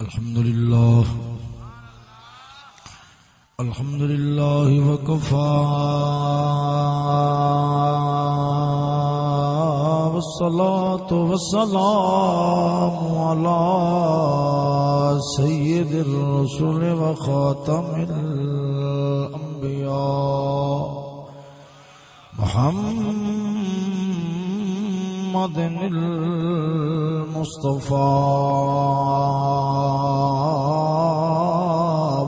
الحمد لله الحمد لله وكفى والصلاة والسلام على سيد الرسل وخاتم الأنبياء محمد محمد المصطفى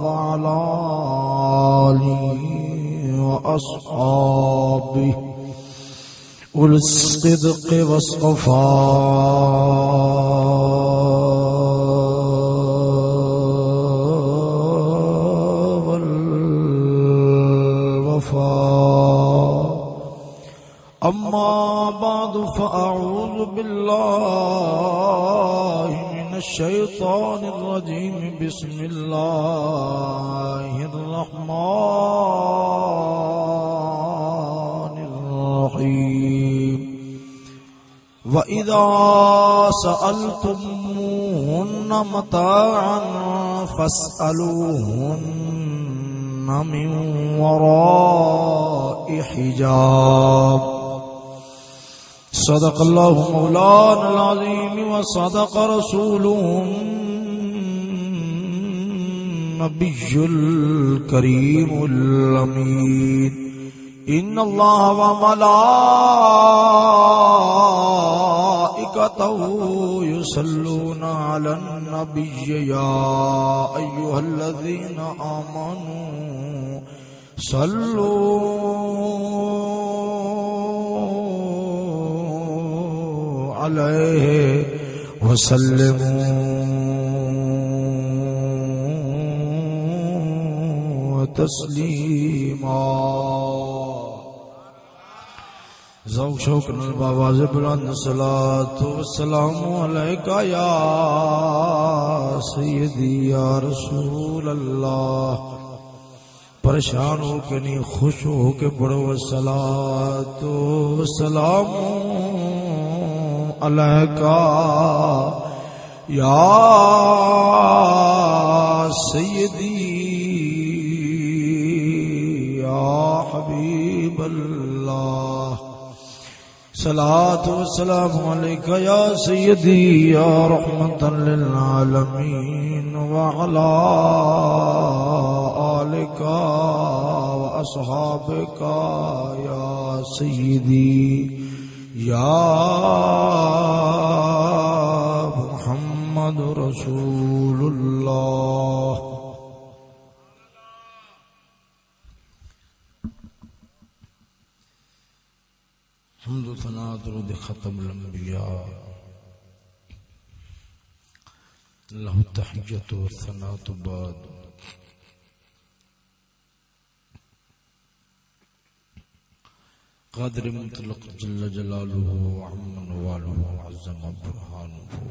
وعلى آله وأصحابه أولي الصدق والصفاء والوفاء أما بعد بالله من الشيطان الرجيم. بسم الله الرحمن الرحيم. وإذا سألتمون متاعا فاسألوهن من وراء حجاب. صدق الله مولانا العظيم وصدق رسوله النبي الكريم الأمين. إن الله وملائكته يصلون على النبي يا أيها الذين آمنوا صلوا عليه وسلموا تسليما ذوق شوق نال بابا بلند صلاۃ والسلام علیک یا سیدی یا رسول اللہ۔ پریشان ہو کے نہیں، خوش ہو کے پڑھو۔ صلاۃ والسلام یا سیدی یا حبیب اللہ صلاة والسلام عليك يا سيدي يا رحمة للعالمين وعلى آلك وأصحابك يا سيدي يا محمد رسول الله حمد و ثنا درود ختم الانبیاء. له التحیت و ثنا بعد. قادر مطلق جل جلاله وعمن واله وعظم برهانه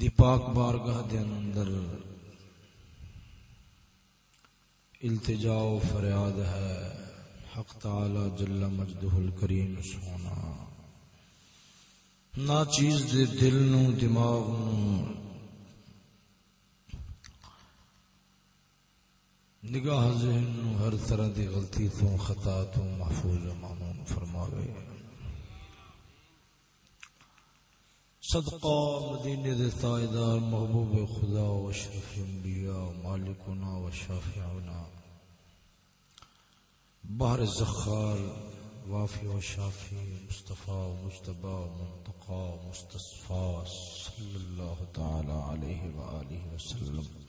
دی پاک بارگاہ دے اندر التجا و فریاد ہے۔ حق تعالی جل مجدہ الکریم سونا نا چیز دے دل نو، دماغ نو نگاہ ذہن ہر طرح دی غلطی تو خطا تو محفوظ مامون فرماوے۔ صدقہ مدینے دے تائیدار محبوب خدا و اشرف انبیاء، مالکنا و شافعنا۔ بحر زخار، وافی و شافی، مصطفیٰ و مجتبہ و منتقا و مستصفیٰ، صلی اللہ تعالی علیہ وآلہ وسلم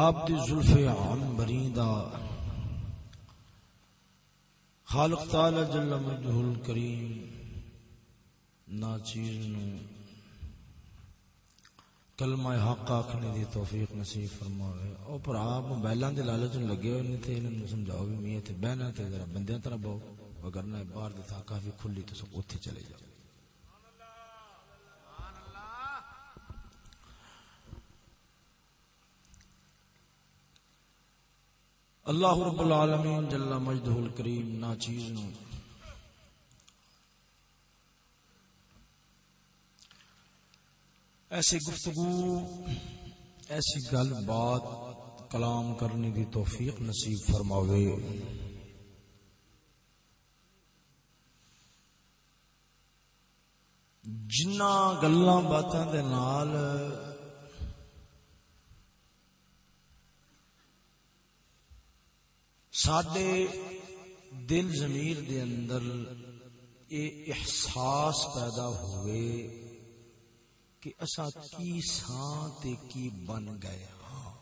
آپ دی ظلف عنبرین دا خالق تعالی جل مجدہ الکریم ناچیز نو کلمہ حق آکھنے دی توفیق نصیب فرماوے۔ او پر آپ موبائلاں دے لالچ نوں لگے ہوئے نہیں تے انہاں نوں سمجھاؤ بھی میاں تے بہنا تے ذرا بندیاں طرح بہو۔ وگرنہ باہر دی تھا کافی کھلی تو سب اوتھے چلے جاؤ۔ اللہ رب العالمین جل مجدہ الکریم نا چیز نو۔ ایسی گفتگو، ایسی گل بات کلام کرنے کی توفیق نصیب فرماوے۔ جنہ گلاں باتاں دے نال سڈے دل ضمیر دے اندر اے احساس پیدا ہوئے کہ اسا کی ساں تے کی بن گئے ہاں۔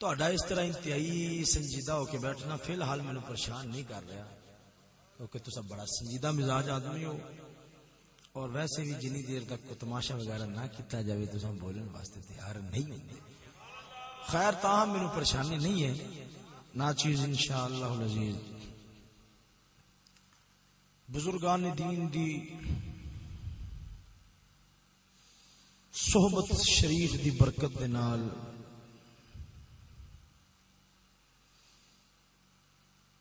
تہاڈا اس طرح انتہائی سنجیدہ ہو کے بیٹھنا فی الحال مینوں پریشان نہیں کر رہا، کیونکہ تسا بڑا سنجیدہ مزاج آدمی ہو۔ اور ویسے بھی جنی دیر تک کو تماشا وغیرہ نہ کیتا جاوے، تو ہم بولن واسطے تیار نہیں ہوندے خیر تاہم مینوں پریشانی نہیں ہے۔ نا چیز انشاءاللہ العزیز۔ بزرگان دین دی صحبت شریف دی برکت دے نال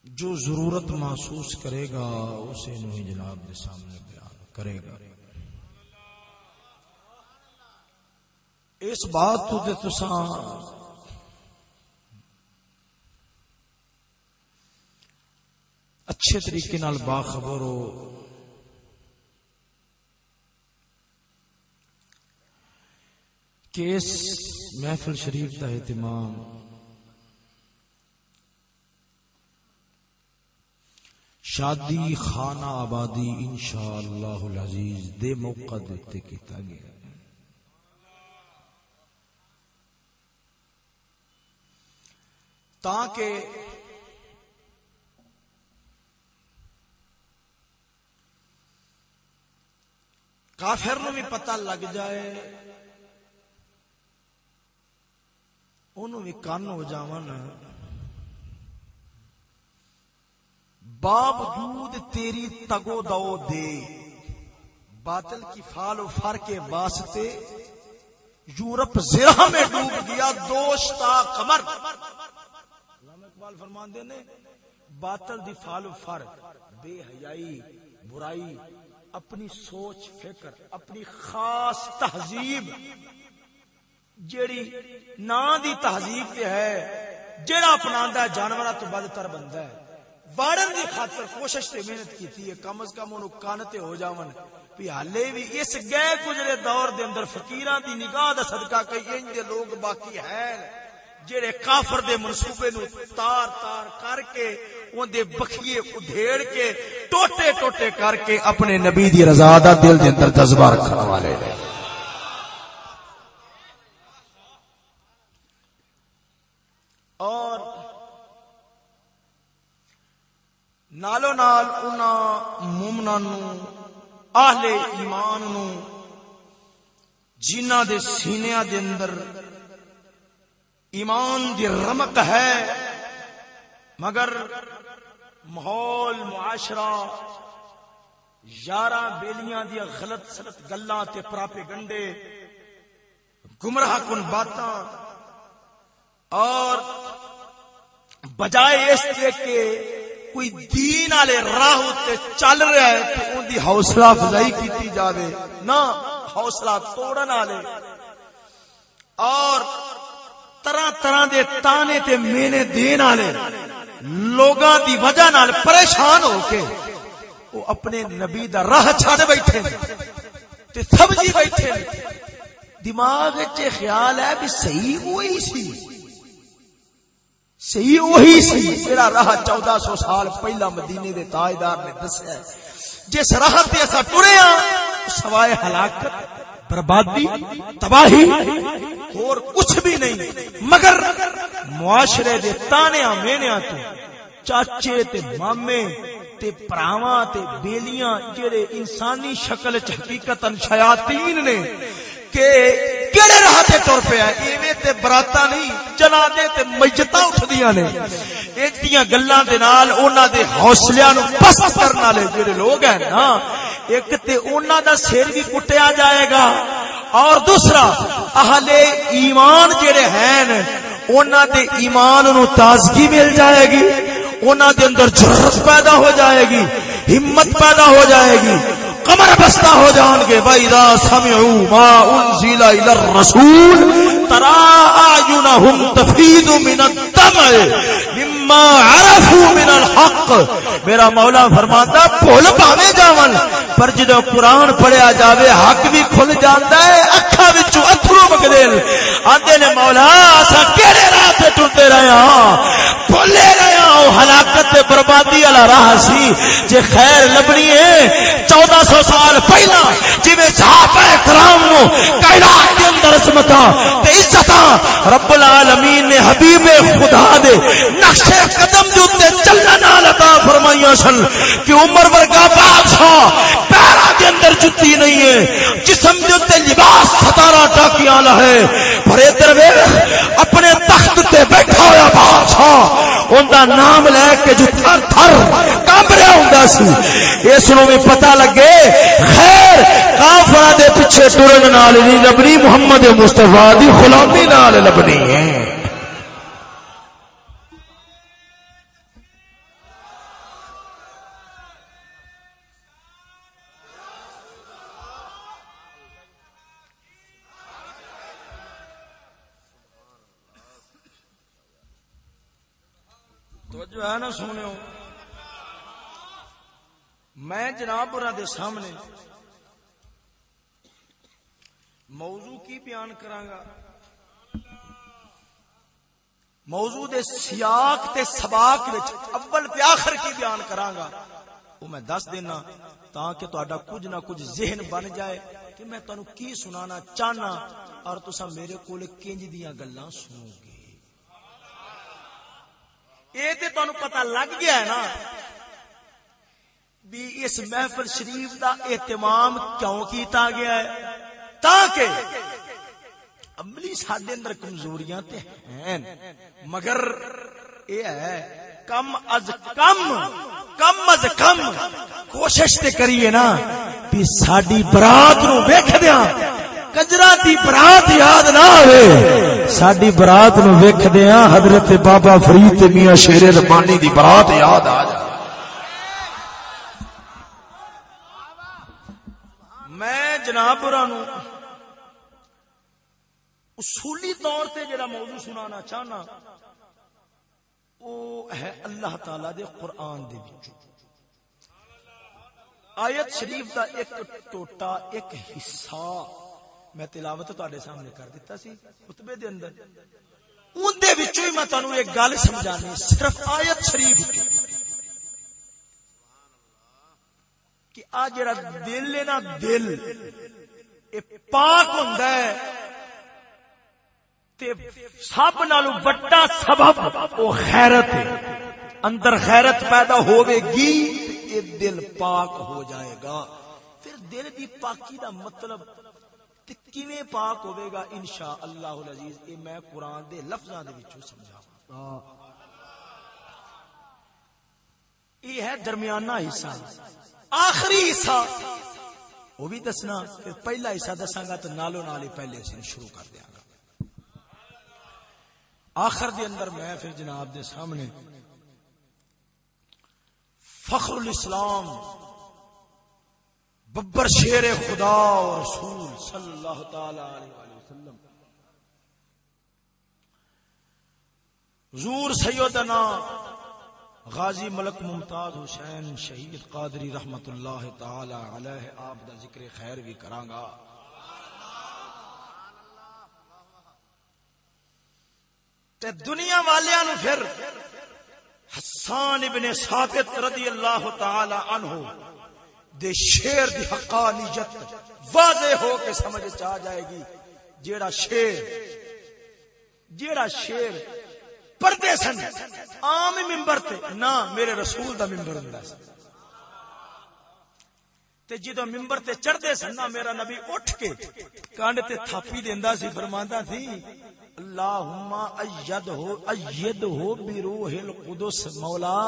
جو ضرورت محسوس کرے گا، اسے نہیں جناب دے سامنے بیان کرے گا۔ اس بات تو دے تساں اچھے طریقے نال باخبر ہو۔ کہ اس محفل شریف کا اہتمام۔ شادی خانہ آبادی انشاءاللہ العزیز دے موقع دیتے کیتا گیا۔ تاکہ کافر نو بھی پتہ لگ جائے انہوں بھی کن ہو جاون۔ باوجود تیری تگو دو دے، باطل کی فال و فر کے واسطے یورپ زرہ میں ڈوب گیا دوشتا قمر۔ علامہ اقبال فرمان دے نے، باطل دی فال و فر بے حیائی، برائی، اپنی سوچ، فکر، اپنی خاص تہذیب، جیڑی نا دی تہذیب تے ہے، جیڑا اپناندا ہے، جانوراں تو بدتر بندا ہے۔ وارن دی خاطر کوشش تے محنت کیتی ہے، کم از کم اونوں کان تے ہو جاون۔ بھی حالے بھی اس گئے گزرے دور دے اندر فقیراں دی نگاہ دا صدقہ کئی، انج دے لوگ باقی ہیں۔ جڑے کافر دے منصوبے نو تار تار کر کے، اون دے بخیے ادھیڑ کے، ٹوٹے ٹوٹے کر کے اپنے نبی دی رضا دا دل دے اندر جذبہ رکھن والے نے۔ اور نالو نال انہاں مومناں نو، اہل ایمان نو جنہ دے سینیاں دے اندر ایمان دی رمق ہے، مگر ماحول، معاشرہ یارہ بیلیاں دیا غلط سلط گلاں تے پراپے گنڈے گمراہ کن باتاں، اور بجائے اس کے کوئی دین والے راہ تے چل رہا ہے تے ان دی حوصلہ افزائی کیتی جاوے، نہ حوصلہ توڑن والے، اور طرح طرح دے تانے تے مینے دین والے لوگاں دی وجہ نال پریشان ہو کے وہ اپنے نبی دا راہ چھڑ بیٹھے تے سمجھی بیٹھے دماغ وچ خیال ہے بھی صحیح وہی سی، صحیح وہی سی جڑا راہ 1400 سال پہلا مدینے دے تاجدار نے دسیا جس راہ تے اسا ٹرے ہاں سوائے ہلاکت بربادی، تباہی، اور کچھ بھی نہیں۔ مگر معاشرے دے تانیاں، مینیاں تو چاچے تے مامے تے پراواں تے بیلیاں جڑے انسانی شکل چ حقیقتاً شیاطین نے، کہ کیڑے راہ تے ٹر پیا ایویں تے براتا نہیں، جنازے تے میتاں اٹھدیاں نے۔ ایتیاں گلاں دے نال، انہاں دے حوصلیاں نو پست کرن والے جڑے لوگ ہیں نا ایک تے انہاں دا سر بھی کٹیا جائے گا۔ اور دوسرا، اہل ایمان جڑے ہیں انہاں دے ایمان نو تازگی مل جائے گی۔ انہوں دے اندر ضرورت پیدا ہو جائے گی، ہمت پیدا ہو جائے گی۔ کمر بستہ ہو جان گے، بھائی دا سمعوا ما انزل الى الرسول ترى اعينهم تفيض من الدمع مما عرفو من الحق۔ میرا مولا فرماتا بھول پاوے جاون۔ پر جدو قرآن پڑھیا جاوے، حق بھی کھل جاندا ہے اکھا وچوں اتھرو مگدے آندے نے مولا اسا کیڑے راہ تے ٹرتے رہے ہاں؟ بھولے رہے ہاں۔ ہاں ہلاکت تے بربادی والا راہ سی۔ جے خیر لبنی ہے 1400 سال پہلا جی صحابہ کرام نو کائنات کے اندر عظمتاں تے عزتاں رب العالمین نے حبیب خدا دے نقش قدم دے اوتے چلنا نال عطا فرمائیاں سن کہ عمر ورگا بادشاہ پیرا دے اندر جُتی نہیں ہے، جسم دے اوتے لباس ستارہ ٹاکیاں والا ہے۔ پر ادھر ویکھ اپنے تخت تے بیٹھا ہوا بادشاہ، اوندا نام لے کے جو تھر تھر کانپ رہا ہوندا سی اس نو بھی پتہ لگے، خیر کافرہ دے پیچھے ٹرن نال نہیں لبنی محمد مصطفیٰ دی غلامی نال لبنی ہے۔ ہے نا سونے میں جناب دے سامنے موضوع کی بیان کراگا۔ موضوع دے سیاق تے سباق وچ اول تے آخر کی بیان کراگا۔ وہ میں دس دینا تاکہ تہاڈا کچھ نہ کچھ ذہن بن جائے کہ میں تانوں کی سنانا چاہنا اور تسا میرے کول کنج دیاں گلاں سنو یہ تے تانوں پتہ لگ گیا ہے نا بھی اس محفل شریف دا اہتمام کیوں کیتا گیا ہے؟ تاکہ عملی ساڈے اندر کمزوریاں تے ہیں۔ مگر اے ہے، کم از کم کم از کم کوشش تے کریے نا بھی ساڈی برات نو ویکھدیاں۔ کجرا دی برات یاد نہ ہوئے ساڈی برات نو ویکھدیاں حضرت بابا فرید تے میاں شیر ربانی دی برات یاد آ جائے میں جناب نو اصولی طور تے جڑا موضوع سنانا چاہنا وہ ہے اللہ تعالی دے قرآن دے وچوں آیت شریف دا ایک ٹوٹا ایک حصہ میں تلاوت تواڈے سامنے کر دیتا سی خطبے دے اندر۔ اون دے وچوں ہی میں تانوں ایک گل سمجھانی صرف آیت شریف کہ آ جڑا دل ہے نا دل، اے پاک ہوندا ہے۔ تے سب نالو بڑا سبب وہ خیرت اندر خیرت پیدا ہوے گی یہ دل پاک ہو جائے گا۔ پھر دل دی پاکی دا مطلب کیویں پاک ہوے گا انشاء اللہ العزیز؟ اے میں قرآن دے لفظاں دے وچوں سمجھاواں۔ یہ ہے درمیانہ حصہ۔ آخری حصہ۔ وہ بھی دسنا پہلا حصہ دساں گا تو نالو نال پہلے سے شروع کر دیا گا۔ آخر دے اندر میں پھر جناب دے سامنے فخر الاسلام ببر شیر خدا و رسول صلی اللہ تعالی علیہ وسلم. حضور سیدنا غازی ملک ممتاز حسین شہید قادری رحمت اللہ تعالی علیہ، آپ دا ذکر خیر بھی کرانگا تے دنیا والیاں نو پھر حسان ابن ثابت رضی اللہ تعالی عنہ دے شیر دی حقانیت واضح ہو کے سمجھ چاہ جائے گی۔ جیڑا شیر جیڑا شیر پردے سن، عام ممبر تے، نہ میرے رسول دا ممبر ہوندا سی۔ تے جدو ممبر تے چڑھدے سن، نہ میرا نبی اٹھ کے کانڈ تے تھاپی دیندا سی، فرماندا تھی اللہم اید ہو اید ہو بروح القدس مولا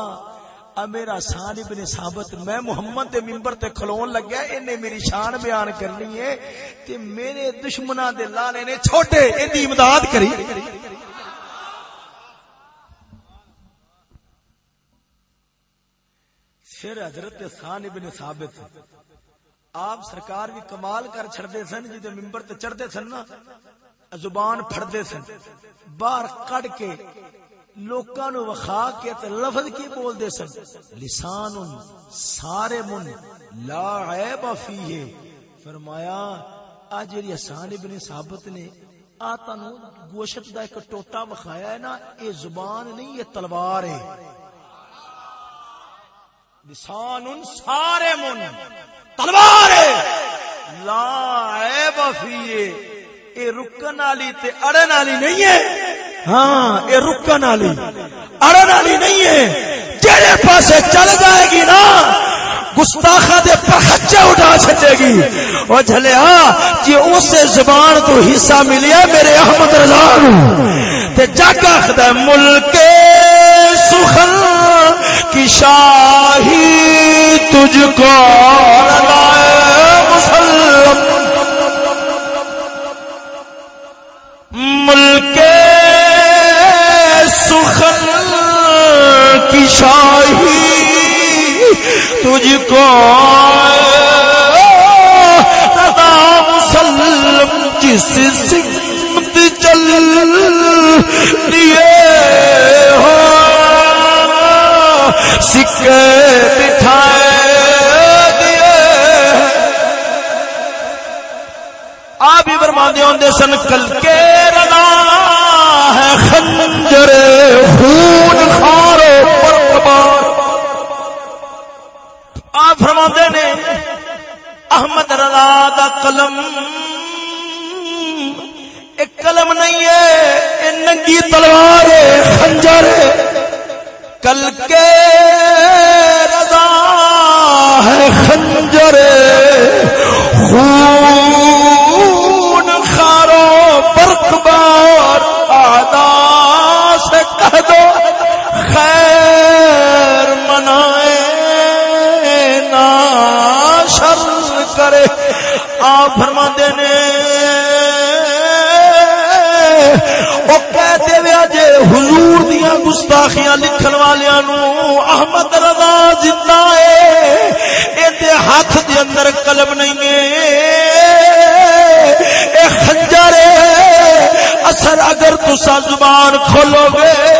میرا سان ابن ثابت، میں محمد دے ممبر تے کھلون لگیا انہیں میری شان بیان کرنی ہے تے میرے دشمناں دے لانے نے چھوٹے ان دی امداد کری۔ پھر حضرت خان ابن ثابت، آپ سرکار بھی کمال کر چھڑتے سن جی ممبر تے چڑھتے سن نا، زبان پھڑتے سن، باہر کڈ کے لوکاں نو وخا کے تے لفظ کی بول دے سن؟ لسان سارے من لا عیب فیہ فرمایا اج جڑی حسان ابن ثابت نے آ تانوں گوشت دا ایک ٹوٹا وکھایا ہے نا، اے زبان نہیں یہ تلوار ہے۔ لسان سارے من تلوار ہے۔ لا عیب فیہ اے رکن والی تے اڑن والی نہیں ہے۔ ہاں اے رکن والی اڑن والی نہیں ہے۔ جڑے پاسے چل جائے گی نا گستاخا دے پہچے اٹھا چھٹے گی۔ او جھلیا جی اسے زبان تو حصہ ملیا میرے احمد رضا تے جگ آخد ملک سخن کی شاہی تجھ کو مسلم۔ ملک سخن کی شاہی تجھ کو مسلم جس سمت چل لیے ہو، سکے بٹھائے آپ ہی برماندے ہوندے سن کل کے ہے خنجر، خون خارو پر کبار آپ فرماندے نے احمد رضا دا قلم۔ ایک قلم نہیں ہے، اے ننگی تلوار ہے خنجر۔ کل کے رضا ہے خنجر، خون گستاخیاں لکھن والیاں نو احمد رضا زندہ ہے۔ اے ہاتھ دے اندر قلم نہیں ہے۔ اے خنجر ہے۔ اثر اگر تسا زبان کھولو گے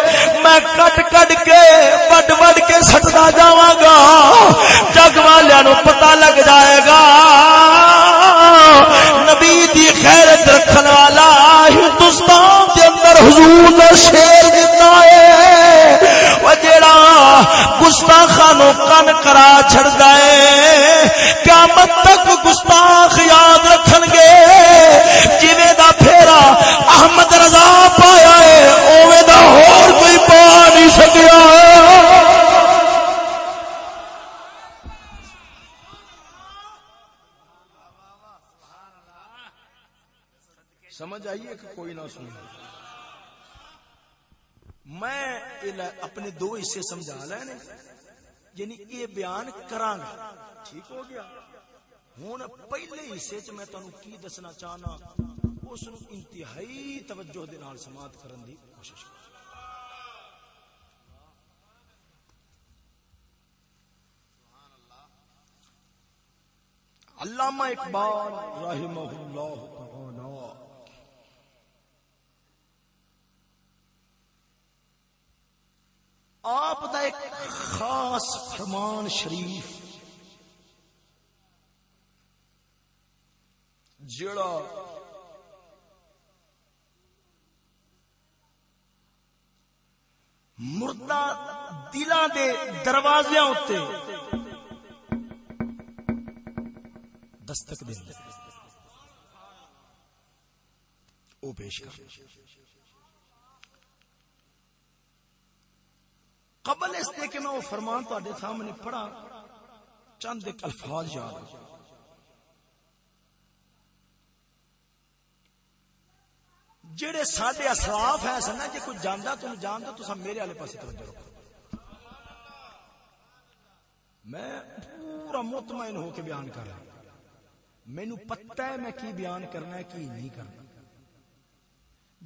میں کٹ کٹ کے، وڈ وڈ کے سٹتا جاواں گا۔ جگ والے نو پتہ لگ جائے گا۔ نبی دی خیرت رکھن والا ہندوستان دے اندر حضور دا شیر گستاخاں نو کن کرا چھڑدا ہے قیامت تک گستاخ یاد رکھن گے۔ جویں دا پھیرا احمد رضا پایا ہے، اوویں دا ہور کوئی پا نہیں سکیا۔ ہے سمجھ آئیے کہ کوئی نہ سنے؟ میں اپنے دو حصے سمجھا لینے۔ یعنی یہ بیان کران ٹھیک ہو گیا۔ ہوں پہلے حصے چ میں تمہیں کی دسنا چاہنا، اس انتہائی توجہ دے نال سماعت کرن دی کوشش کر علامہ اقبال رحمہ اللہ تعالی۔ آپ دا ایک خاص فرمان شریف۔ جڑا مردہ دلاں دے دروازے ہوتے دستک دے او پیش کر۔ قبل اس دے کہ میں وہ فرمان تے سامنے پڑھا چند ایک الفاظ یاد جڑے ساڈے اسلاف ہے سنا جے کوئی جاندا تو جاندا تو سب میرے والے پاسے توجہ رکھو۔ میں پورا مطمئن ہو کے بیان کر رہا مینو پتہ ہے میں کی بیان کرنا ہے، کی نہیں کرنا۔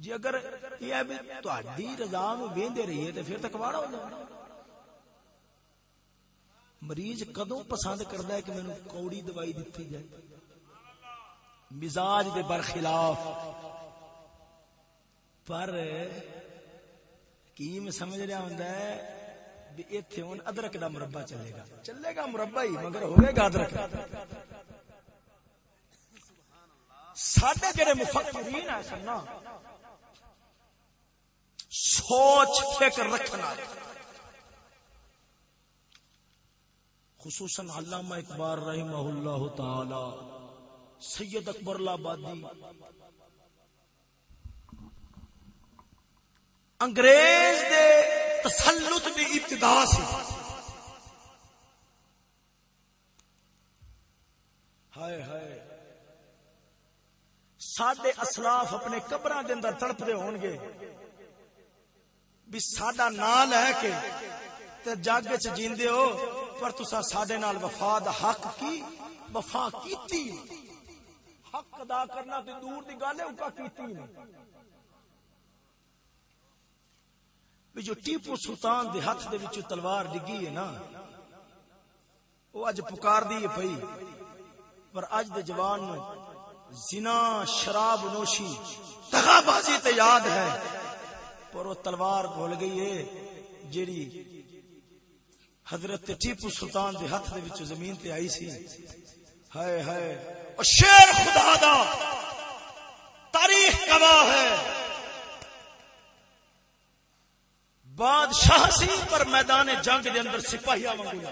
جی اگر یہ بھی تھی رضا نو وہدے رہیے تو پھر تو کباڑا ہو جائے مریض کدوں پسند کرتا ہے کہ مینو کوڑی دوائی دیتی جائے؟ مزاج دے برخلاف۔ پر کیم سمجھ رہا ہوں بھی اتنے ہوں ادرک دا مربع چلے گا۔ چلے گا مربع ہی، مگر ہوئے گا ادرک۔ سڈے جڑے مفکرین ہیں سننا سوچ فکر رکھنا۔ خصوصاً علامہ اقبال رحمہ اللہ تعالی، سید اکبر آبادی انگریز دے تسلط دی ابتدا سے۔ ہائے ہائے۔ سڈے اسلاف اپنے قبر دے اندر تڑپتے ہون گے بھی سڈا نام لے کے تے جگ چ جیندے ہو، پر تسا سڈے نال وفا دا حق کی؟ وفا کیتی؟ حق ادا کرنا تے دور دی گل ہے او کیتی نہیں۔ بھی جو ٹیپو سلطان دے ہاتھ دے وچ تلوار ڈگی ہے نا وہ اج پکار دی پئی پر اج دے جوان نو زنا، شراب نوشی تغا بازی تے یاد ہے۔ پر وہ تلوار بھول گئی ہے، جیڑی حضرت ٹیپو سلطان دے ہاتھ دے وچ زمین تے آئی سی۔ ہائے ہائے۔ اور شیر خدا دا تاریخ گواہ ہے۔ بادشاہ سی، پر میدان جنگ دے اندر سپاہیا منگو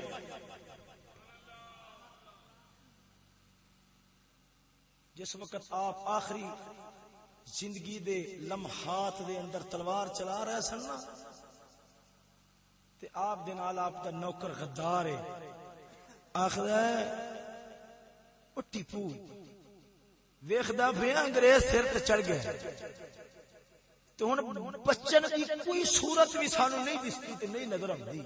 جس وقت آپ آخری زندگی دے لمحات دے اندر تلوار چلا رہے سن نا؟ تے آپ دے نال آپ دا نوکر غدار ہے۔ آخر ہے او ٹیپو ویکھدا پیا انگریز سر تے چڑھ گیا۔ تو ہوں بچن کی کوئی صورت بھی سانو نہیں دستی تے نہیں نظر آتی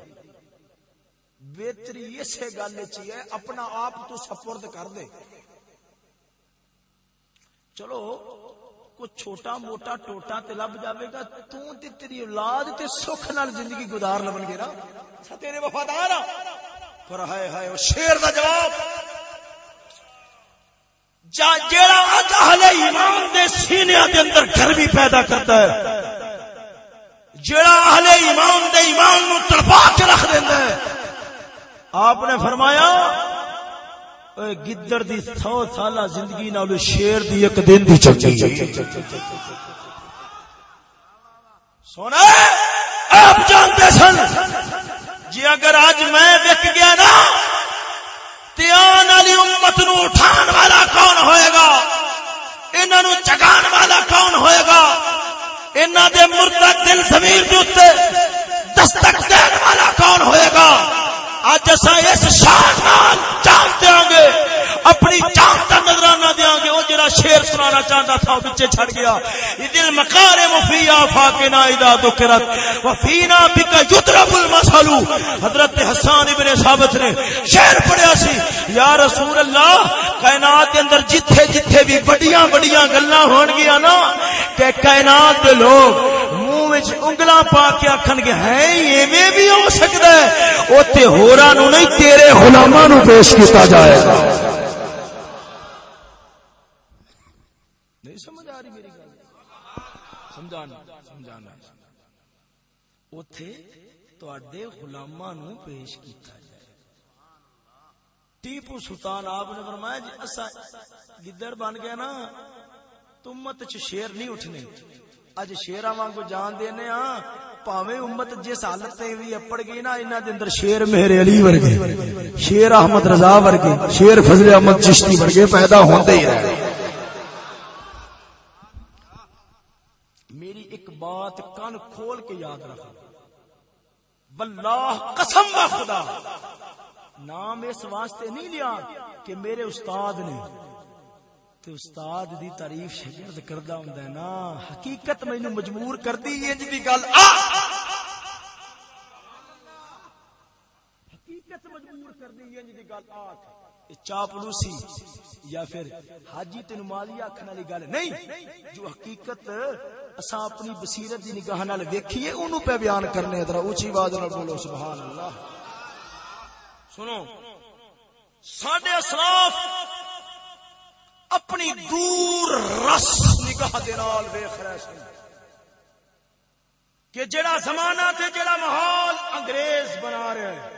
بہتری اسے گل ہے، اپنا آپ تو سپرد کر دے۔ چلو کچھ چھوٹا موٹا ٹوٹا تے لب جاوے گا تو تے تیری اولاد تے سکھ نال زندگی گزار لبن گے نا۔ اچھا، تیرے وفادار ہاں۔ پر ہائے ہائے او شیر دا جواب۔ جا جیڑا اج اہل ایمان دے سینے دے اندر گرمی پیدا کرتا ہے، جیڑا اہل ایمان دے ایمان نو تڑپا کے رکھ دیندا ہے۔ آپ نے فرمایا گدڑ دی سو سالہ زندگی نال شیر دی ایک دن دی چنگی سونا آپ جانتے سن جی اگر آج میں وک گیا نا تیان والی امت نو اٹھان والا کون ہوئے گا انہوں جگان والا کون ہوئے گا انہوں دے مرتد دل زمین کے دستک دین والا کون ہوئے گا اج اصا اس شان جانتے ہوں گے، اپنی جان کا نظرانہ دیا گے وہ جڑا شیر سنانا چاہتا تھا بچے چھڑ گیا۔ دل مکار مفی آفا کے نا ادا دکرت وفینا بک یضرب المثل۔ حضرت حسان ابن ثابت نے شعر پڑھیا سی، یا رسول اللہ، کائنات دے اندر جتھے جتھے بھی بڑیاں بڑیاں گلاں ہون گیا نا کہ کائنات دے لوگ انگلاں پا کے آکھن گے ہیں ایویں بھی ہو سکدا ہے؟ اوتے ہوراں نو نہیں، تیرے غلاماں نو پیش کیتا جائے گا۔ نو پیش کیتا جائے ٹیپو سلطان آپ نے فرمایا جی اسا گدڑ بن گیا نا امت چ شیر نہیں اٹھنے۔ اج شیرا وانگو جان دینے ہاں پاویں امت جس حالت تے وی اپڑ گئی نا انہاں دے اندر شیر میرے علی ورگے شیر احمد رضا ورگے شیر فضل احمد چشتی ورگے پیدا ہوندے ہی رہے میری ایک بات کان کھول کے یاد رکھا واللہ قسم با خدا نام اس واسطے نہیں لیا کہ میرے استاد نے تے استاد دی تعریف شگرد کردا ہوندا ہے نا حقیقت مینوں مجبور کردی انج دی گل۔ آ! حقیقت مجبور کردی انج دی گل آ! چاپلوسی یا پھر حاجی تین مالی آخر والی گل نہیں جو حقیقت اسا اپنی بصیرت دی نگاہ نال ویکھیے اونوں پہ بیان کرنے ذرا اونچی آواز نال بولو سبحان اللہ۔ سنو سڈے اسلاف اپنی دور رس نگاہ رہے سن کہ جڑا زمانہ تے جڑا ماحول انگریز بنا رہے ہیں۔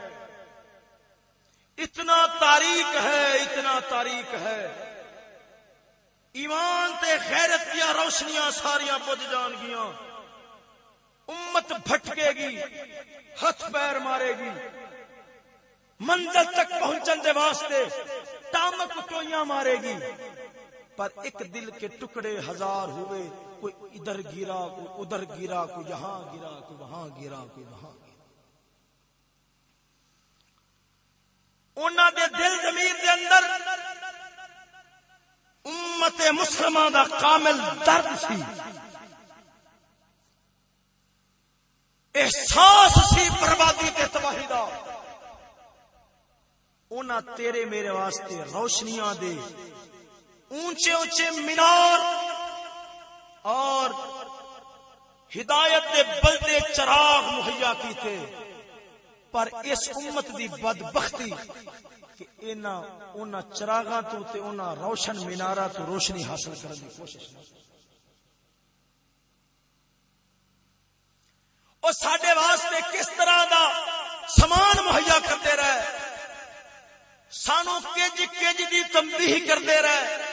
اتنا تاریخ ہے، اتنا تاریخ ہے۔ ایمان تے غیرت دیا روشنیاں ساریاں بج جان گیاں۔ امت بھٹکے گی ہاتھ پیر مارے گی۔ منزل تک پہنچن دے واسطے ٹامک ٹوئیاں مارے گی۔ پر ایک دل کے ٹکڑے ہزار ہوئے، کوئی ادھر گرا، کوئی ادھر گرا، کوئی یہاں گرا، کوئی وہاں گرا، کوئی وہاں گرا۔ انہوں دے دل زمین دے اندر امت مسلمان دا کامل درد سی۔ احساس سی بربادی تے تباہی دا۔ اونا تیرے میرے واسطے روشنیاں دے۔ اونچے اونچے مینار اور ہدایت دے بلدے چراغ مہیا کیتے، پر اس امت دی بدبختی کہ اینا، اونا چراغاں تو تے اونا روشن مینارہ تو روشنی حاصل کرنے دی کوشش نہیں اور سڈے واسطے کس طرح دا سامان مہیا کرتے رہے، سانو کج کج دی تمبی کرتے رہے۔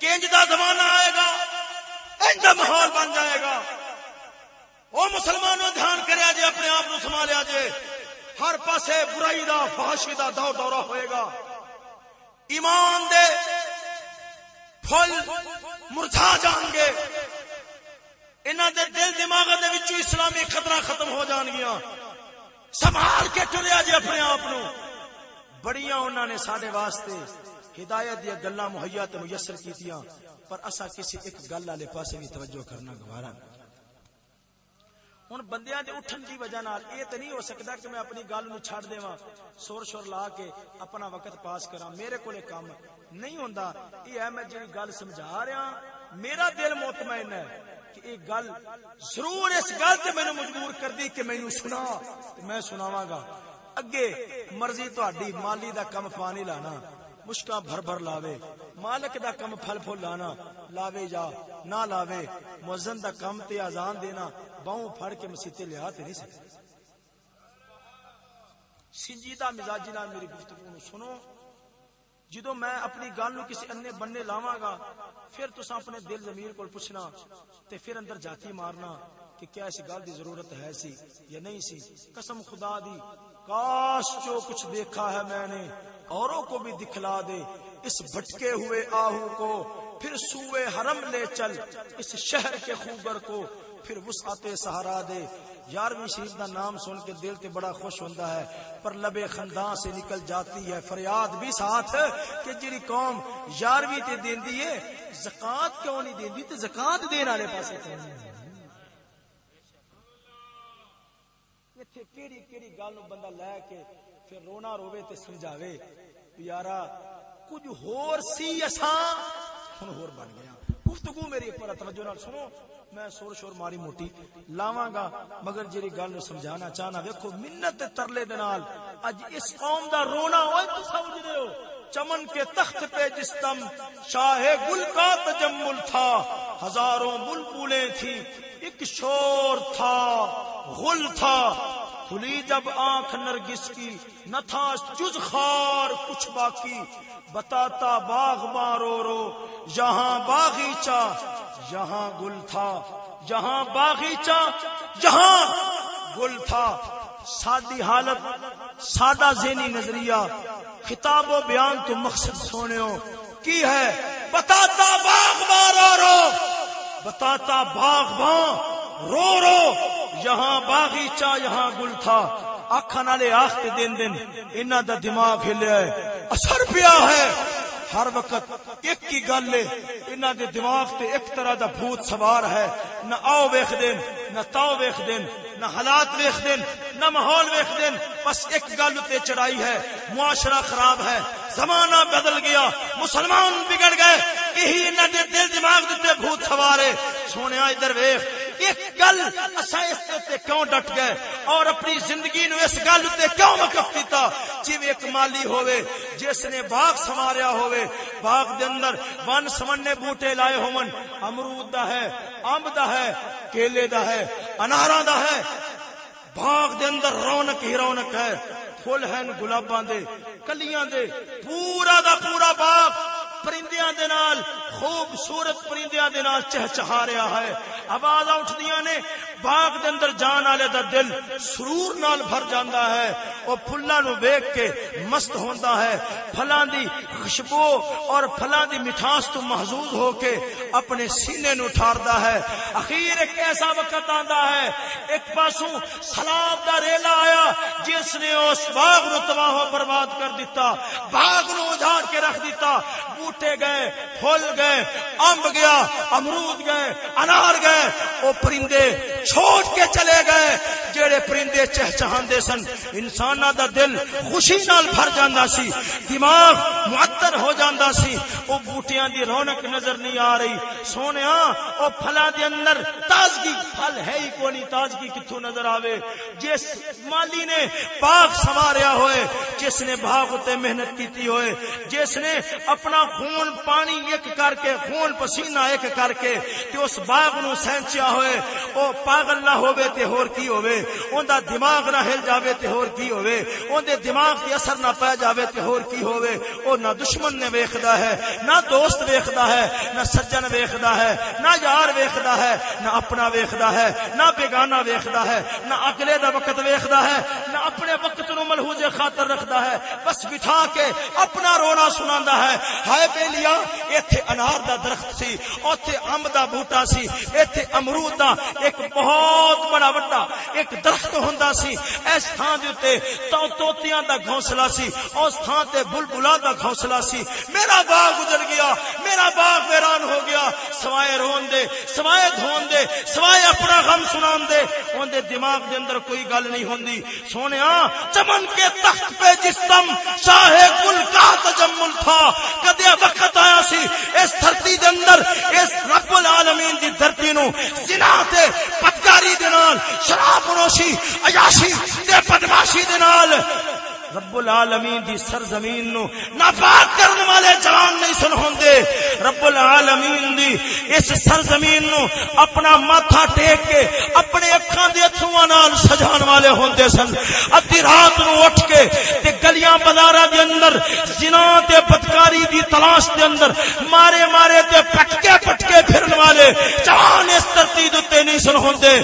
کج دا زمانہ آئے گا ایجا ماحول بن جائے گا۔ وہ مسلمانوں دھیان کرے جے، اپنے آپ کو سنبھالیا جے۔ ہر پاسے برائی دا، فحاشی دا دور دورہ ہوئے گا۔ ایمان دے پھل مرجھا جان گے۔ انہوں دے دل دماغ دے وچ اسلامی خطرہ ختم ہو جان گیا سنبھال کے چلیا جی اپنے آپ نو بڑیاں انہوں نے سارے واسطے ہدایت دیا گلا مہیا تے میسر کیتیاں، پر اسا کسی ایک گل والے پاسے بھی توجہ کرنا گوارا۔ ہوں بندیاں دے اٹھن کی وجہ نال یہ تو نہیں ہو سکتا کہ میں اپنی گل نو چھڑ دیواں سور شور لا کے اپنا وقت پاس کراں۔ میرے کولے کام نہیں ہوندا۔ یہ ہے میں جڑی گل سمجھا رہا ہاں، میرا دل مطمئن ہے کہ یہ گل ضرور اس گل سے مینو مجبور کر دی کہ مینو سنا، میں سناواں گا۔ اگے مرضی تہاڈی مالی دا کم پانی لانا۔ مشکا بھر بھر لاوے۔ مالک دا کم پھل پھل لانا۔ لاوے جا، نہ لاوے۔ مؤذن دا کم تے اذان دینا۔ باؤں پھڑ کے مسیتے لیا تے نہیں سکتے سنجیدہ مزاجی نال میری گفتگو سنو۔ جدو میں اپنی گل نو کسی انے بننے لاواں گا، پھر تسا اپنے دل ضمیر کو پوچھنا تے پھر اندر جاتی مارنا کہ کیا اس گل دی ضرورت ہے سی یا نہیں سی۔ قسم خدا دی کاش جو کچھ دیکھا ہے میں نے، اوروں کو بھی دکھلا دے۔ اس بھٹکے ہوئے آہو کو، پھر سوئے حرم لے چل۔ اس شہر کے خوگر کو، پھر وسعت سہارا دے۔ یارویں شریف دا نام سن کے دل تے بڑا خوش ہوتا ہے۔ پر لبے خندان سے نکل جاتی ہے۔ فریاد بھی ساتھ کہ جی قوم یارویں تے دین ہے، زکات کیوں نہیں دین دی تے زکات دین والے پاسے کیوں نہیں؟ ایتھے کیڑی کیڑی گل نو بندہ لے کے پھر رونا روے تے سمجھاوے یارا کچھ ہور سی اساں ہن ہور بن گیا ہاں۔ گفتگو میری پر توجہ نال سنو، میں سور شور ماری موٹی لاواں گا، مگر جیری گل نو سمجھانا چاہنا، ویکھو منت ترلے دے نال اج اس قوم دا رونا اوے تو سمجھ دے ہو۔ چمن کے تخت پہ جس دم شاہ گل کا تجمل تھا، ہزاروں بلبلیں تھی ایک شور تھا، غل تھا۔ کھلی جب آنکھ نرگس کی، نہ تھا جز خار کچھ باقی۔ بتاتا باغ مارو رو، یہاں باغیچہ یہاں گل تھا، یہاں باغیچہ یہاں گل تھا۔ سادی حالت، سادہ ذہنی نظریہ۔ خطاب و بیان تو مقصد سونے ہو کی ہے؟ بتاتا باغ مارو رو۔ بتاتا باغ باں رو رو۔ یہاں باغیچہ یہاں گل تھا۔ اکھا نالے آختے دن دن انہ دا دماغ ہلیا ہے۔ اثر پیا ہے۔ ہر وقت ایک کی گل ہے۔ انہ دے دماغ تے ایک طرح دا بھوت سوار ہے۔ نہ آؤ ویخ دین، نہ تاؤ ویخ دین، نہ حالات ویخ دین، نہ ماحول ویخ دین۔ بس ایک گل تے چڑھائی ہے۔ معاشرہ خراب ہے۔ زمانہ بدل گیا۔ مسلمان بگڑ گئے۔ یہی انہ دے دل دماغ دے بھوت سوار ہے سونے ادھر ویخ، ایک گل اسا اس تے کیوں ڈٹ گئے؟ اور اپنی زندگی نو اس گل تے کیوں وقف کیتا؟ جی ایک مالی ہوئے جس نے باغ سواریا ہوئے باغ دے اندر ون سمنے بوٹے لائے ہون امرود دا ہے امب دا ہے، کیلے دا ہے، انارا دا ہے۔ باغ دے اندر رونق ہی رونق ہے۔ فل ہیں گلاباں دے، کلیاں دے، پورا دا پورا باغ۔ پرندیاں دے نال، خوبصورت پرندیاں دے نال چہچہا رہا ہے۔ آواز اٹھدیاں نے، باغ دے اندر جان والے دا دل سرور نال بھر جاندا ہے۔ او پھلاں نو ویکھ کے مست ہوندا ہے۔ پھلاں دی خوشبو اور پھلاں دی مٹھاس تو محظوظ ہو کے اپنے سینے نو ٹھاردا ہے۔ اخیر ایک ایسا وقت آندا ہے، ایک پاسوں سلاب دا ریلا آیا، جس نے اس باغ نو تباہ و برباد کر دیتا باغ نو اجاڑ کے رکھ دیتا بوٹے گئے، پھول گئے امب گیا، امرود گئے، انار گئے او پرندے چھوڑ کے چلے گئے۔ جڑے پرندے چہچہاندے سن انسان دا دل خوشی نال بھر جاندا سی، دماغ معطر ہو جاندا سی۔ او بوٹیاں دی رونق نظر نہیں آ رہی۔ سونیا او پھلاں دے اندر تازگی، پھل ہے ہی کوئی تازگی کتھوں نظر آوے۔ جس مالی نے باغ سواریا ہوئے، جس نے باغ تے محنت کیتی ہوئے، جس نے اپنا خون خون پانی ایک کر کے، خون پسینہ ایک کر کے تے اس باغ نو سینچیا ہوئے۔ او پاگل نہ ہوے تے ہور کی ہوے اوندا دماغ نہ ہل جاوے تے ہور کی ہوے اوندے دماغ تے اثر نہ پے جاوے تے ہور کی ہوے او نہ دشمن نے ویکھدا ہے، نہ دوست ویکھدا ہے، نہ سجن ویکھدا ہے، نہ یار ویکھدا ہے، نہ اپنا ویکھدا ہے، نہ بیگانہ ویکھدا ہے، نہ اگلے دا وقت ویکھدا ہے، نہ اپنے وقت نو ملحوظ خاطر رکھدا ہے۔ بس بٹھا کے اپنا رونا سناندا ہے۔ ہائے بیلیا ایتھے انار دا درخت سی، اوتھے امب دا بوٹا سی، ایتھے امرود دا ایک بہت بڑا وڈا ایک درخت ہوندا سی۔ اس تھان دے اوتے تو توتیاں دا گھونسلہ سی، اس تھان تے بلبلاں دا گھونسلہ سی۔ میرا باغ گزر گیا، میرا باغ ویران ہو گیا۔ سوائے رون دے، سوائے دھون دے، سوائے اپنا غم سنان دے۔ اون دے دماغ دے اندر کوئی گل نہیں ہوندی۔ سونیا، چمن کے تخت پہ جسم شاہ گل کا تجمل تھا، کدے وقت آیا سی۔ اس دھرتی دے اندر، اس رب العالمین دی دھرتی نو زنا تے پتکاری دے نال، شراب نوشی، عیاشی تے بدماشی دے نال رب العالمین دی سرزمین نو ناپاک کرنے والے جوان نہیں سن ہوندے۔ رب العالمین دی اس سرزمین نو اپنا ماتھا ٹیک کے اپنے اکھاں دے اتھواں نال سجان والے ہوندے سن۔ ادھی رات نو اٹھ کے تے گلیاں بازاراں دے اندر زنا تے بدکاری دی تلاش دے اندر مارے مارے تے پٹکے پٹکے پھرن والے جوان اس دھرتی دے تے نہیں سن ہوندے۔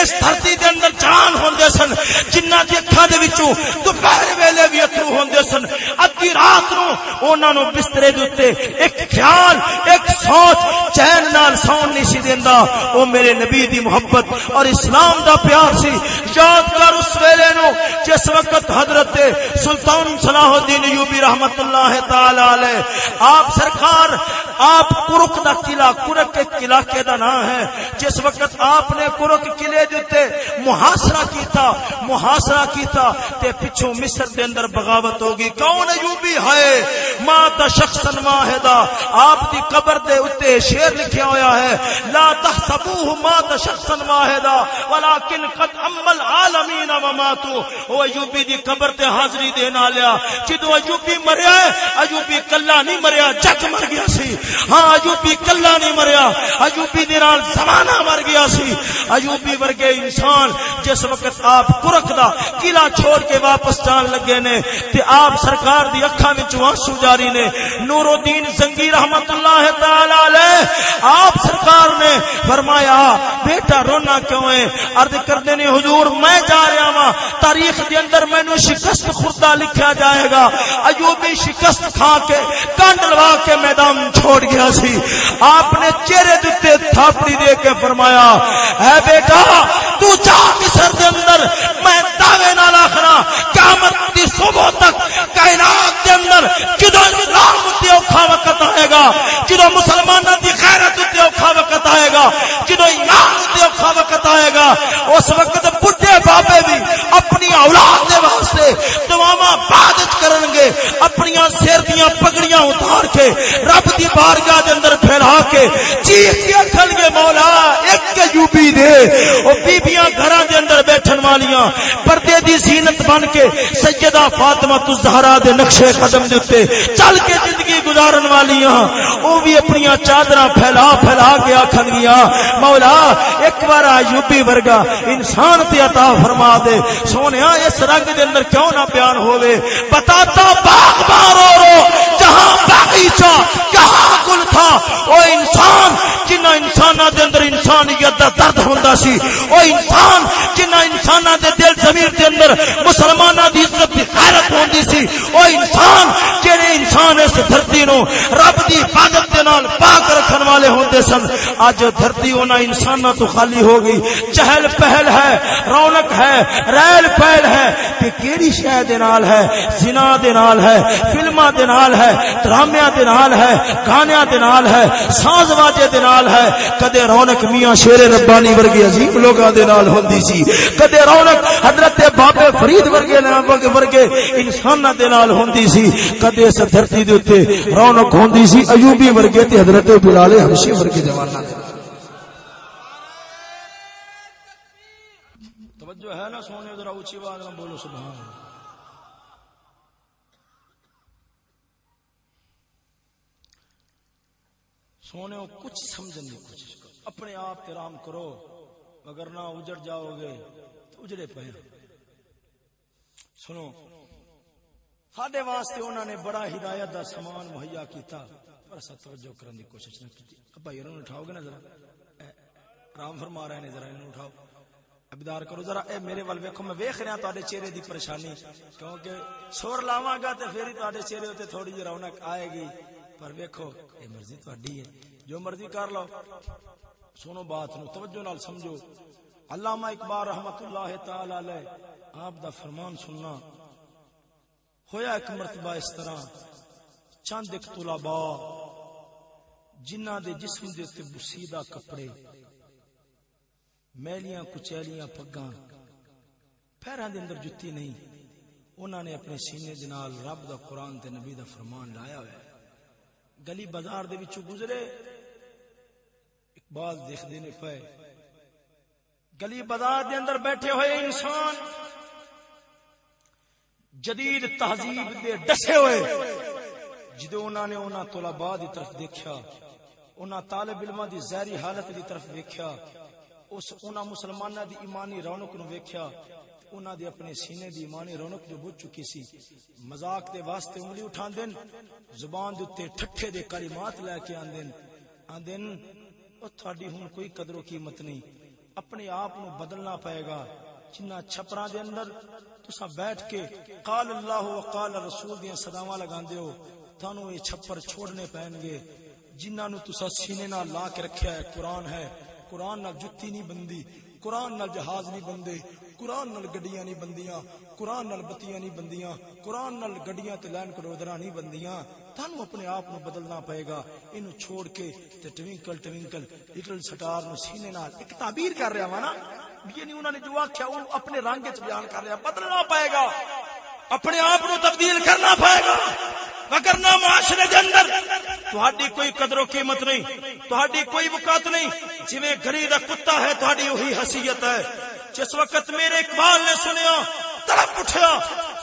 اس دھرتی دے اندر جان ہوندے سن جنہاں دی اکھاں دے وچوں دوپہر ویلے ویلے بھی اترو ہوندے سن۔ ادھی رات نو انہاں نو بسترے دے اوتے ایک خیال، ایک سوچ چین نال سون نہیں سی دیندا۔ او میرے نبی دی محبت اور اسلام دا پیار سی۔ یاد کر اس ویلے نو جس وقت حضرت سلطان صلاح الدین ایوبی رحمت اللہ تعالی علیہ، آپ سرکار، آپ کرک دا قلعہ، کرک کے قلعہ کے دا نام ہے۔ جس وقت آپ نے کرک قلعے دے محاصرہ کیتا محاصرہ کیتا، تے پچھوں مصر دے دے اندر بغاوت ہوگی۔ کون ایوبی ہے؟ مات شخصا واحدا آپ دی قبر دے اوتے شعر لکھیا ہویا ہے۔ لا تحسبوه مات شخصا واحدا ولكن قد عمل العالمین وماتوا او ایوبی دی قبر تے حاضری دین آلیا جدو ایوبی مریا ہے ایوبی کلا نہیں مریا، جگ مر گیا سی۔ ہاں ایوبی کلا نہیں مریا۔ ایوبی دے نال زمانہ مر گیا سی۔ ایوبی ورگے انسان جس وقت آپ کرک دا قلعہ چھوڑ کے واپس جان لگے نے، تے آپ سرکار دی اکھاں وچ آنسو جاری نے۔ نور الدین زنگی رحمت اللہ تعالی علیہ، آپ سرکار نے فرمایا، بیٹا رونا کیوں ہے؟ عرض کردے نے، حضور میں جا رہا ہاں تاریخ دے اندر مینوں شکست خوردہ لکھا جائے گا۔ ایوبی شکست کھا کے کانڈ لوا کے میدان چھوڑ گیا سی۔ آپ نے چہرے دتے تھاپڑی دے کے فرمایا، اے بیٹا، تو جا مصر دے اندر، میں دعوے نال آخنا قیامت دی صبح تک کائنات دے اندر جدو اسلام تے اوکھا وقت آئے گا جدو مسلماناں دی غیرت تے اوکھا وقت آئے گا جدو ایمان تے اوکھا وقت آئے گا۔ اس وقت بڈھے بابے بھی اپنی اولاد دے واسطے دعاواں بادت کرن گے اپنی سر دیاں پگڑیاں اتار کے، رب دی بارگاہ دے اندر پھیلا کے، چیخ کے کھل گے، مولا، ایک ایوبی دے۔ او بیبییاں گھراں دے اندر بیٹھن والیاں، پردے دی زینت بن کے سیدہ فاطمہ الزہرا دے نقشے قدم دے اوتے چل کے زندگی گزارن والیاں او بھی اپنی چادراں پھیلا پھیلا کے آکھن گیا مولا ایک بار ایوبی ورگا انسان تے عطا فرما دے، سونیا اس رنگ دے اندر کیوں نہ بیان ہوے بتاتا باغ بارو رو جہاں باغیچہ، کہاں گل تھا؟ او انسان جنہ انساناں دے اندر انسانیت دا درد ہوندا سی او انسان جنہ انساناں دے دل ضمیر دے اندر مسلماناں دی عزت دی غیرت ہوندی سی۔ او انسان، جڑے انسان اس دھرتی نو رب دی عبادت دے نال پاک رکھن والے ہوندے سن، اج دھرتی انہاں انساناں تو خالی ہو گئی۔ چہل پہل ہے، رونق ہے، ریل پہل ہے کہ کیڑی شے دے نال ہے؟ زنا دے نال ہے، فلماں دے نال ہے، ڈرامیاں دے نال ہے گانیاں دے نال ہے، ساز واجے دے نال ہے۔ کدے رونق میاں شیر ربانی ورگے عظیم لوگاں دے نال ہوندی سی۔ کدے رونق حضرت بابے فرید ورگے ورگے انساناں دے نال ہوندی سی، کدے اس دھرتی دے اوتے رونق ہوندی سی، ایوبی ورگے تے حضرت بلال حبشی ورگے جواناں دے۔ توجہ ہے نا سونے، ذرا اونچی آواز میں بولو، سبحان اللہ۔ سونے، کچھ سمجھنے کی کوشش کرو۔ اپنے آپ کے رام کرو، مگر نہ اجڑ جاؤ گے تو اجڑے پہ سنو۔ ساڈے واسطے انہوں نے بڑا ہدایت دا سامان مہیا کیتا۔ پر اسا توجہ کرنے کی کوشش نہ کی بھائی انہوں نے اٹھاؤ گے نا ذرا؟ رام فرما رہے ہیں ذرا انہوں اٹھاؤ۔ ابدار کرو ذرا۔ اے، میرے ول ویکھو، میں ویکھ رہا تواڈے چہرے دی پریشانی۔ کیونکہ سور لاواں گا تے پھر ہی تواڈے چہرے تے تھوڑی جی رونق آئے گی۔ پر ویکھو، اے مرضی تواڈی ہے۔ جو مرضی کر لو۔ سنو بات نو، توجہ نال سمجھو۔ علامہ اقبال رحمت اللہ تعالی علیہ، آپ دا فرمان سننا۔ ہویا ایک مرتبہ اس طرح، چند ایک طلباء جنہ دے جسم دے تے بسیدہ کپڑے، میلیاں کچیلیاں پگاں پیراں دے اندر جُتی نہیں، انہاں نے اپنے سینے دے نال رب دا قرآن تے نبی دا فرمان لایا ہوا گلی بازار دے وچوں گزرے، اقبال دیکھ دینے پے گلی بازار دے اندر بیٹھے ہوئے انسان جدید تہذیب دے ڈسے ہوئے جدو انہوں نے انہوں طلباء دی طرف دیکھا انہوں طالب علماء دی زہری حالت دی طرف دیکھا اس انہوں مسلمانہ دی ایمانی رونق نو دیکھا انہوں دے اپنے سینے دی ایمانی رونق جو بچ چکی سی۔ مذاق دے واسطے انگلی اٹھان دین زبان دے تے ٹھٹھے دے کلمات لے کے آن دین آن دین او تھاڈی ہن کوئی قدر و قیمت نہیں اپنے آپ نو بدلنا پائے گا۔ جنہ چھپرا دے اندر تسا بیٹھ کے قال اللہ و قال رسول دیاں صداواں لگاندے ہو، تانوں یہ چھپر چھوڑنے پین گے۔ جنہاں نو تسا سینے نال لا کے رکھیا ہے، قرآن ہے۔ قرآن نال جتی نہیں بندی، قرآن نال جہاز نہیں بندے۔ قرآن نال گڈیاں نہیں بندیاں، قرآن نال بتیاں نہیں بندیاں، قرآن نال گڈیاں تے لین کرودرا نہیں بندیاں۔ تانوں اپنے آپ نو بدلنا پائے گا۔ اینو چھوڑ کے تے ٹوینکل ٹوینکل، لٹل سٹار نو سینے نال ایک تعبیر کر رہا وا نا۔ یعنی انہوں نے جو آخیا وہ اپنے رنگ چ بیان کر رہا۔ بدلنا پائے گا۔ اپنے آپ نو تبدیل کرنا پائے گا۔ وگرنا معاشرے دے اندر۔ تہاڈی کوئی قدر و قیمت نہیں۔ تہاڈی کوئی وقت نہیں۔ جویں گھری دا کتا ہے، تہاڈی وہی حیثیت ہے۔ جس وقت میرے اقبال نے سنیا تڑپ اٹھیا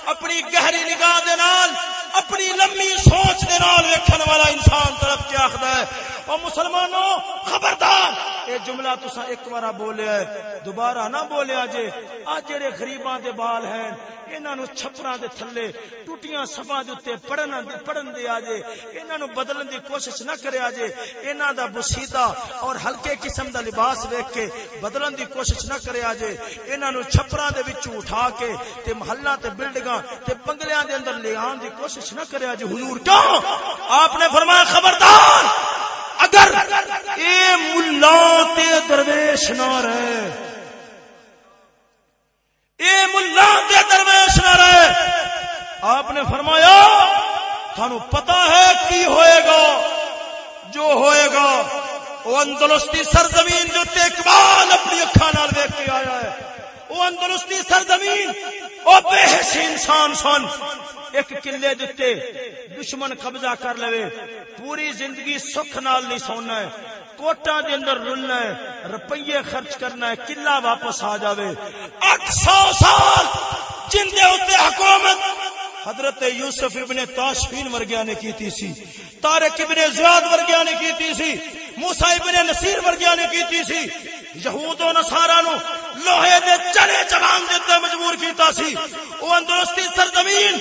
اپنی گہری نگاہ دے نال اپنی لمبی سوچ دے نال ویکھن والا انسان طرف کے آخدا ہے؟ او مسلمانوں، خبردار! اے جملہ تسا ایک بار بولیا ہے، دوبارہ نہ بولیا جے۔ آ جڑے غریباں دے بال ہیں، انہاں نو چھپراں دے تھلے، ٹوٹیاں صفاں دے اوتے پڑھن دے پڑھن دے آجے انہاں نو بدلن دی کوشش نہ کریا جے۔ انہاں دا بسیدہ اور ہلکے قسم دا لباس ویکھ کے بدلن دی کوشش نہ کریا جے۔ انہاں نو چھپراں دے وچوں اٹھا کے تے محلہ تے بلڈنگاں تے بنگلیاں دے اندر لے آن دی کوشش نہ کریا جے حضور، کیوں؟ آپ نے فرمایا، خبردار! اگر اے ملا تے درویش نہ رہے، اے ملا تے درویش نہ رہے، آپ نے فرمایا، تھانو پتا ہے کی ہوئے گا، جو ہوئے گا، وہ اندلستی سرزمین جو تے اقبال اپنی اکھا نال دیکھ کے آیا ہے۔ وہ اندلستی سرزمین، او بے حس انسان سن۔ ایک قلعے دتے دشمن قبضہ کر لوے۔ پوری زندگی سکھ نال نہیں سونا ہے۔ کوٹا دے اندر رلنا ہے۔ روپیے خرچ کرنا ہے۔ قلعہ واپس آ جاوے۔ 800 سال جن دے اوتے حکومت حضرت یوسف ابن تاشفین ورگیا نے کیتی سی، طارق ابن زیاد ورگیا نے کیتی سی، موسی ابن نصیر ورگیا نے کیتی سی، یہود و نصارا نو لوہے دے چلے چبان دیتے مجبور کیتا سی، او اندرستی سرزمین،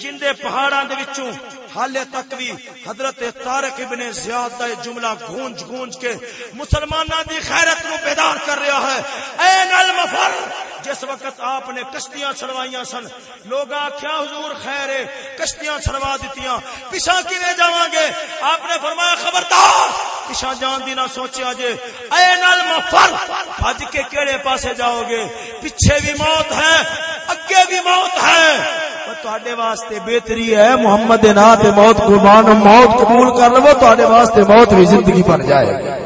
جن دے پہاڑاں دے وچوں حالے تک بھی حضرت طارق ابن زیاد دا جملہ گونج گونج کے مسلمانہ دی خیرت نو بیدار کر رہا ہے۔ این المفر جس وقت آپ نے کشتیاں چھڑوائیاں سن، لوگ آخیا حضور خیر ہے، کشتیاں چھڑوا دیتیاں۔ پیچھا کیویں جاواں گے؟ آپ نے فرمایا، خبردار! پیچھا جان دی نہ سوچیا جے۔ این المفر بھج کے کیڑے پاسے جاؤ گے؟ پیچھے بھی موت ہے، اگے بھی موت ہے۔ تے واسطے بہتری ہے، محمد نات موت، قربان موت قبول کر لو تے واسطے موت بھی زندگی بن جائے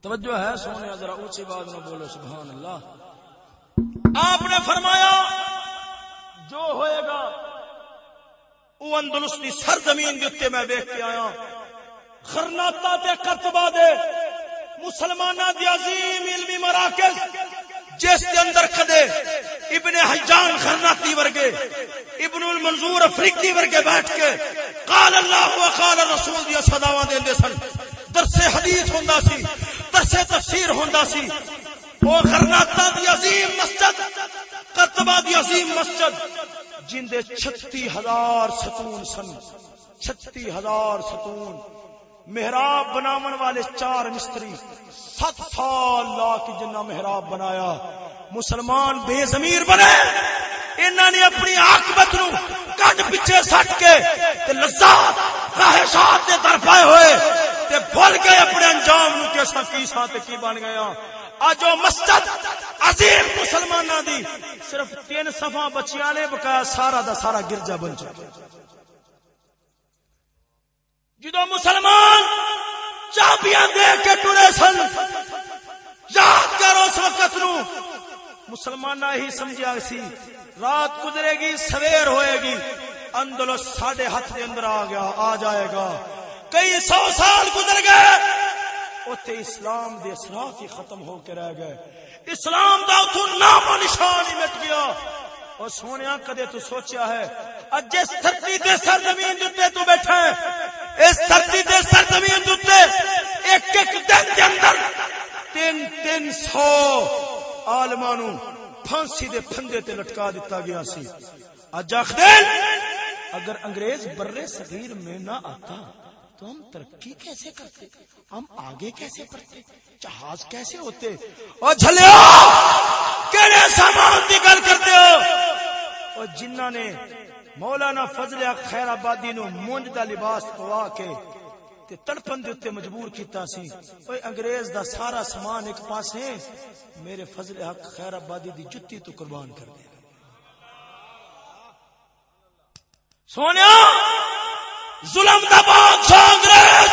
توجہ ہے، سونے، ذرا اونچی بات میں بولو، سبحان اللہ۔ آپ نے فرمایا، جو ہوئے گا وہ اندلس کی سرزمین کے میں دیکھ کے آیا۔ خرناتا دے کرتبا دے۔ مسلمانہ دی عظیم علمی مراکز، جس کے اندر کدے ابن حجان خرناتی ورگے، ابن المنظور افریقی ورگے بیٹھ کے قال اللہ و قال رسول دیا صداواں دیندے سن۔ درس حدیث ہوندا سی، درس تفسیر ہوندا سی۔ او خرناتا دی عظیم مسجد، قرطبہ دی عظیم مسجد، جن دے 36000 ستون سن۔ 36000 ستون۔ محراب بناون والے چار مستری سات سال لا کے جنہ محراب بنایا، مسلمان بے زمیر بنے۔ انہوں نے اپنی آکبت نو کٹ پیچھے سٹ کے تے لذات، خواہشات دے در پائے ہوئے تے بھول گئے اپنے انجام نو کہ اسا کی ساتھ کی بن گیا ہاں۔ اج او مسجد عظیم مسلماناں دی صرف تین صفحہ بچیاں نے بقایا سارا دا سارا گرجا بن چکا۔ جدو مسلمان چابیاں دے کے ٹرے سن، یاد کرو اس وقت نو۔ مسلمان ہی سمجھا سی، رات گزرے گی، سویر ہوئے گی، اندلس ساڈے ہاتھ کے اندر آ گیا، آ جائے گا۔ کئی سو سال گزر گئے اتنے اسلام دے اثرات ہی ختم ہو کے رہ گئے۔ اسلام دا اتو نام و نشان ہی مٹ گیا۔ اور سونے کدے تو سوچیا ہے جس دھرتی دے سرزمین دے تو بیٹھا ہے، اس دھرتی دے سرزمین دے ایک ایک دن کے اندر تین تین سو آلمانو پھانسی دے پھندے تے لٹکا دیتا گیا سی۔ اج دن اگر انگریز برے صغیر میں نہ آتا تو ہم ترقی کیسے کرتے؟ ہم آگے کیسے بڑھتے؟ جہاز کیسے ہوتے؟ اور جھلیا کہنے سامان کی گل کرتے ہو؟ اور جنہ نے مولانا فضل خیر آبادی نو مونج دا لباس پوا کے تے تڑپن دے تے مجبور کیتا سی۔ اوے انگریز دا سارا سامان ایک پاسے میرے فضل حق خیر آبادی دی جتی تو قربان کر دیا سونیا، ظلم دا بادشاہ انگریز!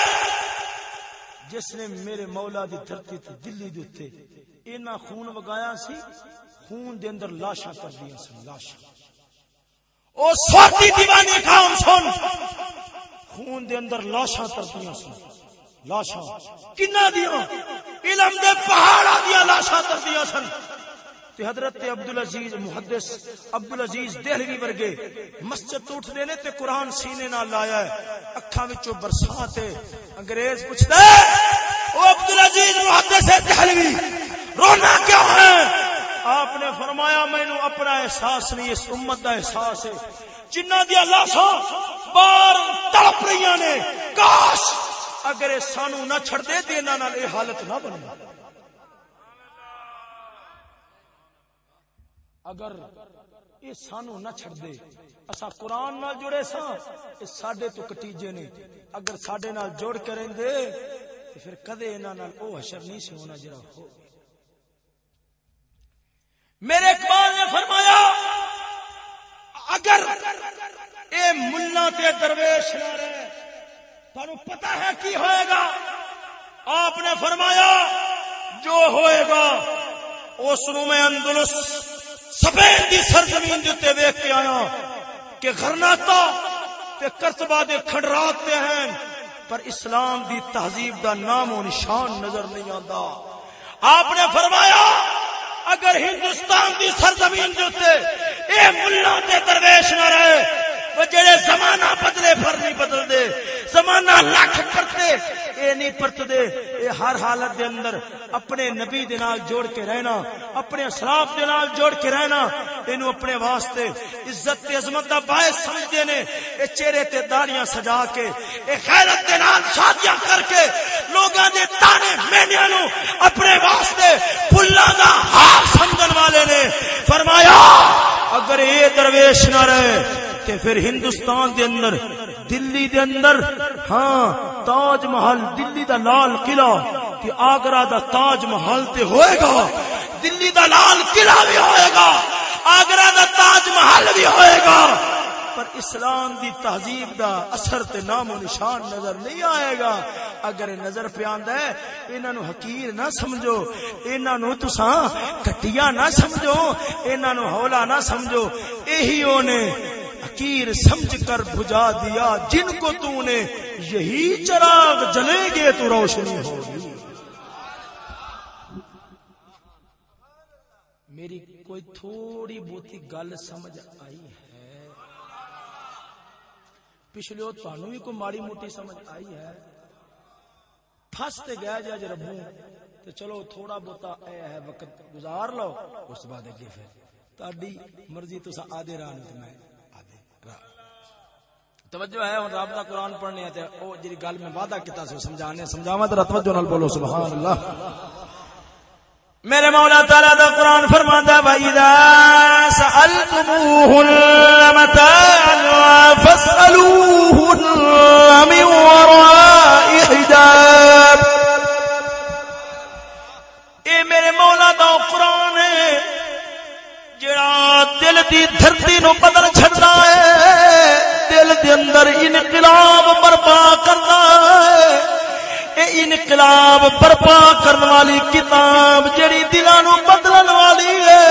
جس نے میرے مولا دی دھرتی تے دلی دے تے اینا خون وگایا سی، خون دے اندر لاشاں کر دیا سن لاشاں۔ او سوتی دیوانی قوم سن۔ خون دے اندر لاشاں تردیاں سن۔ لاشاں۔ کنا دیاں؟ علم دے پہاڑا دیاں لاشاں تردیاں سن۔ تے حضرت عبدالعزیز محدث، عبدالعزیز دہلوی ورگے مسجد اٹھ دے نے تے قرآن سینے نہ لایا ہے۔ اکھاں وچوں برسات ہے انگریز پوچھدا ہے او عبدالعزیز محدث دہلوی، رونا کیوں ہے؟ آپ نے فرمایا مینو اپنا احساس نہیں، اس امت کا احساس ہے۔ جنہ دیا لاشاں بار تڑپ رہی نے، کاش اگر سانو نہ چھڑ دے تو انہوں یہ حالت نہ بنے۔ اگر یہ سانو نہ چھڑ دے اسا قرآن نال جڑے سا یہ ساڈے تو کٹیجے نے۔ اگر ساڈے نال جوڑ کریں دے پھر کدے انہوں نے وہ حشر نہیں سی ہونا جرا ہو۔ میرے اقبال نے فرمایا، اگر اے ملا تے درویش نہ رہے تمہیں پتا ہے کی ہوئے گا؟ آپ نے فرمایا، جو ہوئے گا، اس میں اندلس سفید کی سرزمین دیتے دیکھ کے آیا کہ گرناتا تے کرتبہ دے کھڑرات تے ہیں، پر اسلام دی تہذیب دا نام و نشان نظر نہیں آتا آپ نے فرمایا اگر ہندوستان دی سرزمین دے اے ملہ تے درویش نہ رہے وہ جڑے زمانہ بدلے پر نہیں بدل دے زمانہ لکھ کرتے، اے نہیں پرت دے اے ہر حالت دے اندر اپنے نبی دے نال جوڑ کے رہنا، اپنے اسلاف دے نال جوڑ کے رہنا اینو اپنے واسطے عزت تے عظمت دا باعث سمجھدے نے، اے چہرے تے داڑیاں سجا کے، اے غیرت دے نال شادیاں کر کے، لوگاں دے تانے مینیاں نو اپنے واسطے پھلاں دا ہار سمجھن والے نے، فرمایا، اگر اے درویش نہ رہے تے پھر ہندوستان دے اندر، دلی دے اندر ہاں تاج محل، دلی دا لال قلعہ تے آگرہ دا تاج محل تے ہوئے گا۔ دلی دا لال قلعہ بھی ہوئے گا، آگرہ دا تاج محل بھی ہوئے گا۔ پر اسلام دی تہذیب دا اثر تے نام و نشان نظر نہیں آئے گا۔ اگر نظر پہ آندا ہے، انہاں نو حقیر نہ سمجھو، انہاں نو تساں کٹیا نہ سمجھو، انہاں نو ہولا نہ سمجھو۔ یہی نے حقیر سمجھ کر بجا دیا، جن کو تو نے یہی چراغ جلے گے تو روشنی ہوگی۔ میری کوئی تھوڑی بہت گل سمجھ آئی ہے۔ پچھلے تھانوں بھی کوئی ماڑی موٹی سمجھ آئی ہے۔ پھس تے گیا جا جی ربو تو چلو تھوڑا بہتا اے ہے، وقت گزار لو، اس بعد اگے پھر۔ تاری مرضی تو آدھے راہ میں توجہ ہے ہن رب کا قرآن پڑھنے تے او جی گل میں وعدہ کیتا سو سمجھانے سمجھاوا ذرا توجہ نال بولو، سبحان اللہ۔ میرے مولا تعالی دا قرآن فرماندا ہے اذا سالتموهن متاعا فاسالوهن من وراء حجاب۔ اے میرے مولا دا قرآن ہے، جڑا دل دی دھرتی نو بدل چھڑدا ہے۔ اندر انقلاب برپا کرنا اے انقلاب برپا کرنے والی کتاب جڑی دلوں بدلن والی ہے۔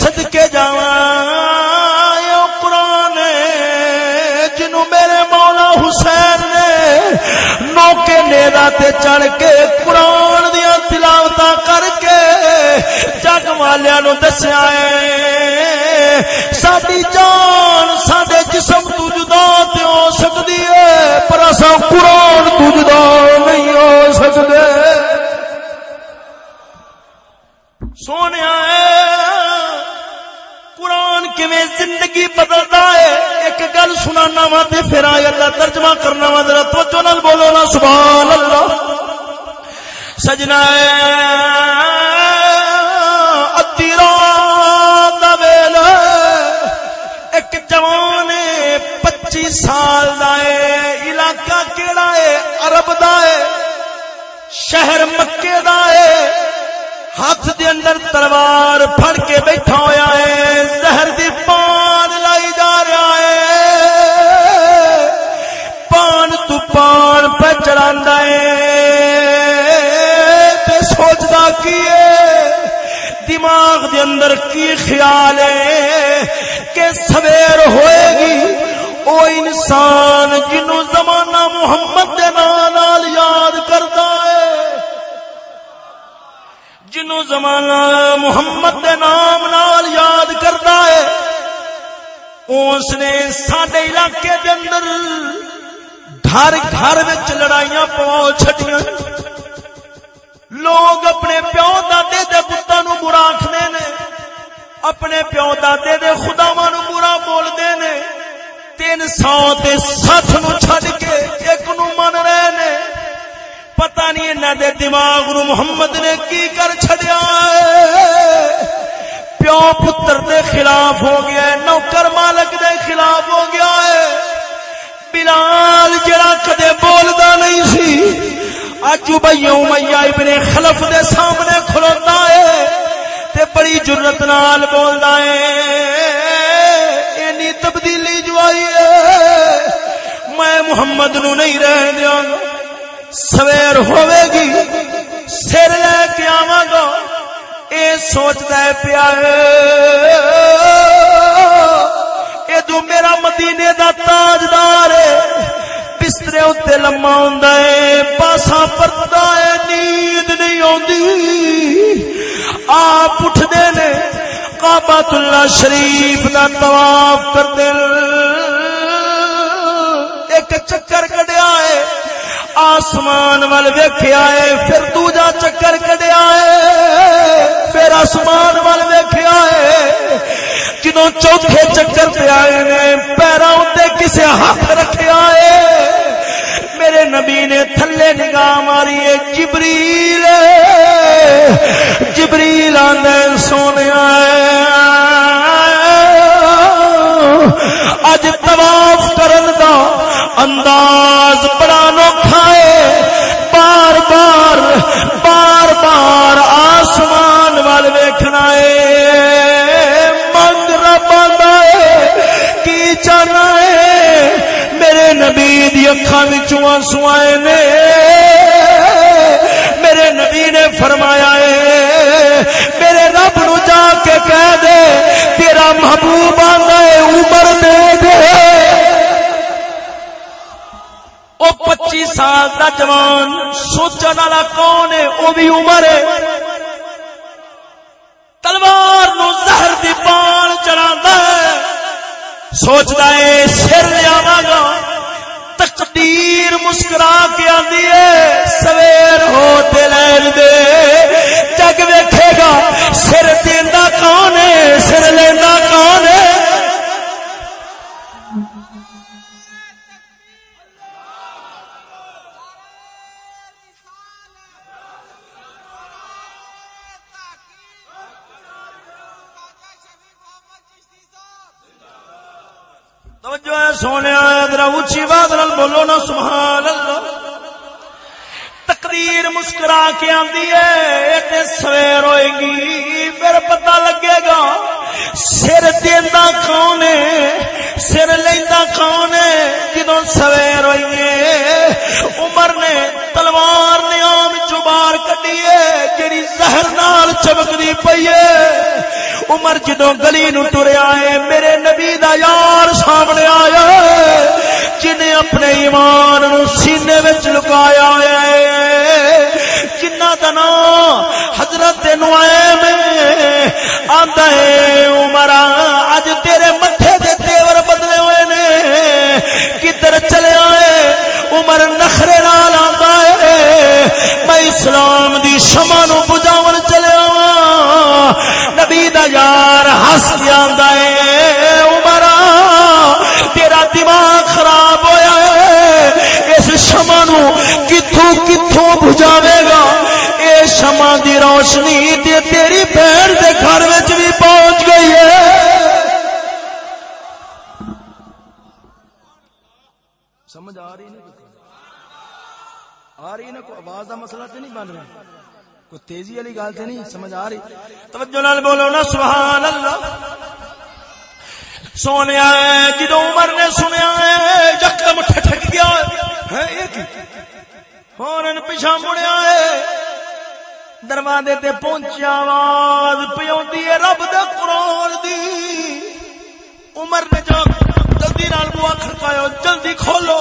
صدکے جاواں قرآن جنوں میرے مولا حسین نے نوکے نیرا تے چڑھ کے قرآن دیا تلاوت کر کے جگ والیا نو دسیا ساری جان سڈے سکتی ہے، پر اصا قرآن تو جدا نہیں ہو سکتے سونے قرآن کیویں زندگی بدلتا ہے؟ ایک گل سنانا وا تے پھر آیت دا ترجمہ کرنا وا، ذرا توجہ نال بولو نا سبحان اللہ سجنا ادی رات دا ویلا ایک جوان پچی سال شہر مکے دا ہے۔ ہاتھ دے اندر تلوار پھڑ کے بیٹھا ہویا ہے۔ زہر دی پان لائی جا رہا ہے۔ پان تو پان پہ چڑھا ہے۔ سوچتا کی دماغ دے اندر کی خیال ہے؟ کہ سویر ہوئے گی۔ او انسان جنو زمانہ محمد دے نال یاد کرتا ہے جنو زمانہ محمد دے نام نال یاد کرتا ہے، اس نے سڈے علاقے دے اندر گھر گھر لڑائیاں پوا چڈیاں لوگ اپنے پیو دے دے پتوں نو برا آخنے نے، اپنے پیو دے دے خداوا نو برا بولتے نے۔ تین سو تے سات نو چھڈ کے ایک نو پتہ نہیں انہاں دے دماغ نو محمد نے کی کر چھڈیا پیو پتر دے خلاف ہو گیا ہے، نوکر مالک دے خلاف ہو گیا ہے۔ بلال جڑا کدے بولدا نہیں سی اج بھائیوں میاں ابن خلف دے سامنے کھلوتا ہے تے بڑی جرت نال بولدا ہے۔ اینی تبدیلی جو آئی ہے، میں محمد نو نہیں رہ دیا گا۔ سویر ہوئے گی سر لے کے آواں گا۔ اے سوچتا ہے پیا، اے جو میرا مدینے دا تاجدار ہے، بسترے اتنے لما ہوں پاسا پرتا ہے، نیند نہیں آتی آپ اٹھتے نے کابت اللہ شریف کا طواف کرتے ایک چکر کڈیا ہے۔ آسمان وال ویخیا ہے، پھر دوجا چکر کڈیا ہے۔ پھر آسمان وال ویخیا ہے۔ جدو چوتھے چکر پہ آئے نے پیروں تے کسے ہاتھ رکھیا ہے۔ میرے نبی نے تھلے نگاہ ماری ہے، جبریل۔ جبریل آدھے سونے اج طواف کرن دا انداز بڑا آنسو آئے نے۔ میرے نبی نے فرمایا ہے، میرے رب نو جا کے کہہ دے، تیرا محبوب آندا ہے، عمر دے دے۔ او پچی سال دا جوان، سوچن والا کون ہے؟ او بھی عمر ہے۔ تلوار نو زہر دی پان چڑھا سوچتا ہے، سر لیا گا۔ مسکرا کے آدھی ہے، سویر ہو دل دے۔ جگ ویکھے گا، سر دینا کون ہے، سر لینا کون ہے؟ توجہ ہے سونے ذرا اونچی بات بولو نا سبحان اللہ تقدیر مسکرا کے آدھی ہے تے سویر ہوئے گی، پھر پتہ لگے گا۔ سر دینا کون ہے، سر لینا کون ہے جدو سویر ہوئیے چبار کڈی ہے جڑی زہر نال چمکدی پئی عمر جدو گلی نو ٹریا ہے، میرے نبی دا یار سامنے آیا جنہیں اپنے ایمان نو سینے وچ لکایا ہے۔ جنہ دا نام حضرت نعیم آندا ہے، عمر اج کتھوں کتھوں بجاوے گا؟ اے شمع دی روشنی تے تیری بہن دے گھر وچ بھی پہنچ گئی ہے۔ سمجھ آ رہی نہیں آ رہی نا، کوئی آواز دا مسئلہ تے نہیں بن رہا؟ کوئی تیزی والی گل تے نہیں؟ سمجھ آ رہی؟ توجہ نال بولو نا، سبحان اللہ۔ سونے جدو عمر نے سنیا ہے یکدم ٹھٹک گیا ہے۔ ایک فورن پیچھا مڑیا ہے۔ دروازے تے پہنچیا آواز پیوندی ہے رب دے قرآن دی۔ عمر نے جو جلدی نال بوا کھڑکایا، جلدی کھولو۔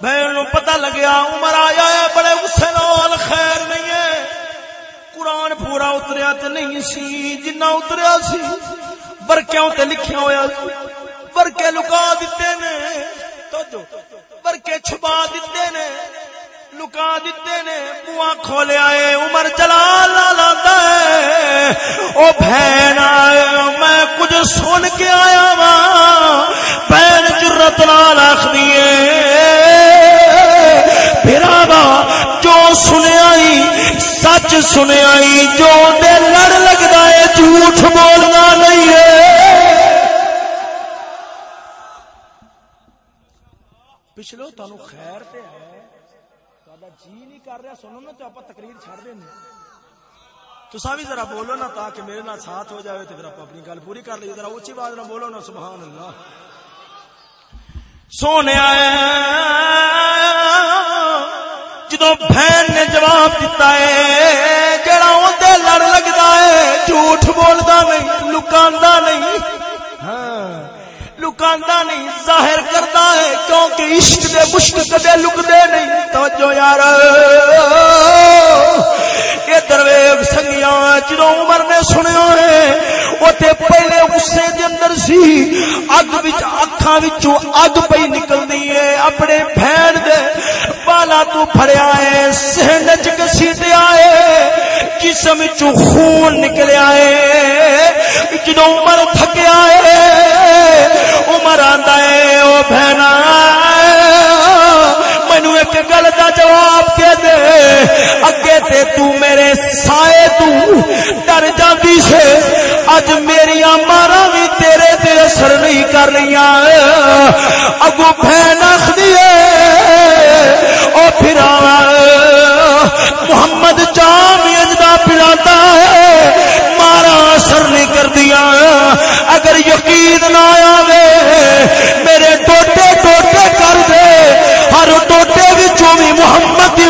بہن نو پتہ لگیا، عمر آیا ہے، بڑے غصے نال، خیر نہیں ہے۔ قرآن پورا اتریا تے نہیں سی، جنہ اتریا سی، برکیاں تے لکھیا ہویا۔ سی برکے لکا دیتے نے۔ توجہ، برکے چھپا دیتے نے۔ لکا دیتے نے، بوا کھولے آئے، عمر جلال لالا ہے۔ او بہن آئے، میں کچھ سن کے آیا وا بہن جرت لال آخری پھراوا جو سنے آئی، سچ سنے آئی، جو دے لڑ لگتا ہے، جھوٹ بولنا نہیں ہے۔ پچھلو تانوں خیر تے ہے۔ جی نہیں کر رہا، سنو نا تو آپ تقریر چھڑ دیں تو بھی ذرا بولو نا تاکہ میرے نال ساتھ ہو جائے تو پھر آپ اپنی گل پوری کر لیجیے ذرا اونچی بات نہ بولو نا سبحان اللہ سونے جدو بہن نے جواب دیتا ہے جڑا اندر لڑ لگتا ہے، جھوٹ بولتا نہیں، لکاندا نہیں۔ لکاندا نہیں، ظاہر کرتا ہے، کیونکہ عشق دے مشک کدے لکدے نہیں۔ توجہ یار درویب سنگیاں جنو عمر نے سنیا ہے پہلے غصے دے اندر سی، اگ وچ، اکھاں وچوں اگ پئی نکلدی ہے۔ اپنے بھین دے بالا تو پھڑیا ہے سہن وچ گھسیٹیا جسم وچوں خون نکلیا ہے۔ جنوں عمر تھکے تو میرے سائے تو ڈر جاندی سے اج میری مارا بھی تیرے تے اثر نہیں کر رہی اگو بہن آخری ہے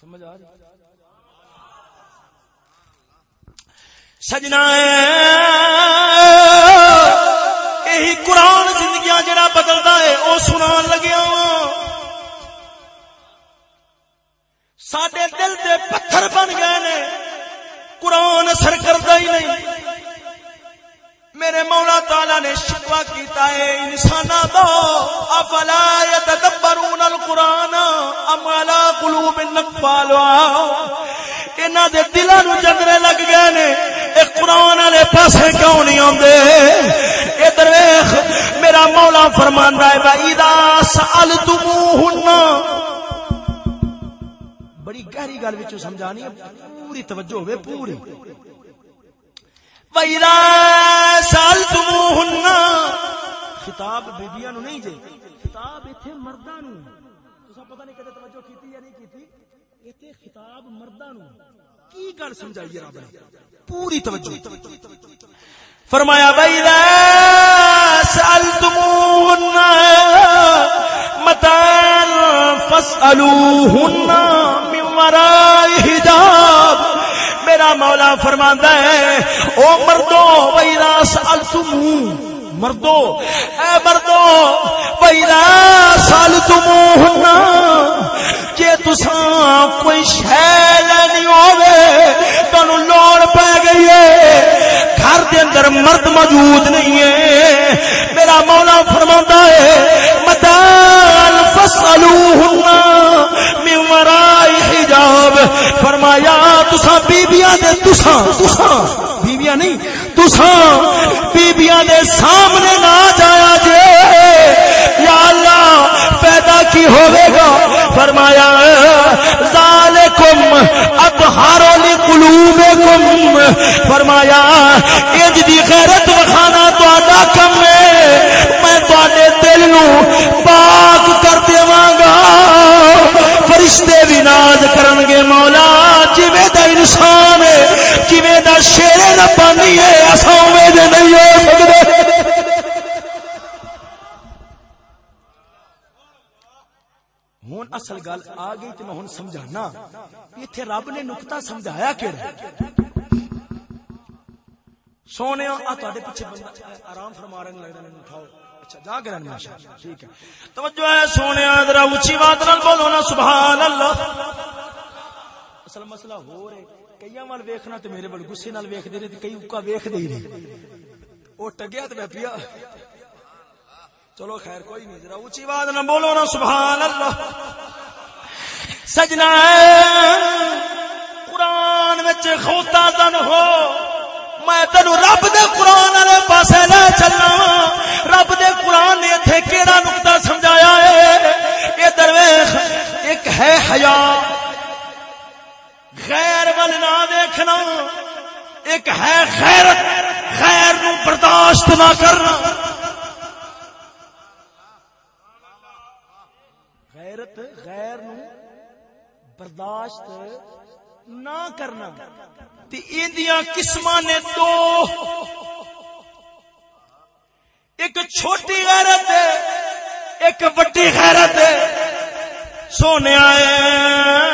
سمجھ آ رہی؟ سجنا یہی قرآن زندگیاں جڑا بدلتا ہے وہ سنا لگیا سڈے دل دے پتھر بن گئے نے۔ قرآن اثر کرتا ہی نہیں۔ میرے مولا تالا نے شکوا کیتا ہے انسان دو افلا یتدبرون القرآن ام علا قلوب نقفالوا انہاں دے دلاں نو جگرے لگ گئے نے، اے قرآن والے پاسے کیوں نہیں اوندے ادھر ویکھ میرا مولا فرماندا ہے بھائی اذا بڑی گہری گل وچ سمجھانی ہے، پوری توجہ ہوے، پوری۔ وَإِذَا سَأَلْتُمُوهُنَّ خطاب بیبیاں نو نہیں جے۔ خطاب ایتھے مرداں نو۔ تساں پتہ نہیں کدے توجہ کیتی یا نہیں کیتی۔ ایتھے خطاب مرداں نو۔ کی گل سمجھائی رب نے؟ پوری توجہ۔ فرمایا، وَإِذَا سَأَلْتُمُوهُنَّ مَتَاعًا فَاسْأَلُوهُنَّ مِنْ وَرَاءِ حِجَابٍ۔ میرا مولا فرماندا ہے، او مردو وَإِذَا سَأَلْتُمُوهُنَّ مردو، اے مردو پیدا سال تم جے تساں کوئی شے لینی ہوے تانوں لوڑ پے گئی ہے، گھر دے اندر مرد موجود نہیں ہے۔ میرا مولا فرماندا ہے، مدان فسلوہن من وراء حجاب، فرمایا تساں بیبییاں دے تساں. تساں بیبییاں نہیں، تساں. بیبییاں دے سامنے نہ جایا جے. یا اللہ پیدا کی ہوے گا؟ فرمایا، ذالکم اطہار لقلوبکم فرمایا اج دی غیرت وکھانا تہاڈا کم ہے. میں تہاڈے دل نو پاک کر دیواں گا. فرشتے بھی ناز کرن گے مولا. دا انسان ہے؟ جویں دا شیر ربانی ہے؟ اساں اویں دے نہیں ہو سکدے۔ ہوں اصل گل آ گئی تو میں ہوں سمجھانا۔ اتنے رب نے نکتا سمجھایا کہ سونے تے پیچھے بندہ آرام فرما رہے لگ رہے اٹھاؤ۔ اچھا جا کے رہنا ٹھیک ہے۔ توجہ ہے سونے ذرا اونچی بات نال بولو نا، سبحان اللہ۔ اصل مسئلہ ہو رہے کئی وال ویکھنا تے میرے بڑے غصے نال ویکھ دے رہے تے کئی اکا ویکھ دے رہے او ٹگیا تے میں پیا۔ چلو خیر، کوئی نہیں، ذرا اونچی بات نہ بولو نا سبحان اللہ سجنا قرآن وچ خوتا تن ہو۔ میں تینو رب دے قرآن والے پاسے لے چلنا رب دے قرآن نے اتنے کیڑا نقطہ سمجھایا ہے؟ یہ درویش، ایک ہے حیا۔ غیر ول نہ دیکھنا۔ ایک ہے خیرت، خیر نو برداشت نہ کرنا۔ غیرت غیر نو برداشت نہ کرنا۔ تے ایندیاں قسماں نے دو۔ ایک چھوٹی غیرت ہے ایک بڑی غیرت۔ ہے سونے آئے۔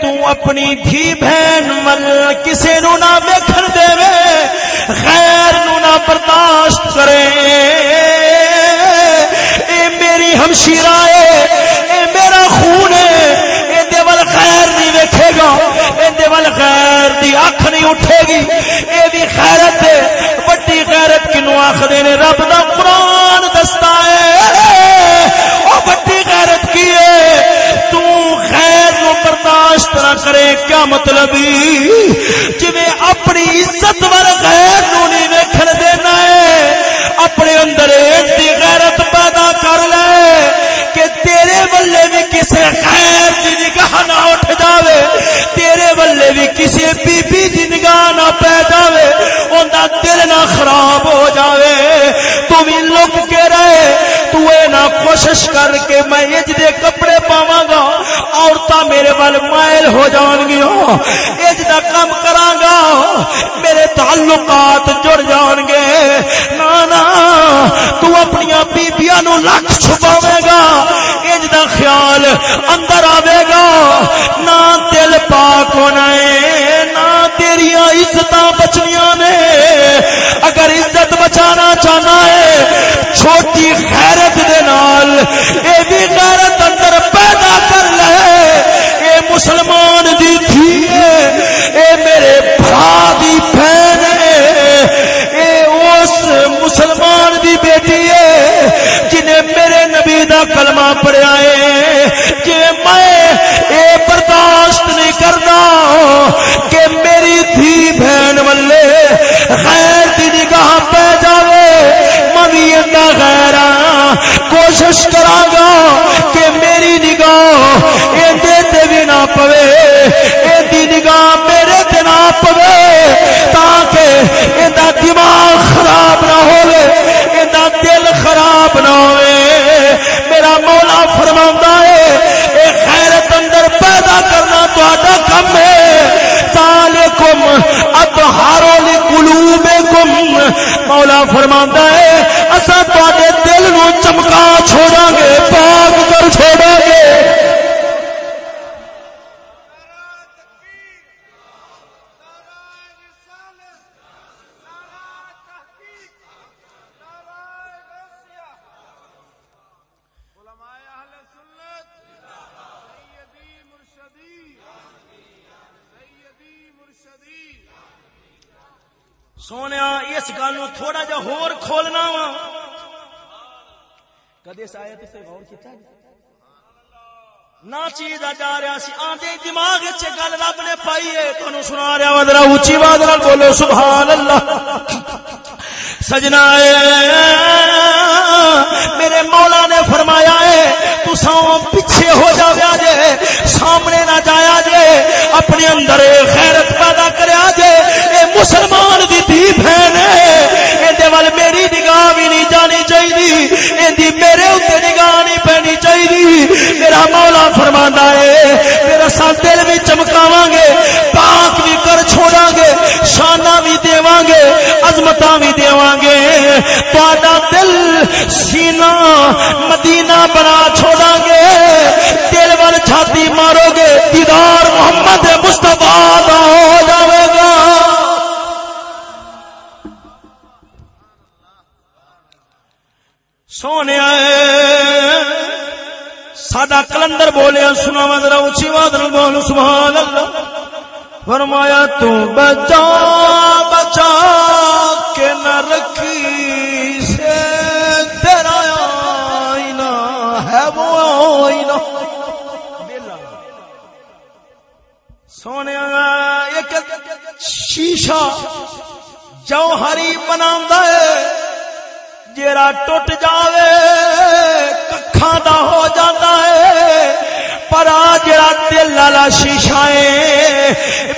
تو اپنی دھی بہن مل کسے نو نہ ویکھن دے غیر نو نہ برداشت کرے۔ اے میری ہمشیرہ ہے اے میرا خون ہے اے دیول خیر نہیں ویکھے گا۔ اے دیول خیر دی اکھ نہیں اٹھے گی۔ اے بھی خیرت ہے بڑی غیرت کنو آخدے نے؟ رب دا قرآن دستا ہے او بڑی غیرت کی ہے برداشت نہ کرے کیا مطلب جویں اپنی عزت ور غیر نو نہیں ویکھن دینا ہے، اپنے اندر ایسی غیرت پیدا کر لے کہ تیرے بلے بھی کسی خیر کی نگاہ نہ اٹھ جاوے، تیرے بلے بھی کسی بی بی دی نگاہ نہ پہ جاوے ان دل نہ خراب ہو جاوے۔ تو بھی لک کے رہے، تو اے نہ کوشش کر کے میں اج دے کپڑے فیل ہو جان گیا اس کا کام کرا گا۔ میرے تعلقات جڑ جان گے۔ نانا، تو اپنی بیبیا نو لکھ چھپاویں گا۔ اج اجدا خیال اندر آوے گا۔ نہ دل پاک ہونا ہے نا تیری عزت بچنیاں نے۔ اگر عزت بچانا چاہنا ہے، چھوٹی خیر تہاڈا کم ہے۔ ذالکم اطہارو لقلوبکم مولا فرماندا ہے اسا تہاڈے دل نو چمکا چھوڑاں گے، پاک کر چھوڑاں گے سونے اس گل نو تھوڑا جا ہور کھولنا وا کدے اس آیت سے نہ چیز آ جا رہا سی، آندے دماغ وچ گل رب نے پائی ہے، تانوں سنا رہا وا، ذرا اونچی آواز نال بولو سبحان اللہ سجنا میرے مولا نے فرمایا ہے، تو پیچھے ہو جایا جے، سامنے نہ جایا جے، اپنے اندر خیرت پیدا کریا جے۔ اے مسلمان دی دی بہن ہے۔ وال میری نگاہ بھی نہیں جانی چاہیے میرا مولا فرما ہے میرا سا دل بھی چمکاواں گے پاک بھی کر چھوڑا گے شانہ بھی دیواں گے عظمت بھی دیواں گے تا دل سینہ مدینہ بنا چھوڑا گے دل وال چھاتی مارو گے دیدار محمد مستفا ہو جاوے گا۔ سونے ساڈا کلندر بولیا سنا ذرا اچھی بات بول سبحان اللہ فرمایا، تو بچا بچا کے نہ رکھی سے تیرا آئینہ ہے وہ آئینہ۔ سونے ایک شیشہ جوہری بنا ہے، جیڑا ٹوٹ جاوے، ککھاں دا ہو جاتا والا شیشہ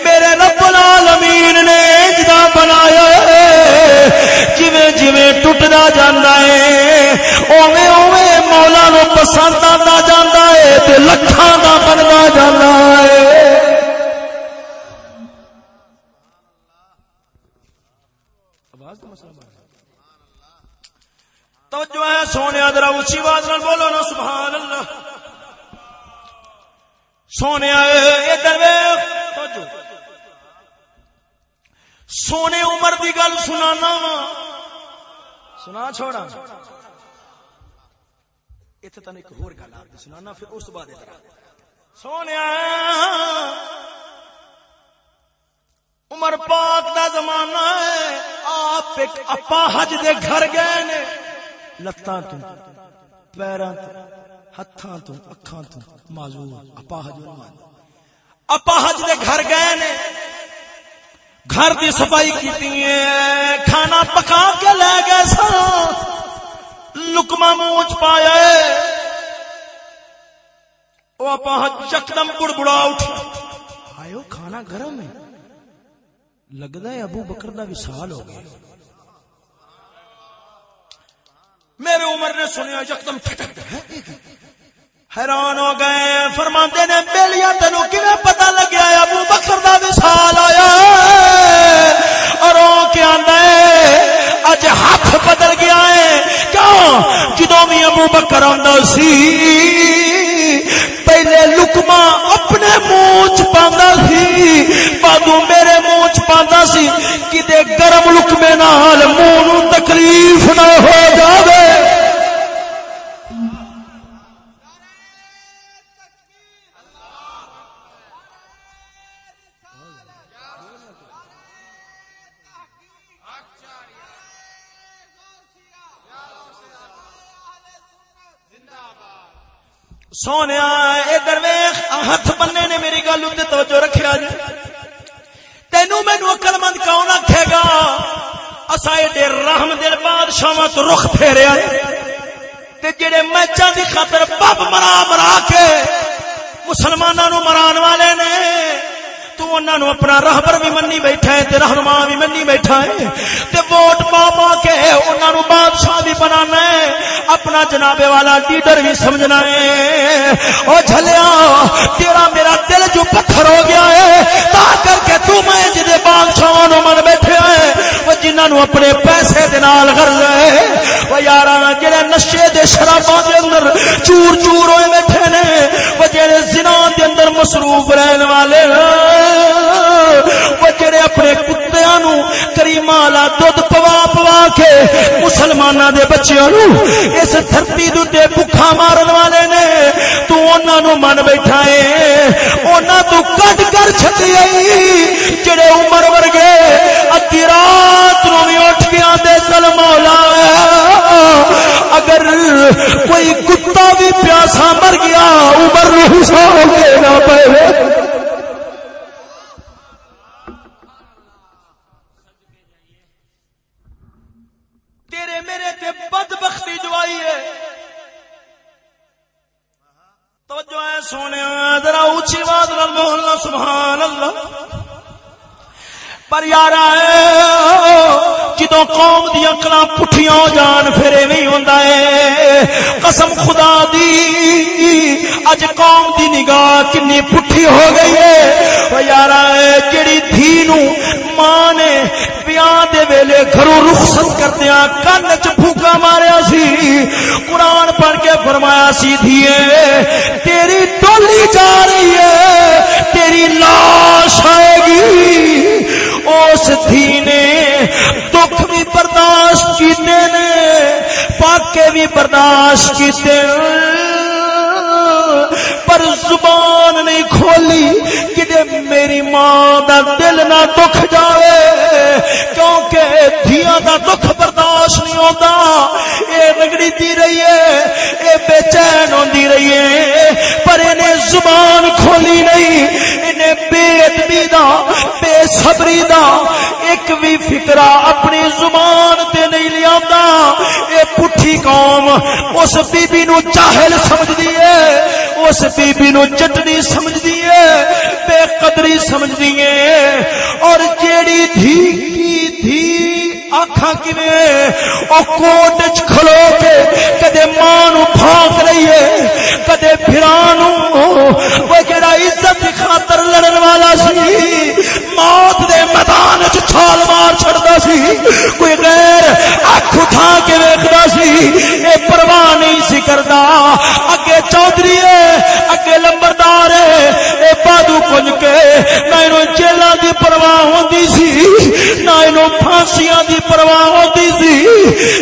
میرے رب العالمین نے جدا بنایا ہے۔ جویں جویں ٹوٹدا جاندا ہے اوویں اوویں مولا نو پسند آندا جاندا ہے تے لکھاں دا بندا جاندا ہے۔ توجہ ہے سونے ادرا اچھی بات نال بولو نا سبحان اللہ۔ سونے سونے عمر دی گل سنانا۔ سنا چھوڑا۔ اتنے تین ایک ہور گل آپ سنانا پھر اس بعد سونے عمر پاک دا زمانہ ہے۔ آپ ایک اپا حج دے گھر گئے نے۔ لتاں تو پیراں تو۔ ہتھاں تو اکھاں تو معذور اپاہج اپاہج دے گھر گئے نے، گھر دی صفائی کیتی ہے کھانا پکا کے لے گئے سن۔ لکما منہ پایا وہ اپاہج چکدم بڑبڑا اٹھ آئے کھانا گرم ہے۔ لگتا ہے ابو بکر دا وصال ہو گیا۔ میرے عمر نے سنیا یکدم ٹھٹک حیران ہو گئے فرماندے نے بیلیا تینو کیویں پتہ لگیا ابو بکر دا وصال آیا اور او کیا اج ہاتھ بدل گیا ہے۔ کیوں؟ جدو بھی ابو بکر آندا سی، پہلے لکما اپنے منہ چ پاندا سی بادو میرے منہ چ پاندا سی۔ کدے گرم لکمے نال منہ تکلیف نہ ہو جاوے۔ سونے ادھر ویخ ہاتھ بننے نے میری گل اتنے توجہ رکھا جی۔ تینو مینو اکل مند کون آخے گا؟ اصا ایڈے رحم دل بادشاہ تو رخ پھیریا جی۔ جڑے میچا دی خاطر بب مرا مرا کے مسلمانوں مران والے نے تو انہاں نو اپنا راہبر بھی منی بیٹھا ہے تے رہنما بھی منی بیٹھا ہے تے ووٹ پا پا کے انہاں نو بادشاہ بھی بنانا ہے اپنا جناب والا لیڈر بھی سمجھنا ہے او جھلیا، تیرا میرا دل جو پتھر ہو گیا ہے، تا کر کے تو میں جدے بادشاہ نو من بیٹھے ہیں او جنہاں نو اپنے پیسے دے نال غرض ہے او یاراں جڑے نشے دے شراباں دے اندر چور چور ہوئے بیٹھے نے او جڑے زنا دے اندر مصروف رہن والے ہیں وہ جڑے اپنے کتیاں نو کریم والا دودھ پوا پوا کے مسلماناں دے بچیاں نو اس دھرتی دے بھکھا مارن والے نے، تو انہاں نو من بیٹھا ہے۔ انہاں تو کٹ کر چھڈی آئی۔ جڑے عمر ورگے ادھی رات نو بھی اٹھ کے آندے چل مولا۔ اگر کوئی کتا بھی پیاسا مر گیا، عمر نو حساب دینا پے تے میرے تے بدبختی جوائی ہے۔ توجہ ہے سونے، ذرا اونچی بات نہ بولنا سبحان اللہ پر یار جدو قوم دیا کلا پٹھیاں ہو جان، پھر نہیں ہوندا ہے۔ قسم خدا دی، اج قوم دی نگاہ کنی پٹھی ہو گئی ہے۔ یار جڑی دھی نو ماں نے بیاہ دے ویلے گھروں رخصت کردیا کن چ پھوکا ماریا سی۔ قرآن پڑھ کے فرمایا سی، دھیے، تیری ٹولی جا رہی ہے، تیری لاش آئے گی۔ اس دھی نے دکھ بھی برداشت کیتے نے، پاکے بھی برداشت کیتے۔ پر زبان نہیں کھولی کہ میری ماں دا دل نہ دکھ جائے کیونکہ دھیاں دا دکھ برداشت نہیں ہوتا اے رگڑی دی رہی ہے اے بے چین ہوندی رہی ہے پر انہیں زبان کھولی نہیں، انہیں بے ادبی دا، بے صبری دا۔ ایک بھی فکرہ اپنی زبان تے نہیں لیا اے پٹھی قوم، اس بی بی نو چاہل سمجھ دیئے اس بی بی نو چٹنی سمجھ دیئے بے قدری سمجھ دیئے اور جیڑی دھی کی دھی آخا او کوٹ کھلو کے کدے ماں نو پھانک رہی ہے، کدے پھرانو وہ جڑا عزت کی خاطر لڑن والا سی۔ موت دے میدان چھال مار چھڑدا سی۔ کوئی غیر اکھ اٹھا کے ویکھدا سی۔ اے پرواہ نہیں سی کردا۔ اگے چودھری ہے، اگے لمبردار ہے۔ اے بادو کنج کے، نہ اینو جیلاں دی پرواہ ہوندی سی، نہ اینو پھانسیاں دی پرواہ ہوتی سی۔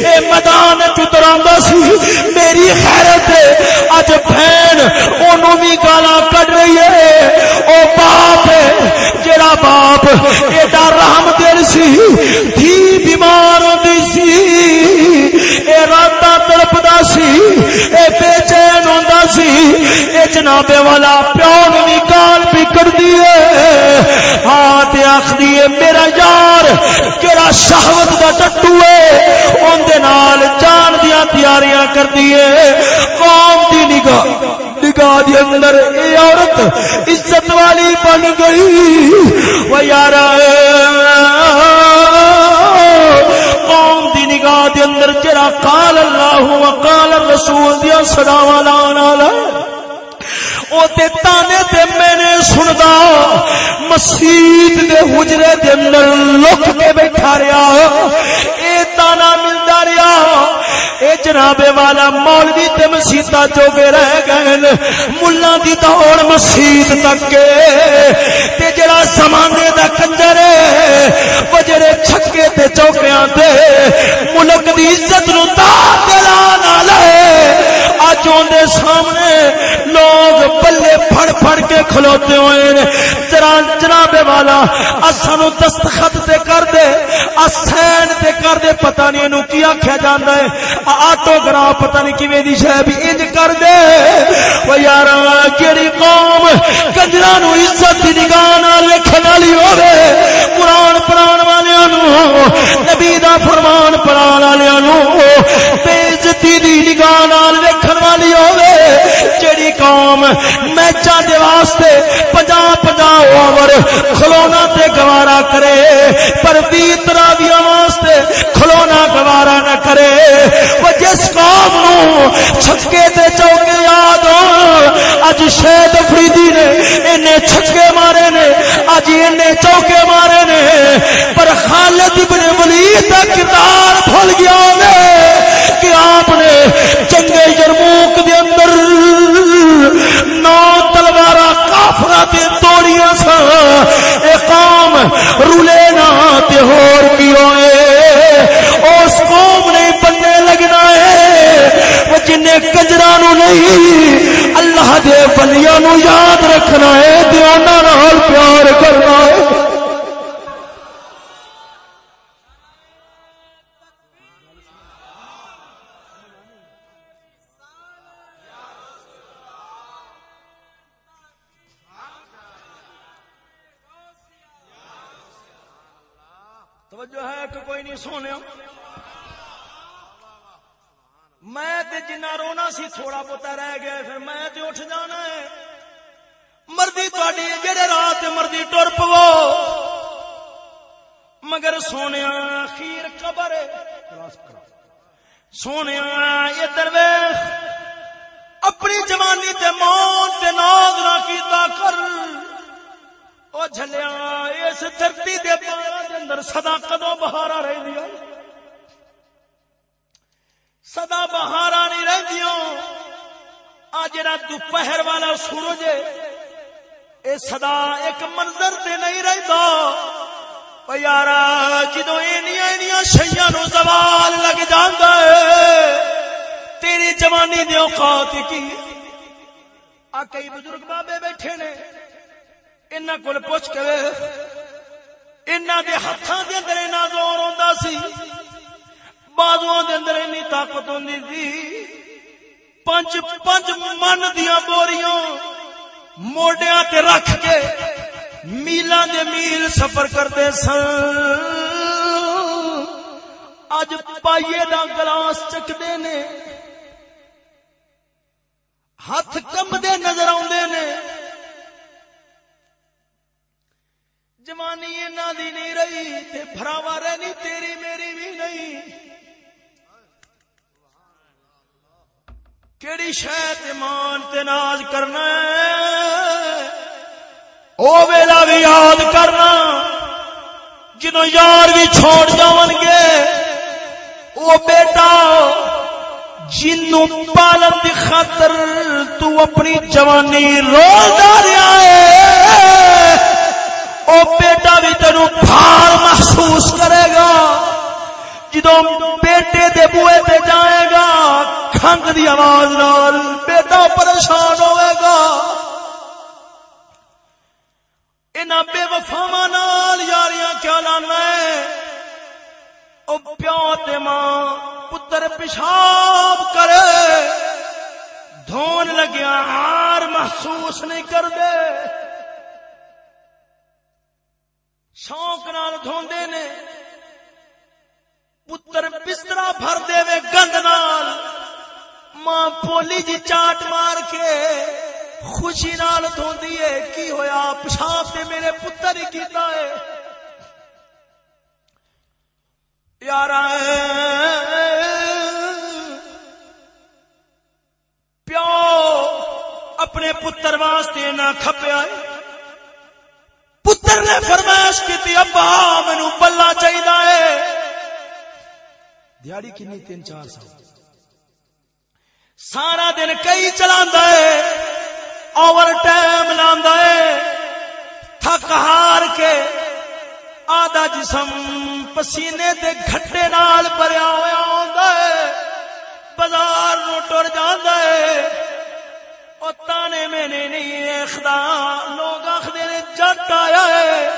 اے میدان چترا سی۔ میری خیرت ایڈا رحم دل سی، دھی بیمار ہوتی سی۔ اے راتا تڑپدا سی، اے بے چین ہوندا سی۔ اے جناب والا پیو بھی گال بھی کر دیے ہاں تے آخری میرا یار، کیڑا شہوت دا ٹٹو ہے ان دے نال جان دیا تیاریاں کر دیے قوم دی نگاہ۔ نگاہ دی اندر اے عورت عزت والی بن گئی۔ وہ یار، قوم دی نگاہ دے اندر جرا قال اللہ و قال الرسول دیا صداواں لانا لے او تے تانے تے میں نے سندا مسجد دے حجرے دے اندر لک کے بیٹھا رہیا اے تانا ملدا یاریا اے جناب والا مولوی تے مسیتا جوگے رہ گئے ملا دی دوڑ مسیت تک تے جڑا زمانے دا کنجر وہ جڑے چھکے تے چوکیاں تے ملک دی عزت نو تار دلان والے اج دے سامنے لوگ پلے پھڑ پھڑ کے کھلوتے ہوئے نے جناب والا اسانو دستخط تے کر دے اسین تے کر دے، پتہ نہیں اینو کی آکھیا جاندا ہے۔ آٹو گرا پتہ نہیں کیویں دی شے بھی انج کر دے۔ او یار کیڑی قوم کنجراں نو عزت دی نگاہ نال ویکھن والی ہوے قران پڑھان والےاں نو نبی دا فرمان پڑھان والےاں نو بے عزتی دی نگاہ قوم میچاں دے واسطے 50 50 اوور کھلونا تے گوارا کرے، پر بھی تراویاں واسطے کھلونا گوارا نہ کرے۔ وہ جس قوم نو چھکے تے چوکے یاد اج شہد فریدی نے انہیں چھکے مارے نے، اج انہیں چوکے مارے نے، پر خالد ابن ولید دا کردار بھول گیا نے کہ آپ نے سا قوم رولے نہ تے ہور کی ہوئے اس قوم نے بننے لگنا ہے۔ وہ جن کجرا نو نہیں، اللہ دے بلیاں نو یاد رکھنا ہے دیوانا نال سونے میں تے جنا رونا سی تھوڑا بہت رہ گیا پھر میں تے اٹھ جانا ہے۔ مردی تاری جڑے رات مردی ٹر پو۔ مگر سونے خیر قبر۔ سونے یہ درویش۔ اپنی جوانی تے موت تے ناز نہ کیتا کر۔ او جھلیا، اس دھرتی دے پاراں اندر صدا کدو بہارا رہندیاں صدا بہارا نہیں رہندیاں۔ آ جڑا دوپہر والا سورج اے صدا ایک منظر تے نہیں رہندا۔ او یارا، جدوں اینیاں اینیاں شیاں نو زوال لگ جاندا ہے، تیری جوانی دے اوقات کی؟ آ کئی بزرگ بابے بیٹھے نے۔ انہاں کول پوچھ کے انہاں دے ہتھاں دے اندر اینا زور ہوندا سی، بازواں دے اندر اینی طاقت ہوندی سی۔ پنج پنج من دیاں بوریاں موڈیاں تے رکھ کے میلاں دے میل سفر کرتے سن۔ اج پائیے دا گلاس چکدے نے ہاتھ کمدے نظر آندے نے۔ جوانی انہاں دی نہیں رہی، تے بھراوا رہنی تیری، میری بھی نہیں۔ کیڑی شاید ایمان تے ناز کرنا ہے؟ او ویلا بھی یاد کرنا۔ جنوں یار بھی چھوڑ جاون گے، او بیٹا، جنوں پالن دی خاطر تو اپنی جوانی روزہ رہا ہے۔ او بیٹا بھی تینوں بھار محسوس کرے گا۔ جدو بیٹے دے بوئے تے جائے گا، کھنگ دی آواز نال بیٹا پریشان ہوئے گا۔ انہاں بے وفاواں نال یاریاں کیا لانا ہے؟ او پیو تے ماں پتر پیشاب کرے۔ دھون لگیا ہار محسوس نہیں کر دے شوق نال دھوندے نے پتر بسترا بھر دے وے گند نال ماں پولی جی چاٹ مار کے خوشی نال دھوندی ہے کی ہویا پیشاب تے میرے پتر ہی کیتا ہے یار پیو اپنے پتر واسطے نہ کھپیا ہے پتر نے فرمائش کی ابا مینو بلا چاہیے دیہڑی کنی تین چار سال۔ سارا دن کئی چلا اوور ٹائم لا تھک ہار کے آدھا جسم پسینے دے گھٹے نال بھریا ہوا ہے۔ بازار نو ٹر جانا ہے۔ تانے میں نے نہیں خدا لوگ آخر جٹ آیا ہے۔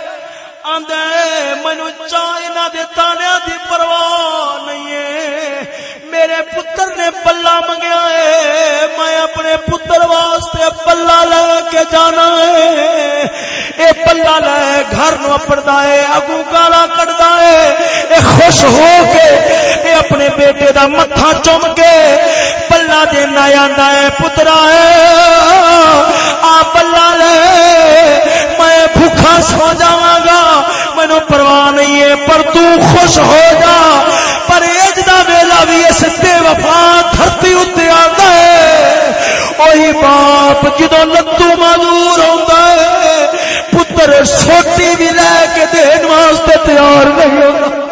آدھے مینو چاہ دے تانے دی پرواہ نہیں ہے۔ میرے پتر نے پلا منگیا ہے، میں اپنے پتر واسطے پلا لے کے جانا ہے۔ اے پلا لے گھر نو پڑتا ہے اگو گالا کٹتا ہے۔ اے خوش ہو کے اے اپنے بیٹے دا متھا چوم کے پلا دینا آندا ہے، پترا ہے، آ پلا لے۔ میں بھوکا سو جاواں گا مینو پرواہ نہیں ہے، پر تو خوش ہو جا۔ پر ایج دا ویلا بھی اس بے وفا دھرتی اتنے آتا ہے۔ وہی باپ جدو لتو معذور ہوتا ہے، پتر سوٹی بھی لے کے دین واسطے تیار نہیں ہوتا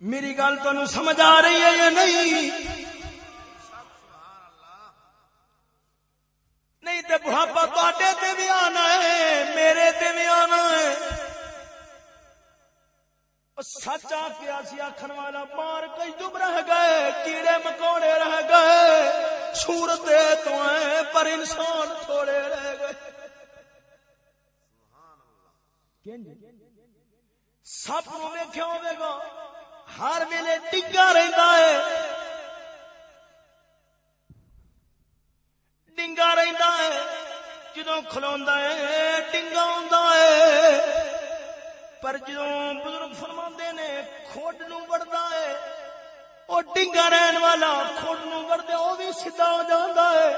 میری گل تمہیں سمجھ آ رہی ہے یا نہیں؟ نہیں تو بڑھاپا تے بھی آنا ہے، میرے تے بھی آنا ہے۔ سچ آ کے سی آخر والا، مار کئی دب رہ گئے، کیڑے مکوڑے رہ گئے سورتے تو ہیں، پر انسان تھوڑے رہ گئے۔ سب نو ویکیا ہوگا ہر ویلے ڈگا رہتا ہے۔ ڈنگا رہتا ہے جدو کھلوا ہے ڈنگا ہوں پر جدو بزرگ فرما نے کھوٹ نو بڑھتا ہے وہ ڈنگا رہن والا کھوٹ نو بڑھتے وہ بھی سیدا ہو جاتا ہے۔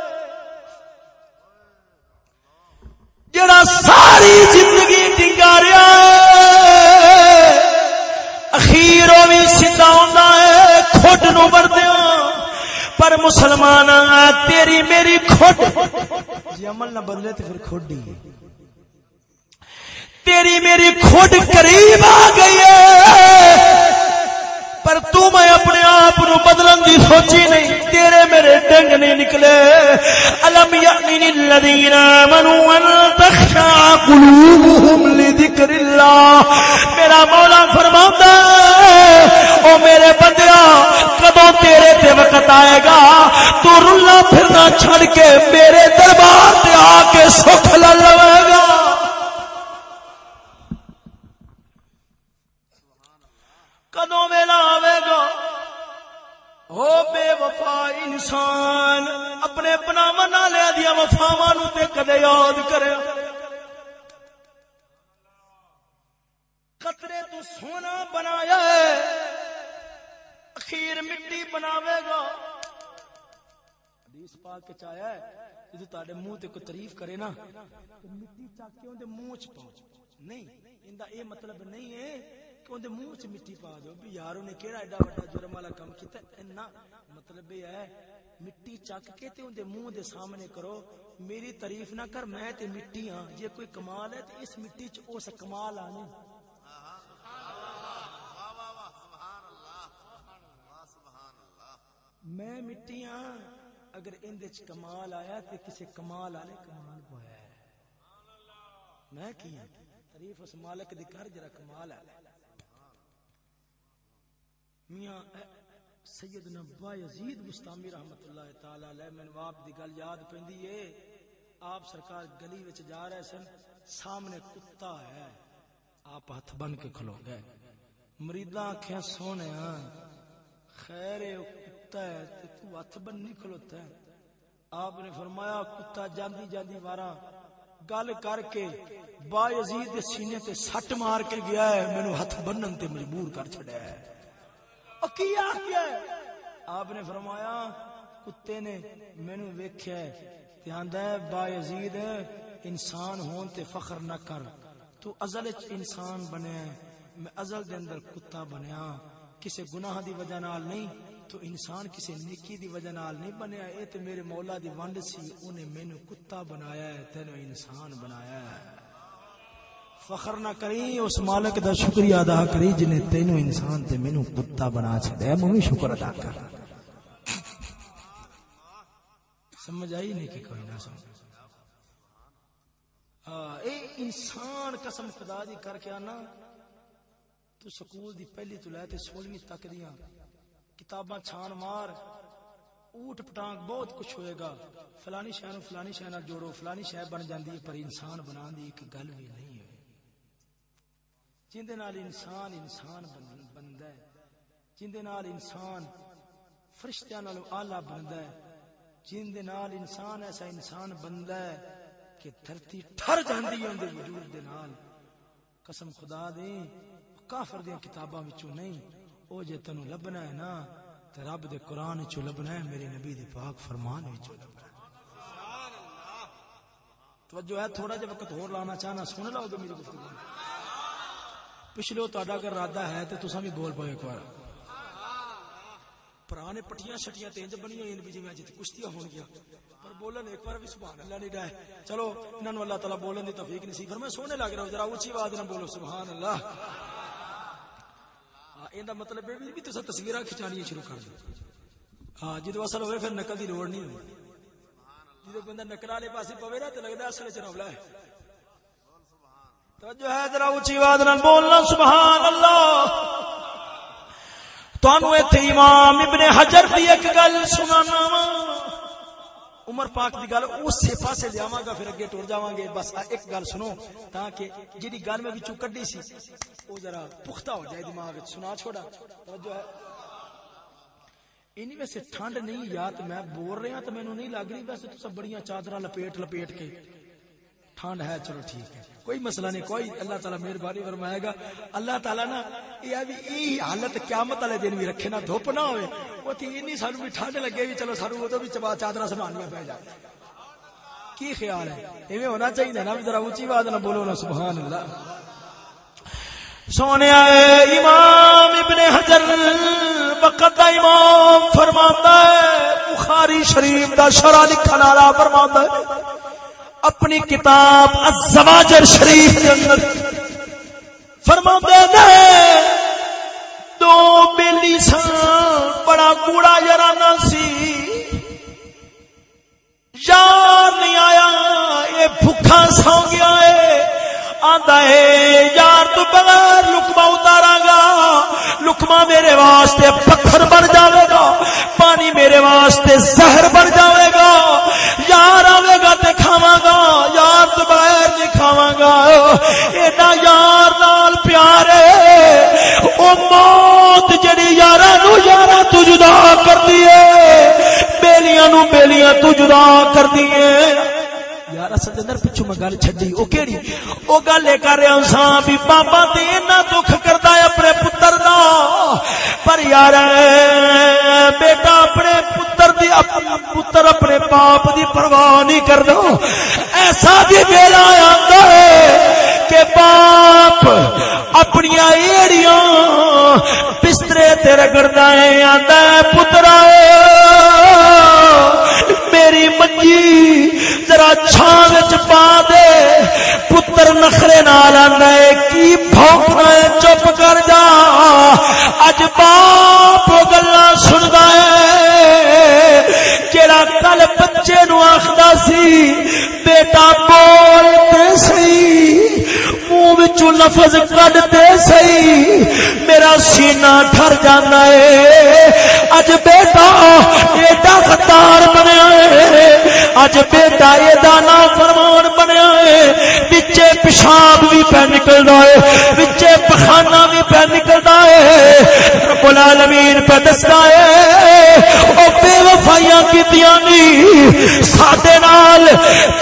جڑا ساری زندگی ڈنگا رہا اخیر بھی سیدا ہوتا ہے کھوٹ نو بڑھدیا پر مسلمان تیری میری کھوٹ جی عمل نہ بدلے تو پھر کھوڈی تیری میری کھوٹ قریب آ گئی ہے۔ پر تو میں اپنے آپ نو دی سوچی نہیں، تیرے میرے ڈنگ نہیں نکلے۔ الم یامن الذین آمنوا ان تخشع قلوبهم لذکر اللہ۔ میرا مولا فرماتا ہے، او میرے بندیا کدوں تیرے تے وقت آئے گا، تو رلا پھرنا چھڑ کے میرے دربار تے آ کے سکھ لے گا۔ کدو ویلا انسان اپنے بناو نالے دیا وفاوا نو کدے یاد کرے۔ قطرے تو سونا بنایا ہے، اخیر مٹی بناوے گا۔ حدیث پاک کے چایا ہے، جدو تاڑے منہ تے کوئی تعریف کرے نا، تو مٹی چاک کے اندے منہ چ پاؤ۔ نہیں اندا اے مطلب نہیں ہے کہ اندے منہ چ مٹی پا دو۔ بھی یار نے کیڑا ایڈا بڑا جرم والا کام کیتا اینا مطلب یہ ہے، مٹی چک کے تے اندے منہ دے سامنے کرو۔ میری تعریف نہ کر، میں تے مٹی ہاں۔ جے کوئی کمال ہے تے اس مٹی چ اس کمال آنے میں مٹی ہاں اگر اندے چ کمال آیا تے کسے کمال والے کمال پایا ہے۔ میں کی ہاں؟ تعریف اس مالک دی کر جرا کمال ہے۔ میاں سیدنا با یزید مستامی رحمت اللہ تعالی علیہ، میں آپ دی گل یاد پیندی ہے۔ آپ سرکار گلی وچ جا رہے سن، سامنے کتا ہے۔ آپ ہاتھ بن کے کھلو گئے۔ مریداں آنکھیں سونے ہاں۔ خیر کتا ہے، تے تو ہاتھ بن نہیں کھلوتا ہے۔ آپ نے فرمایا، کتا جاندی جاندی وارا۔ گل کر کے با یزید دے سینے تے سٹ مار کے گیا ہے، مینوں ہاتھ بنن تے مجبور کر چھڑیا ہے۔ کیا آپ نے فرمایا، کتے نے مینو ویکھیا ہے با یزید، انسان ہون تے فخر نہ کر۔ تو ازل انسان بنیا میں ازل دے اندر کتا بنیا۔ کسے گناہ دی وجہ نال نہیں، تو انسان کسی نیکی دی وجہ نال نہیں بنیا۔ اے تے میرے مولا دی ونڈ سی انہیں مینوں کتا بنایا ہے، تینوں انسان بنایا ہے۔ فخر نہ کری، اس مالک دا شکریہ ادا کری جنے تینوں انسان تے مینوں کتا بنا چھڈیا میں شکر ادا کر۔ سمجھ آئی نہیں کہ کوئی نہ سمجھ۔ اے انسان قسم خدا دی کر کے آنا، تو سکول دی پہلی تو لے تے سولہویں تک دیاں کتاباں چھان مار، اوٹ پٹانگ بہت کچھ ہوئے گا۔ فلانی شہر فلانی شہر جوڑو، فلانی شہر بن جاندی ہے، پر انسان بنا دی ایک گل بھی نہیں۔ جندے نال انسان انسان بندا ہے۔ جندے نال انسان فرشتیاں نال اعلی بندا ہے۔ جندے نال انسان ایسا انسان بندا ہے کہ دھرتی ٹھر جاندی ہے اندے وجود دے نال۔ قسم خدا دی کافر دیاں کتاباں وچوں نہیں۔ او جے تینو لبنا ہے نا، تے رب دے قرآن وچوں لبنا ہے، میرے نبی دے پاک فرمان وچوں لبنا ہے۔ توجہ ہے، تھوڑا جا وقت ہور لانا چاہنا، سن لو گے میری گفتگو۔ پچھلے تہاڈا اگر ارادہ ہے تے تساں بھی بول پاؤ ایک بار پرانے پٹیاں شٹیاں تے انج بنی ہوئی بھی جویں جتے جی کشتیاں ہون گیا پر بولن ایک بار بھی سبحان اللہ نہیں ڈائے چلو، انہاں نو اللہ تعالی بولن دی توفیق نصیب فرمائے۔ سونے لگ رہا ہوں ذرا اونچی آواز نہ بولو، سبحان اللہ۔ ہاں، یہ مطلب یہ بھی تصا تصویر کھچانی شروع کر دو۔ ہاں جدو اصل ہوئے پھر نقل کی لوڑ نہیں ہوئی۔ جدو بندہ نقل والے پاس پوے نا تو لگتا اصل چ رولا ہے۔ توجہ ہے، ذرا اونچی آواز نال بولنا سبحان اللہ تانوں ایتھے امام ابن حجر دی ایک گل سنانا وا عمر پاک دی گل اس پاسے لیاواں گا، پھر اگے ٹر جاواں گے۔ بس ایک گل سنو، تاکہ جڑی گل میں وچوں کڈی سی، او ذرا پختہ ہو جائے دماغ وچ۔ سنا چھوڑا۔ توجہ ہے۔ اینی ویسے ٹھنڈ نہیں، یا تے میں بول رہا تے مینوں نہیں لگ رہی۔ ویسے تو سب بڑیاں چادراں لپیٹ لپیٹ کے۔ ٹھنڈ ہے، چلو ٹھیک ہے۔ کوئی مسئلہ نہیں، کوئی اللہ تعالیٰ مہربانی فرمائے گا۔ اللہ تعالیٰ نا، یہ بھی یہی حالت قیامت والے دن بھی رکھے نا، دھوپ نہ ہوئے۔ وہ تین سانو بھی ٹھنڈ لگے بھی، چلو سانو وہ بھی چبا چادر سنبھالیا پہ جائے کی خیال ہے؟ ایویں ہونا چاہیے نا ذرا اونچی بات نہ بولو نا، سبحان اللہ۔ سونے امام ابن حجر وقت امام فرماتا ہے، بخاری شریف دا شرح لکھن والا فرماتا ہے۔ اپنی کتاب الزواجر شریف کے اندر۔ فرما دے دو بیلی سان، بڑا کوڑا یارانا سی۔ یار نہیں آیا، یہ بھوکا سو گیا ہے۔ آندا ہے، یار تو بغیر لکما اتارا گا۔ لکما میرے واسطے پتھر بن جاوے گا۔ پانی میرے واسطے زہر بن جاوے گا۔ ایڈا یار نال پیار ہے او موت جڑی یاراں نو یاراں تو جدا کر دیے بیلیاں نو بیلیاں تو جدا کر دیے یار اصل اندر پچھو میں گل چھڈی، او کیڑی؟ او گل اے کر رہا ہوں بھی بابا تے اتنا دکھ کردا ہے اپنے پتر دا۔ پر یار بیٹا اپنے پتر اپنے باپ دی پرواہ نہیں کردا ایسا بھی ویلا آندا ہے کہ باپ اپنی ایڑیاں بسترے تے رگڑدا ہے، آندا ہے، پترا میری منجی ذرا چھان پا دے۔ پتر نخرے نال آئے کی بھوکنا ہے چپ کر جا۔ اج باپ منہ لفظ کڈتے سی میرا سینہ ٹھر جانا ہے۔ اج بیٹا ایڈا خطار بنیا ہے۔ اج بیٹا ایڈا نافرمان بنیا ہے۔ بچے پیشاب بھی پہ نکلتا ہے بچے پخانا بھی پہ نکلتا ہے۔ رب العالمین پہ دستا ہے، او بے وفائیاں کیتیاں نہیں ساڈے نال،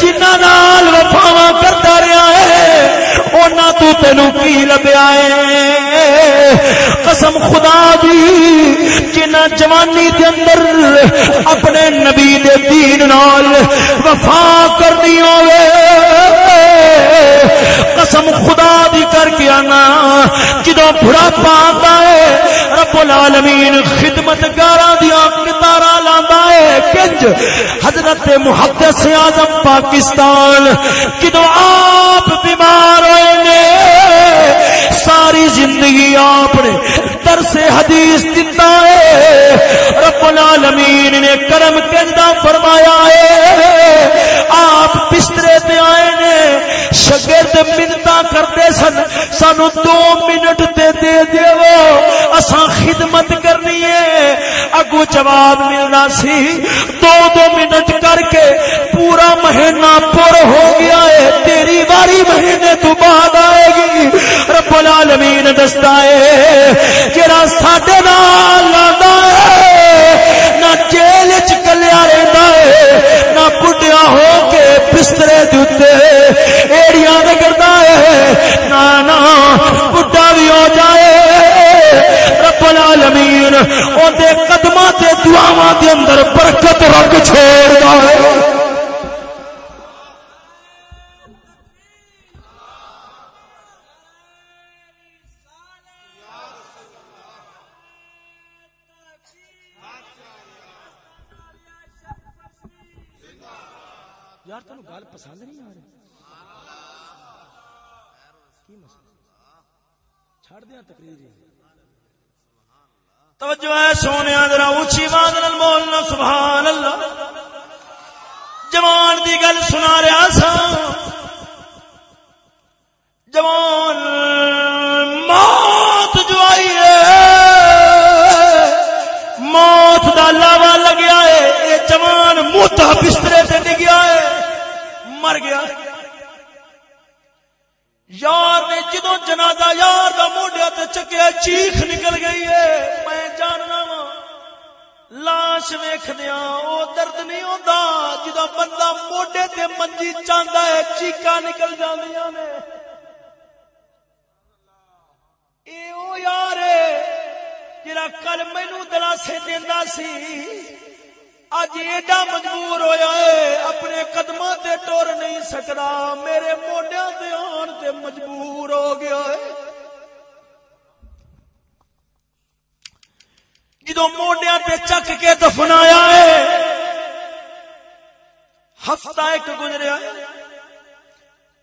جنہاں نال وفاواں کرتا رہیا ہے اونا تو تینو کی لبیا ہے؟ قسم خدا دی جنہ جوانی دے اندر اپنے نبی دے دین نال وفا کرنی ہوے قسم خدا دی کر کے آنا۔ جدو بڑا پاتا ہے، رب العالمین خدمت گارا دی وچ حضرت محدث اعظم پاکستان کدو آپ بیمار ہوئے نے، ساری زندگی آپ نے ترس حدیث دیتا ہے۔ رب العالمین نے کرم کندہ فرمایا ہے۔ آپ بسترے تے آئے نے، شگرد منتا کرتے سن، سانو دو منٹ دے دے دیو، اساں خدمت کرنی ہے۔ اگو جواب ملنا سی، دو دو منٹ کر کے پورا مہینہ پور ہو گیا ہے، تیری باری مہینے تو بعد آئے گی۔ رب العالمین دستا ہے، جڑا ساڈے نال لاندا ہے، نہ جیل چ کلیا رہندا ہے، نہ بسترے دے ایڑیاں رگڑدا ہے۔ نہ نہ بڈا بھی ہو جائے۔ رب العالمین او دے قدماں تے دعاواں دے اندر برکت رکھ چھوڑدا ہے یار تینوں گل پسند نہیں آ رہی کی مسئلہ چھڑ دیا تقریر توجہ ہے سونے ذرا اونچی آواز نال بولنا، سبحان اللہ۔ جوان دی گل سنا رہا سا جوان موت جو آئی ہے، موت دا لاوا لگیا ہے۔ یہ جوان موتا بسترے سے ڈگیا ہے۔ مر گیا۔ یار نے جدو جنازہ یار موڈیا تے چکیا چیخ نکل گئی ہے۔ میں جاننا وا لاش ویخدیا وہ درد نہیں ہوتا جدو بندہ موڈے تے منجی چاہتا ہے چیخا نکل جاندیاں نے۔ اے او یار جڑا کل مینو دلاسے دینا سی۔ اج ایڈا مجبور ہویا ہے، اپنے قدماں تے ٹور نہیں سکدا۔ میرے موڈیاں تے آن تے مجبور ہو گیا ہے۔ جدو موڈیاں تے چک کے دفنایا ہے، ہفتہ ایک گزریا۔ ہے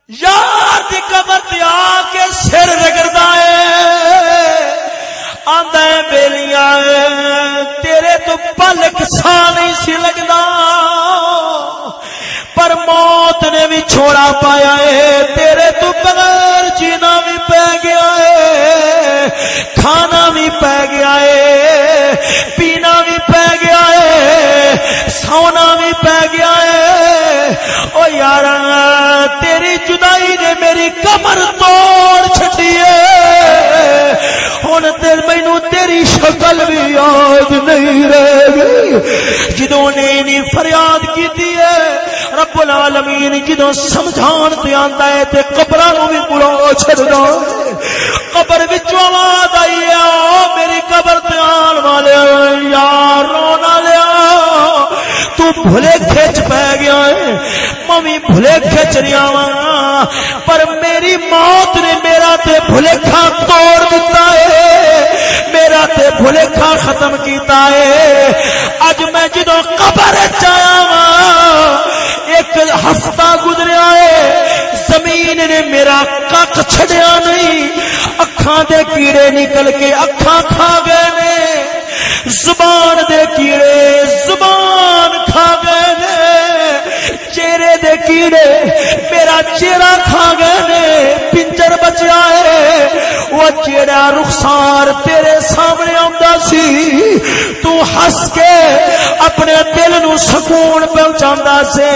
یار دی قبر تے آ کے سر رگڑدا ہے، آندا ہے بیلیاں، تیرے تو پلک سا نہیں سی لگدا۔ پر موت نے بھی چھوڑا پایا ہے، تیرے توڑ چھٹی ہے ہن تے مینوں تیری شکل بھی یاد نہیں رہ گئی۔ جدوں نے نی فریاد کیتی ہے، رب العالمین جدوں سمجھان تے آندا ہے تے قبراں نو بھی بلا چھڑدا قبر وچوں آواز آئی ہے او میری قبر تے آن والے یار رونا لیا۔ تو بھلے کھچ پہ گیا ہے۔ ممی بھلے کھچ رہا وا پر میری موت نے میرا تے بھلے کھا توڑ دیتا ہے۔ میرا تے بھلے کھا ختم کیتا ہے۔ اج میں جدو قبر چایا وا ہاں، ایک ہفتہ گزریا ہے۔ زمین نے میرا کک چھڑیا نہیں۔ اکھاں دے کیڑے نکل کے اکھاں کھا گئے نے۔ زبان دے کیڑے، زبان میرا چہرہ کھا گئے نے پنجر بچیا ہے۔ وہ چہرہ رخسار تیرے سامنے آندا سی، تو ہس کے اپنے دل نو سکون پہنچا سے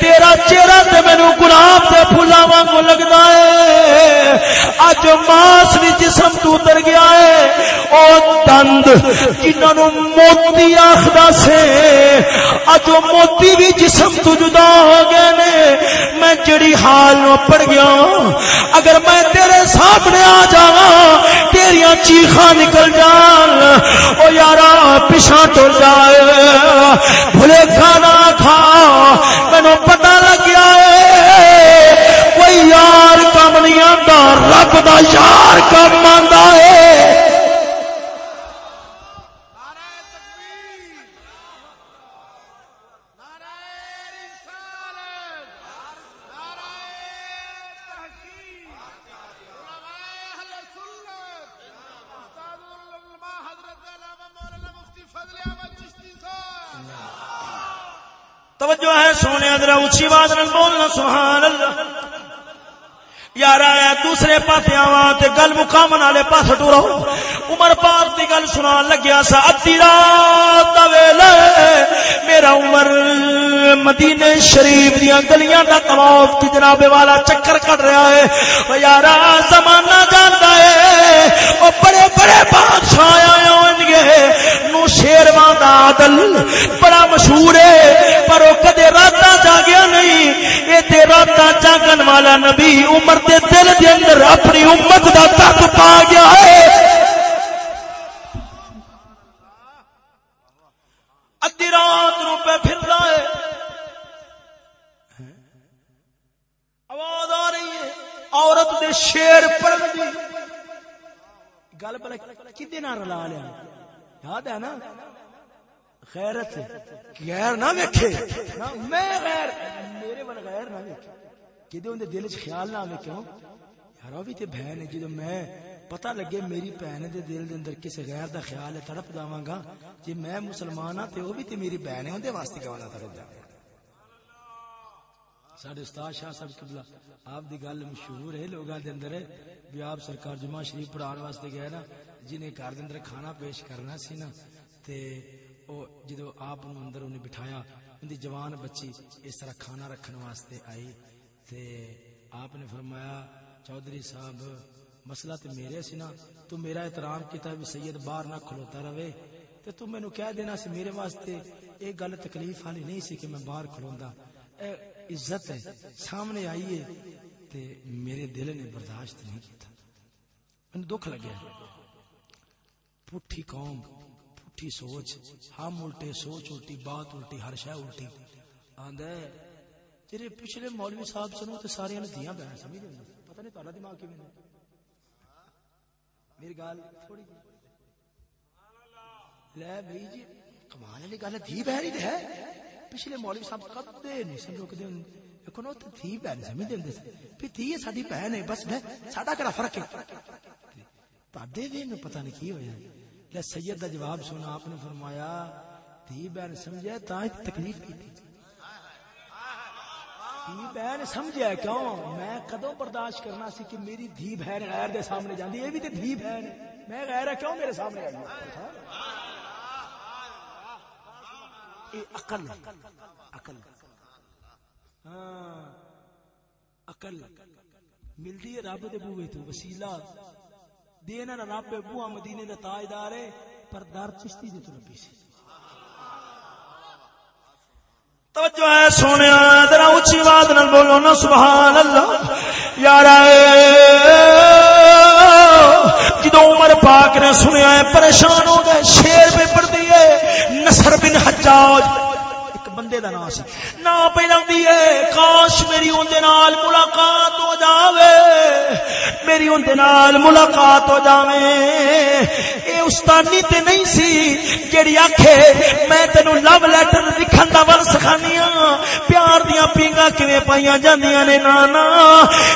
تیرا چہرہ تے مینو گلاب دے پھولاں وانگو لگدا ہے۔ اج ماس بھی جسم تو اتر گیا ہے۔ او دند، جنہاں نو موتی آخدا سے اج موتی بھی جسم تو جدا ہو گئے نے۔ میں جڑی حال نو پڑ گیا اگر میں تیرے سامنے آ جاواں، تیریاں چیخاں نکل جان۔ او یارا پیچھا ٹر جائے۔ بھلے کھانا کھا مینو پتہ لگیا ہے۔ کوئی یار کم نہیں آتا رب دا یار کم آتا ہے۔ توجہ ہے سونے ادرا اچھی بات نہ بولنا سبحان اللہ۔ یار دوسرے پاس آوا گل مقام والے پاس ٹورو عمر پاک کی گل سنا لگیا سا ادی رات ویلے میرا عمر مدینے شریف دیا گلیاں کا طواف کی جناب والا چکر کٹ رہا ہے۔ یار زمانہ جانتا ہے۔ وہ بڑے بڑے بادشاہ آئے ہوں گے نو شیرواں دا عادل بڑا مشہور ہے، پر وہ کدے رات جاگیا نہیں۔ یہ تے رات جاگن والا نبی عمر دے دل دے اندر اپنی امت دا تک پا گیا ہے۔ ادی رات نو پہ پھر ہے۔ آواز آ رہی ہے۔ عورت دے شیر پڑھ دی۔ گل بلا کدے نہ رلا لیا۔ یاد ہے نا؟ غیرت غیر نہ ویکھے۔ میں غیر میرے ول غیر نہ ویکھے۔ کدے اون دل وچ خیال نہ آوے کیوں؟ یار او بھی تے بہن ہے، جدوں میں پتہ لگے میری بہن دے دل دے اندر کسے غیر دا خیال ہے، تڑپ جاواں گا۔ جے میں مسلمان ہاں تے او بھی تے میری بہن ہے اون واسطے کیوں نہ تڑپ جاواں؟ ساڈے استاد شاہ صاحب قبلہ، آپ دی گل مشہور ہے لوگاں دے اندر، بھی آپ سرکار جمعہ شریف پڑھان واسطے گئے نا، جنہیں گھر دے اندر کھانا پیش کرنا سی نا، تے او جدو آپ اندر انہیں بٹھایا، ان دی جوان بچی اس طرح کھانا رکھن واسطے آئی۔ تے آپ نے فرمایا، چودھری صاحب، مسئلہ تے میرے سی نا، تو میرا احترام کیتا بھی سید باہر نہ کھلوتا رہے۔ تے تو مینوں کہہ دینا سی میرے واسطے ایک گل تکلیف والی نہیں سی کہ میں باہر کھلوندا۔ اے عزت ہے، سامنے آئیے۔ تے میرے دل نے برداشت نہیں کیتا۔ میں دکھ لگیا۔ پٹھی قوم، پٹھی سوچ، ہم الٹے سوچ الٹی، بات الٹی، ہر شے الٹی۔ آندا ہے تیرے پچھلے مولوی صاحب سنو تے سارے نے دیاں بہن سمجھ دے پتہ نہیں تہاڈا دماغ کیویں ہے میری گل تھوڑی جی۔ لے بھائی جی کمال والی گل تھی بہن ہی ہے۔ پچھلے مولوی صاحب کدے نہیں سن روکدے دیکھو نا، تے تھی بہن سمجھ دے پھر دھی تھی ساڈی بہن ہے، بس میں ساڈا کڑا فرق ہے؟ تاڈے دے نو پتہ نہیں کی ہویا۔ لے سید دا جواب سنا، آپ نے فرمایا تھی بہن سمجھے تا تکلیف کی تھی دھی بہن سمجھا کیوں؟ میں کدو برداشت کرنا سی کہ میری دھی بہن غیر دے سامنے جاندی یہ بھی تے دھی بہن میں غیر ہے، کیوں میرے سامنے آئی؟ اے عقل عقل ہاں عقل۔ ملدی ہے رب دے بوئے تو، وسیلہ۔ دینا رب بوا مدینے دا تاجدار ہے، پر در چشتی دے تو لبی سی۔ توجہ ہے سونے ذرا اچھی آواز نال بولو نا سبحان اللہ یار جدو عمر پاک نے سنیا ہے، پریشان ہو گئے، شیر پہ پڑتی ہے، نصر بن حجاج۔ بندے دا نام سی۔ نا پہ لگدی ہے، کاش میری اون دے نال ملاقات ہو جاوے۔ میری اون دے نال ملاقات ہو جاوے۔ اے استانی تے نہیں سی، جیڑی آکھے، میں تینو لو لیٹر لکھن دا ول سکھانی ہاں۔ پیار دیاں پینگا کیویں پائیاں جاندیاں نے نانا۔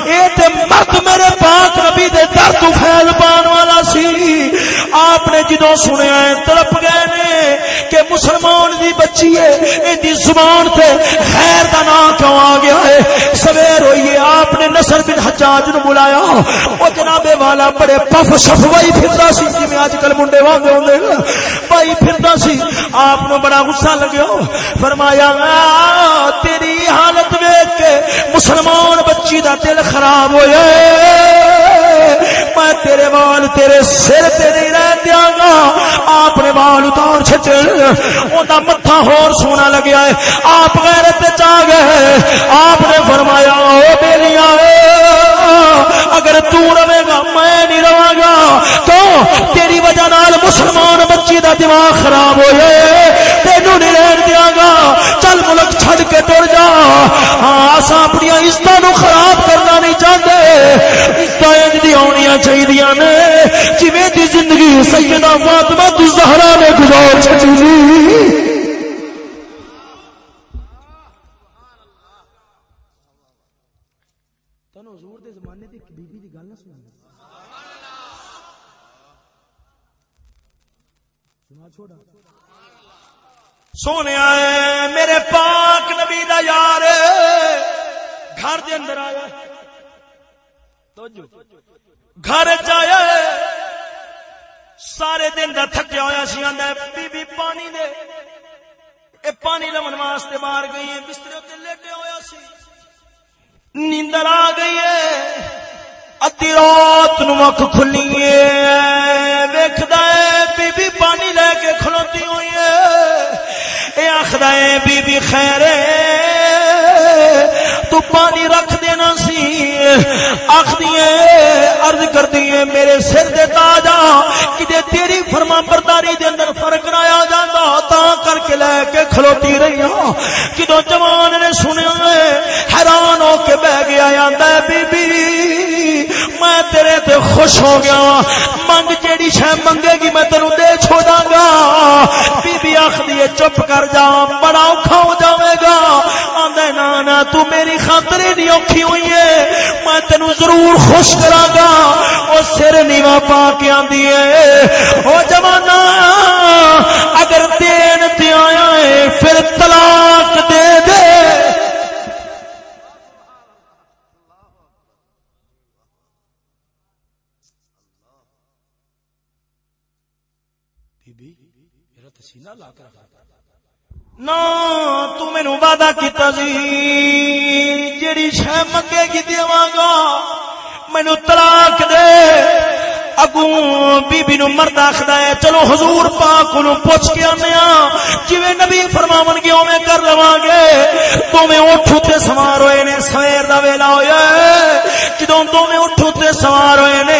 اے تے مرد میرے پاک نبی دے در تو پان والا سی۔ آپ نے جدوں سنیا ہے، تڑپ گئے نے کہ مسلمان دی بچی ہے ایڈی زبان تے خیر دا نام کیوں آ گیا ہے؟ سویر ہوئی آپ نے نصر بن حجاج نو بلایا۔ او جناب والا بڑے پف شفوائی پھردا سی جویں اج کل منڈے واندے ہوندے بھائی پھردا سی، آپ نو بڑا غصہ لگیا۔ فرمایا تیری حالت ویکھ کے مسلمان بچی دا دل خراب ہویا میں تیرے وال تیرے سر تے نہیں رہ دیا گا۔ آپ نے وال اتار چھچے اوندا متھا ہور سونا لگیا ہے۔ آپ غیرت چا گئے۔ آپ نے فرمایا، او بیلیاں، اے اگر تو رہے گا، میں نہیں رہا گا۔ تو تیری وجہ نال مسلمان بچی دا دماغ خراب ہوئے، تینوں نہیں رہن دیا گا۔ چل ملک چھڑ کے ٹر جا۔ ہاں اساں اپنی عزتوں نو خراب کرنا نہیں چاہتے عزت انج دی آنیاں چاہیے نے۔ جویں دی زندگی سیدہ فاطمہ الزہرا نے گزار چھٹی جی تنو حضور دے زمانے دی ایک بی بی دی گل نہ سنا سنا چھوڑا۔ سونے آئے میرے پاک نبی دا یار، گھر دے اندر آیا۔ گھر چیا سارے دن کا تھکیا ہوا سی آدھا بی بی پانی دے۔ اے پانی لمن واسطے مار گئی ہے بسترے تے لیٹے ہوا سی۔ نیندر آ گئی ہے۔ ادی رات نو اک کھلی ہے۔ ویکھدا ہے بی بی پانی لے کے کھلوتی ہوئی ہے۔ اے آخدا ہے بی بی خیر پانی رکھ دینا سی۔ آخری ارد کر دیے میرے سر دے تاجا کدے تیری فرما برداری دے اندر فرق رایا جانا تا کر کے لے کے کھلوتی رہی ہوں کدو جوان نے سنیا حیران ہو کے بہ گیا آدھا بی بی میں تیرے تے خوش ہو گیا ہاں۔ منگ جیڑی شہ منگے گی، میں تینوں دے چھوڑا گا۔ بی بی آخری چپ کر جا، بڑا اوکھا ہو جاوے گا۔ تو میری خاطر نہیں اوکھی ہوئی ہے۔ میں تینو ضرور خوش کرا گا وہ سر نیوا پا کے آدھی ہے۔ وہ جمانا اگر دین دیا ہے، پھر طلاق دے دے۔ سینہ لا کر رکھا۔ نہ تو مینو وعدہ کیتا سی۔ جیڑی شہ منگے گی دیواں گا مینو طلاق دے۔ اگوں بی بی نو مرد آخدا ہے، چلو حضور پاک نو پوچھ کے آنے جویں نبی فرماون گے، اوویں کر لواں گے۔ دوویں اٹھ تے سوار ہوئے نے، سویر دا ویلا ہویا جدوں دوویں اٹھ تے سوار ہوئے نے،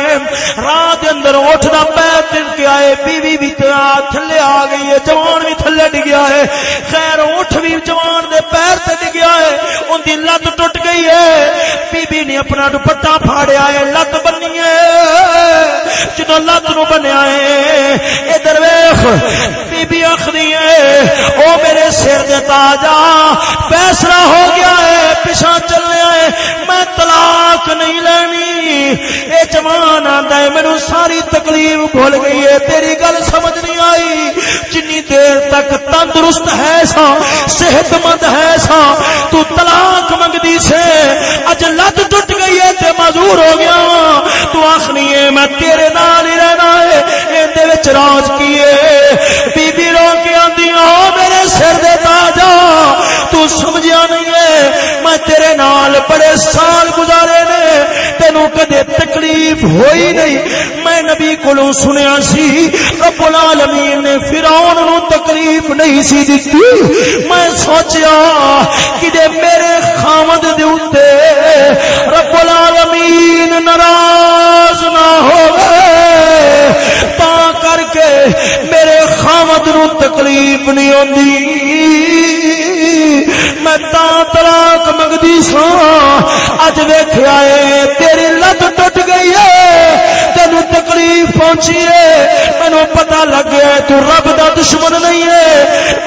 رات دے اندر اٹھ دا پیر تل کے آئے، بیوی بھی تے تھلے آ گئی ہے، جوان بھی تھلے ڈگیا ہے۔ خیر، اٹھ بھی جوان دے پیر تے ڈگیا ہے۔ اون دی لت ٹوٹ گئی ہے۔ بی بی نے اپنا دوپٹہ پھاڑیا ہے، لت بنی ہے۔ جدو لت نو بنیا ہے، ادھر ویخ بی بی آخری ہے، او میرے سر دے تاجا فیصلہ ہو گیا ہے پیچھا چلنے ہے میں طلاق نہیں لینی۔ اے جوان آندا ہے، مینوں ساری تکلیف بھول گئی ہے، تیری گل سمجھ نہیں آئی۔ جنی دیر تک تندرست ہے سا صحت مند ہے سا، تو طلاق منگدی سے، اج لت ٹوٹ گئی ہے، تے معذور ہو گیا۔ تو آخنی ہے، میں تیرے نال ہی رہنا ہے۔ اندے وچ راز کیے بی بی رو کے آندی میرے سر دے تاجا، تو سمجھیا نہیں ہے۔ میں تیرے نال بڑے سال گزارے نے، تینوں کدے تکلیف ہوئی نہیں۔ میں نبی کولوں سنیا سی، رب العالمین نے فرعون نو تکلیف نہیں سی دتی۔ میں سوچیا کدے میرے خامد دے اوتے رب العالمین ناراض نہ تا کر کے میرے خامد نو تکلیف نہیں ہوندی۔ میں تا طلاق منگدی سا اج ویکھیا ہے تیری لت ٹوٹ گئی ہے تینو تکلیف پہنچی ہے۔ مینو پتا لگ تو رب دا دشمن نہیں ہے۔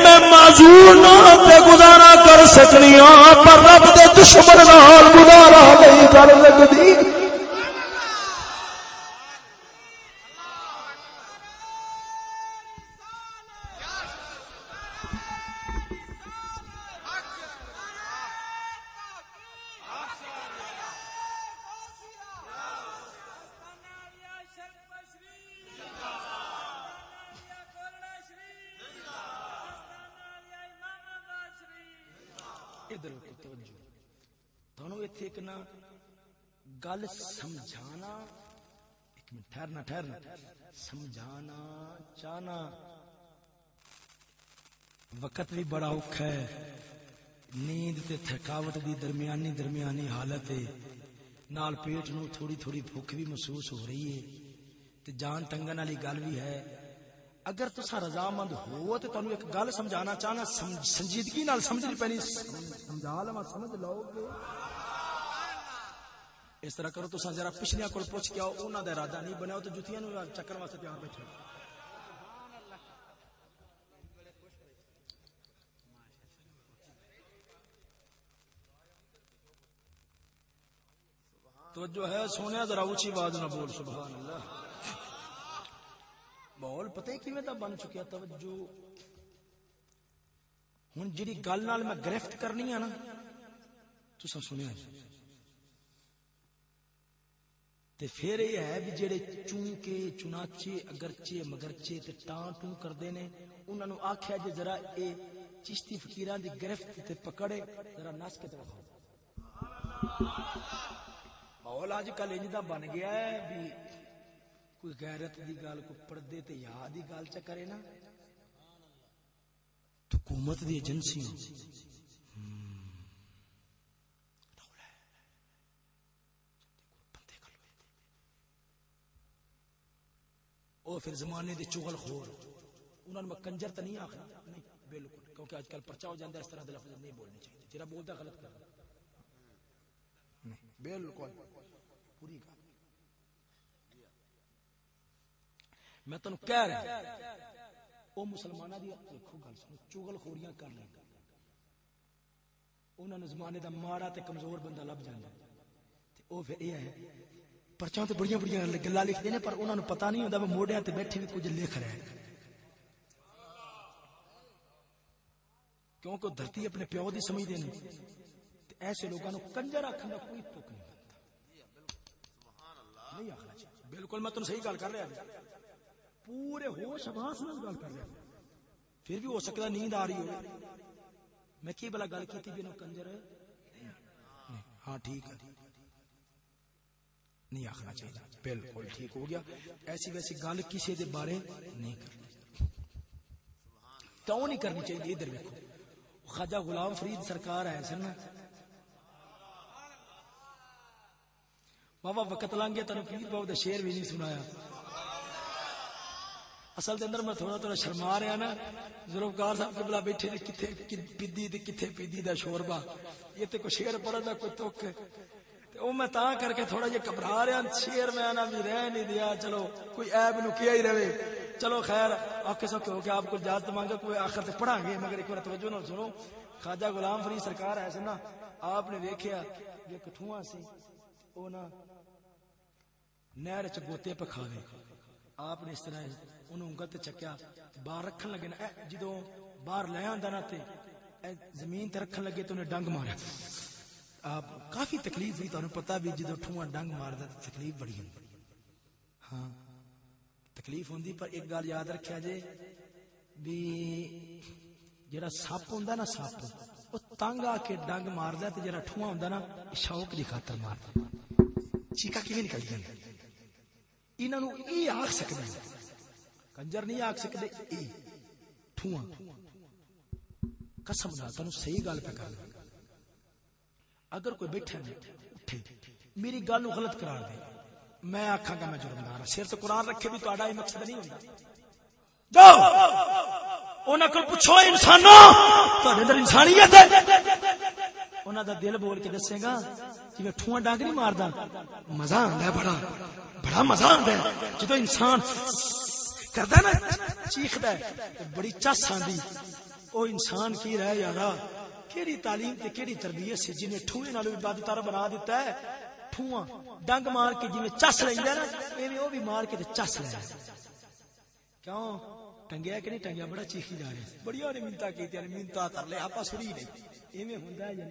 میں معذور نہ تے گزارا کر سکنی ہاں پر رب دے دشمن نال گزارا نہیں کر لگدی گل سمجھانا، ایک منٹ ٹھہرنا ٹھہرنا۔ سمجھانا چاہنا وقت بھی بڑا اوکھا ہے۔ نیند تے تھکاوٹ دی درمیانی درمیانی حالت ہے۔ نال پیٹ نو تھوڑی تھوڑی بھوک بھی محسوس ہو رہی ہے۔ تے جان ٹنگن والی گل بھی ہے۔ اگر تسا رضامند ہو تو تانوں ایک گل سمجھانا چاہنا سنجیدگی نال سمجھنی پینی۔ سمجھا لواں، سمجھ لو گے اس طرح کرو تو ذرا پچھلیا کو پوچھ کے آؤ انہوں کا ارادہ نہیں بنیا، تو جتیاں چکر واسطے تیار بیٹھے تو جو ہے سونے ذرا اونچی آواز نہ بول، سبحان اللہ۔ بول، پتہ ہی کیویں دا بن چکیا؟ توجہ۔ ہوں جی گل نال میں گرفت کرنی ہے نا، تو سنیا جی تے پھر یہ ہے بھی جڑے چونکے، چناچے، اگرچے، مگرچے تے ٹان ٹوں کردے نے، انہاں نو آکھیا جے ذرا اے چشتی فقیراں دی گرفت تے پکڑے، ذرا نس کے تے رکھو ماحول اج کل انج دا بن گیا ہے بھی کوئی غیرت دی گل کوئی پردے تے یاد دی گل چ کرے نا۔ حکومت دی ایجنسی وہ پھر زمانے دے چغل خور۔ انہوں نے میں کنجر تو نہیں آخر نہیں بالکل۔ کیونکہ آج کل پرچا ہو جاتا ہے اس طرح لفظ نہیں بولنے چاہیے۔ جرا بولتا غلط کر نہیں بالکل۔ پوری گل۔ میں تمہیں کہہ رہا وہ مسلمانوں کی دیکھو گل سنو چغل خوریاں کر لیں۔ انہوں نے زمانے دا ماڑا تے کمزور بندہ لب جانا وہ پھر یہ ہے پرچا تو بڑی بڑی گلا لکھتے ہیں پر انہوں نے پتا نہیں ہوتا وہ موڈیا تے بیٹھے بھی کچھ لکھ رہے ہیں کیونکہ دھرتی اپنے پیو کی سمجھتے ہیں ایسے لوگوں کو کنجر آخر کا کوئی تک نہیں بنتا نہیں آخنا چاہیے بالکل میں تمہیں صحیح گل کر رہا ہوں پورے ہوش آواز میں گل کر رہا ہوں پھر بھی ہو سکتا نیند آ رہی ہو میں کی بلا گل کی بھی کنجر ہاں ٹھیک ہے نہیں آخنا چاہیے بالکل ٹھیک ہو گیا۔ ایسی ویسی گل کسی دے بارے نہیں کرنی کیوں نہیں کرنی چاہیے؟ ادھر دیکھو خواجہ غلام فرید سرکار ہے سن۔ بابا وقت لنگ گیا تین پیر بابا دا شیر بھی نہیں سنایا۔ اصل دے اندر میں تھوڑا تھوڑا شرما رہا نا۔ ضروکار صاحب کے بلا بیٹھے نے کتنے پیدی کتنے پیدی دا شوربا یہ تے کوئی شیر پڑھا کوئی توک او میں تا کر کے تھوڑا جہ گھبرا رہا شیر میں آنا بھی رہ نہیں دیا۔ چلو، کوئی ایب نو کیا ہی رہے۔ چلو خیر آخر سو ہو گیا، آپ کو اجازت مانگا، کوئی آخر سے پڑھا گے مگر ایک بار توجہ نہ سنو، خواجہ غلام فری سرکار ہے سنا آپ نے دیکھا جو کٹھواں سی، او نا نہر چ گوتے پہ آپ نے اس طرح انہوں انگل تے چکیا، باہر رکھن لگے نا جدو باہر لے آندا نا تے زمین تے رکھن لگے تو انہیں ڈنگ مارا آپ کافی تکلیف ہوئی تمہیں پتا بھی جدو ٹھواں ڈنگ مارتا تو تکلیف بڑی ہوئی۔ ہاں تکلیف ہوندی پر ایک گل یاد رکھیا جے بھی جڑا سپ ہوندا نا سپ وہ تنگ آ کے ڈنگ ماردا تے جڑا ٹھواں ہوندا نا شوق دی خاطر ماردا چیکا کیویں نکل جاندی انہاں نو ای آکھ سکدے کنجر نہیں آکھ سکدے، ای ٹھواں۔ قسم نال تانوں صحیح گل پہ کر۔ اگر کوئی بیٹھے اٹھے میری گل نو غلط قرار دے۔ میں آکھاں گا میں جرمدار ہوں سر تو قرآن رکھے بھی تہاڈا یہ مقصد نہیں ہوندا۔ جاؤ! انہاں کو پوچھو انسانوں تہاڈے اندر انسانیت ہے۔ انہاں دا دل بول کے دسے گا جی ٹھواں ڈانگ نہیں ماردا۔ مزہ آندا ہے بڑا بڑا مزہ آندا ہے۔ جدوں انسان کردا نا، چیخدا ہے بڑی چس آندی۔ او انسان کی رہ یارا کیڑی تعلیم تے کیڑی تربیت سے جنہیں ٹھوئے نال عبادت تارا بنا دیتا ہے، ٹھواں ڈنگ مار کے جویں چس لیندا نا، ایویں او بھی مار کے تے چس لیندا کیوں؟ ٹنگیا کہ نہیں؟ ٹنگیا بڑا چیخی جا رہا ہے۔ بڑی اور منتا کیتی نے منتا کر لے، آپا سری نہیں۔ ایویں ہوندا ہے یا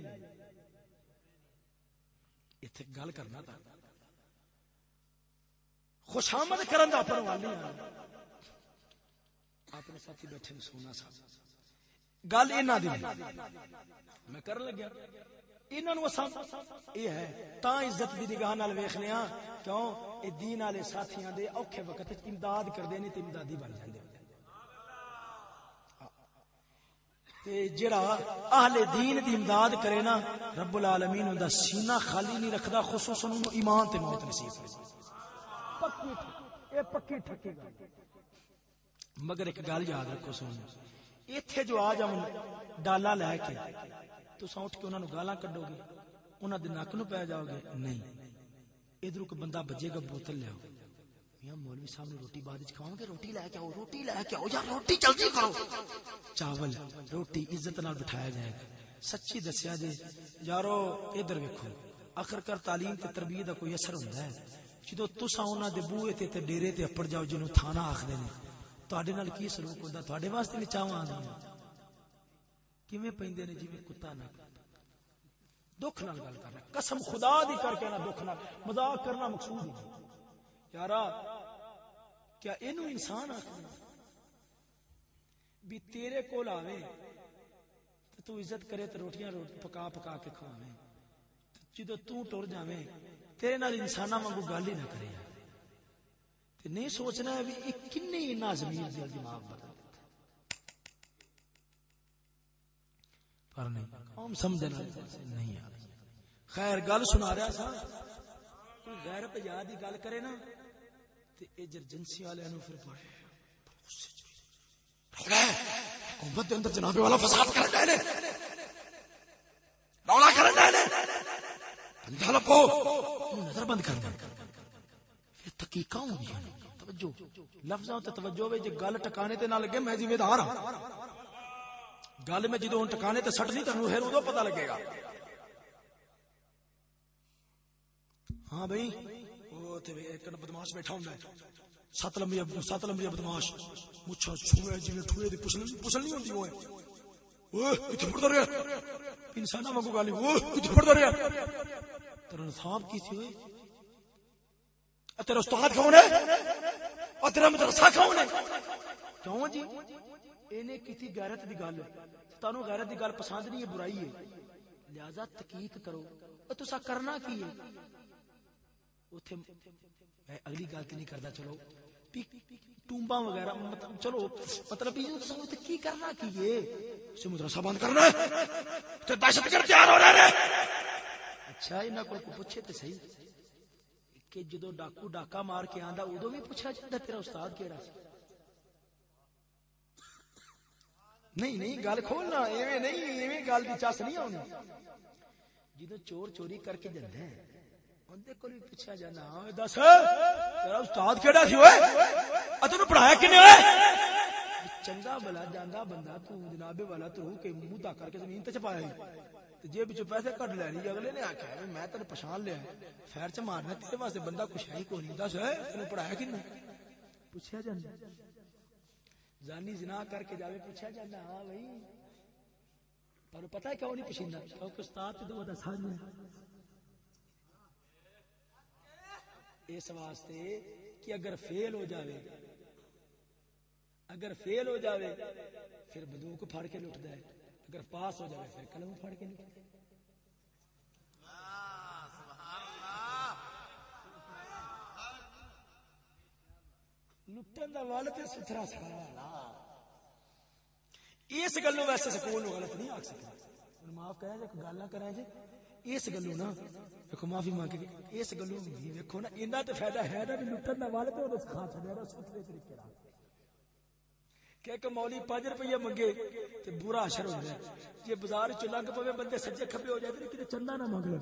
ایتھے گل کرنا تھا۔ خوشامد کرن دا پر اپنے ساتھی بیٹھے سونا صاحب۔ گل انہاں دی میں کرن لگیا۔ انہاں نو اساں اے ہے تا عزت دی نگاہ نال ویکھنے ہاں کیوں؟ اے دین والے ساتھیاں دے اوکھے وقت وچ امداد کردے نے تے امدادی بن جاندے تے جڑا اہل دین دی امداد کرے نا رب العالمین اوندا سینہ خالی نہیں رکھدا خصوصا ایمان تے موت نصیب پکی اے پکی ٹھکی گل۔ مگر ایک گل یاد رکھو سنو۔ ایتھے جو آ جاؤ ڈالا لے کے تو اٹھ کے انہوں نے گالا کڈو گے انہوں نے نک نو پی جاؤ گے نہیں ادھر کوئی بندہ بجے گا بوتل لیا میاں مولوی صاحب نے روٹی بعد کھاؤ گے روٹی لے کے آؤ روٹی لے کے آؤ یار روٹی جلدی کرو چاول روٹی عزت نال بٹھایا جائے گا سچی دسیا جی یارو ادھر ویکھو آخر کر تعلیم تے تربیت دا کوئی اثر ہوندا ہے جدو تساں انہاں دے بوئے تے تے ڈیرے تے اپڑ جاؤ جنوں تھانہ آکھدے نے تواڈے نال کی سلوک ہوندا تواڈے واسطے بھی چاواں آندی کیویں پیندے نے جویں کتا نہ دکھ نال گل کرنا قسم خدا دی کر کے نہ دکھ نال مذاق کرنا مقصود نہیں یارا کیا اینو انسان آکھنا بھی تیرے کول آوے تے تو عزت کرے تے روٹیاں روٹ پکا پکا کے کھواویں جدو تو ٹر جاویں تیرے نال انساناں وانگو گل ہی نہ کرے تے نہیں سوچنا ہے بھی یہ کنے انہاں زمین دے دماغ بدل دیتا پر نہیں قوم سمجھنا نہیں آ خیر، گل سنا رہا سا۔ کوئی غیر پجا دی گل کرے نا، تے ایجنسی والے نو پھر بڑے حکومت دے اندر جناب والا فساد کر رہے نے۔ رولا کر رہے نے۔ بندہ لپو نظر بند کر دیں تحقیقاں توجہ۔ لفظاں تے توجہ گل ٹکانے تے نہ لگے، میں جی ذمہ دار ہاں۔ گل میں جدوں ٹکانے تے تانوں پھر اودوں پتہ لگے گا۔ ہاں بھائی تے ایک بدماش بیٹھا ہوندا ہے۔ سات لمبی سات لمبی بدماش۔ مچھا چھوے جویں ٹھوے دی پسل پسل نہیں ہوندی اوے اوے ایتھے پڑدا رہیا؟ انساناں ایتھے پڑدا رہیا؟ ہاں کی تھی تیرا استاد کون ہے؟ اور تیرا مدرسہ کون ہے؟ کیوں جی؟ اینے کیتی غیرت دی گل تانوں غیرت دی گل پسند نہیں ہے، برائی ہے۔ لہذا تحقیق کرو۔ او تسا کرنا کی ہے؟ اوتھے میں اگلی گل تے نہیں کردا، چلو۔ ٹومبا وغیرہ مطلب چلو مطلب یہ تسا تے کی کرنا کی ہے؟ اسے مدرسہ بند کرنا ہے۔ تے دہشت گرد تیار ہو رہے ہیں اچھا انہاں کو پوچھے تے صحیح۔ کہ جدو ڈاکو ڈاکا مار کے آندا ادو بھی پوچھا جاتا تیرا استاد کیڑا سی؟ نہیں نہیں، گل کھولنا ایویں نہیں، ایویں گل دی چس نہیں آونی جدو چور چوری کر کے جندا ہے اندے کول بھی پوچھا جانا ہاں دس، تیرا استاد کیڑا سی اوئے؟ ا تینو پڑھایا کنے اوئے؟ چنگا بلا جاندا بندہ تو، جناب والا تو، کہ منہ تا کر کے زمین تے چپایا جے وچ پیسے لے اگلے نے آکھیا میں پہچان لیا خیر چ مارنا تیرے واسطے بندہ کچھ ہے ہی کوئی نہیں دس پڑھایا کنے پوچھا جاندا زانی زنا کر کے جاوے پوچھا جانا ہاں بھائی۔ پر پتہ ہے کیوں نہیں پوچھیندا کیونکہ استاد تے دو دا سامنے اس واسطے کہ اگر فیل ہو جاوے اگر فیل ہو جاوے پھر بندوق پھڑ کے لٹدا ہے۔ اگر پاس ہو جاوے پھر قلم پھڑ کے لٹدا ہے لٹن دا وال تے ستھرا سارا اس گلوں ویسے سکول غلط نہیں آکھ سکتا۔ معاف کریں جی، جے گل نہ کریں جے اس گلوں نا دیکھو، معافی مانگ کے اس گلوں دیکھو نا، انہاں تے فائدہ ہے نا لٹن دا وال تے او کھا چھڈیا نا ستھرے طریقے نال۔ کہ ایک مولی پانچ روپیہ منگے تے برا اثر ہو جائے یہ بازار چ لنگ پوے بندے سجے کھبے ہو جائے تے چندہ نہ مانگ لے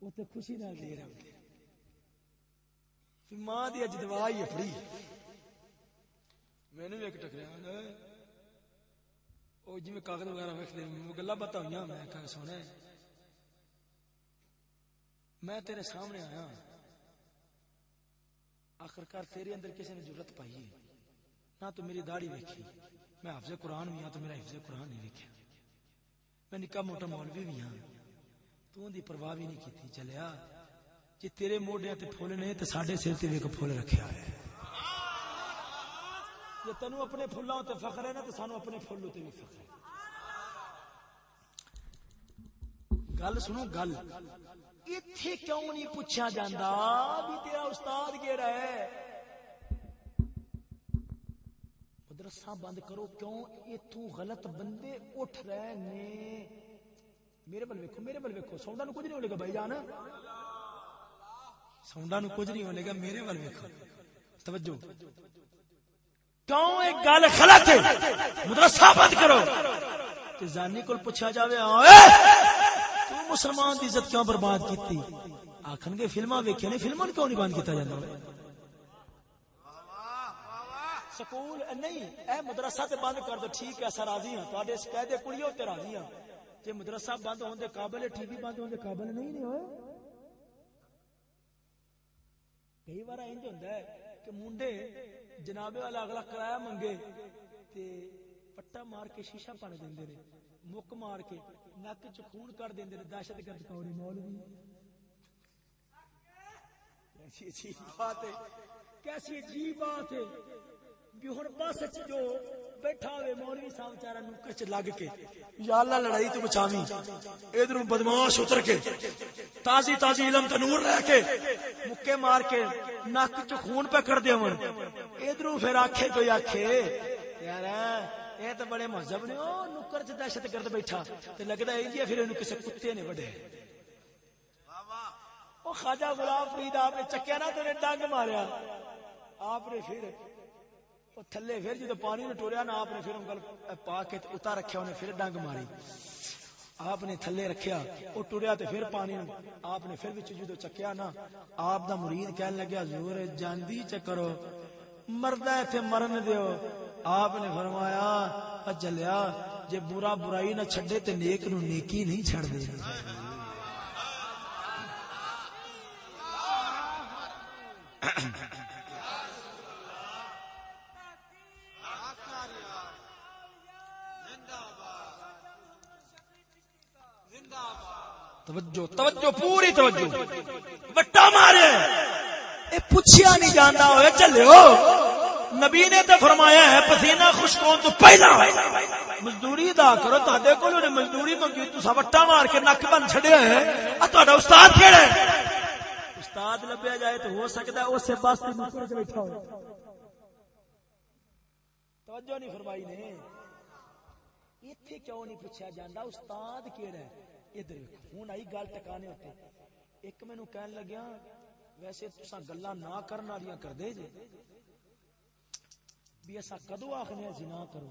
وہ تے خوشی نال دے رہے ہوندے ماں دی اج دعا ہی اپڑی میں نے بھی ایک ٹکریا وہ جی میں کاغذ وغیرہ ویکھتے گلا باتاں ہوئی میں کہ سونے میں تیرے سامنے آیا ہوں آخرکار تیرے اندر کسی نے ضرورت پائی ہے۔ نہ تو میری داڑھی ویکھی۔ میں حافظ قرآن بھی ہاں تو میرا حفظ قرآن نہیں ویکیا میں نکا موٹا مولوی بھی ہاں۔ تو ان دی پرواہ بھی نہیں کی چلیا جی تیرے موڈیا تے پھول نے تے ساڈے سر تے ویک پھول رکھیا ہے۔ جی تینوں اپنے پھلاں تے فخر ہے نا تے سانو اپنے پھول تے بھی فخر ہے۔ گل سنو، گل۔ ایتھے کیوں نہیں پوچھا جاندا؟ بھی تیرا استاد کیڑا ہے؟ مدرسہ بند کرو، کیوں؟ ایتھوں غلط بندے اٹھ رہے نے۔ میرے بل ویکھو، میرے بل ویکھو سوندا نو کچھ نہیں ہونے گا بھائی جان۔ سونڈا نو کچھ نہیں ہونے گا، میرے ول ویکھو۔ توجہ۔ کیوں؟ ایک گل غلط ہے۔ مدرسہ بند کرو۔ تے زانی کول پوچھا جاوے اوئے مسلمان دی عزت کیوں برباد کیتی؟ آکھن گے فلماں ویکھے نے، فلماں کیوں نہیں بند کیتا جاندا سکول نہیں، اے مدرسہ تے بند کر دو، ٹھیک ہے اسا راضی ہاں تواڈے اس قیدے کڑیو تے راضی ہاں۔ جے مدرسہ بند ہون دے قابل ہے، ٹی وی بند ہون دے قابل نہیں نہیں ہوئے؟ کئی بار انج ہوندا ہے کہ منڈے جناب والا اگلا کرایہ منگے تے پٹا مار کے شیشہ پڑ دیندے نے۔ مک مار کے نک چ خون کر دیندے نے دہشت گرد پاؤڑی مولوی کیسی عجیب بات ہے کیسی عجیب بات ہے بھی ہن بس چ جو بیٹھا ہوئے مولوی صاحب چارا نوکر چ لگ کے یا اللہ لڑائی تو بچاویں ادھر بدماش اتر کے تازی تازی علم تنور لے کے مکے مار کے نک چ خون پہ کر دے ہن ادھر پھر آکھے تو آکھے یار یہ تو بڑے مذہب نے، او نوکر چ دہشت گرد بیٹھا۔ تے لگدا ہے جی پھر اینو کسے کتے نے وڈے۔ او خواجہ غلام فرید آپ نے چکیا نا تو ڈنگ ماریا۔ آپ نے پھر وہ تھلے پھر جدو پانی نے ٹوریا نا، آپ نے پھر انگل پا کے اتار رکھیا، انہیں پھر ڈنگ ماری۔ آپ نے تھلے رکھیا وہ ٹوریا تے پھر پانی آپ نے پھر وچ جدو چکیا نا، آپ دا مرید کہن لگیا، زور جاندی چکرو مردہ ہے تے مرن دیو۔ آپ نے فرمایا جلیا جے برا برائی نہ چھڑے تے نیک نو نیکی نہیں چھڑ دے۔ توجہ توجہ، پوری توجہ۔ وٹا مارے۔ اے پوچھیا نہیں جاندا ہوئے چلو نبی نے تے فرمایا ہے، پسینہ خشک ہون تو پہلا۔ مزدوری ادا کرو، تہاڈے کول نے مزدوری منگی تسا وٹا مار کے نک بن چھڑیا ہے۔ ا تہاڈا استاد کیڑا ہے؟ استاد لبیا جائے تو ہو سکتا ہے، اسے بس تے نوکر تے بیٹھا ہو۔ توجہ نہیں فرمائی نے۔ ایتھے کیوں نہیں پوچھا جاندا؟ استاد کیڑا ہے؟ ادھر ہوں آئی گل ٹکانے ہوتے ایک مینو کہن لگیا ویسے تسا گلا نہ کرنا والی کر دے جے۔ بھی ایسا کدو آخنے جنا کرو۔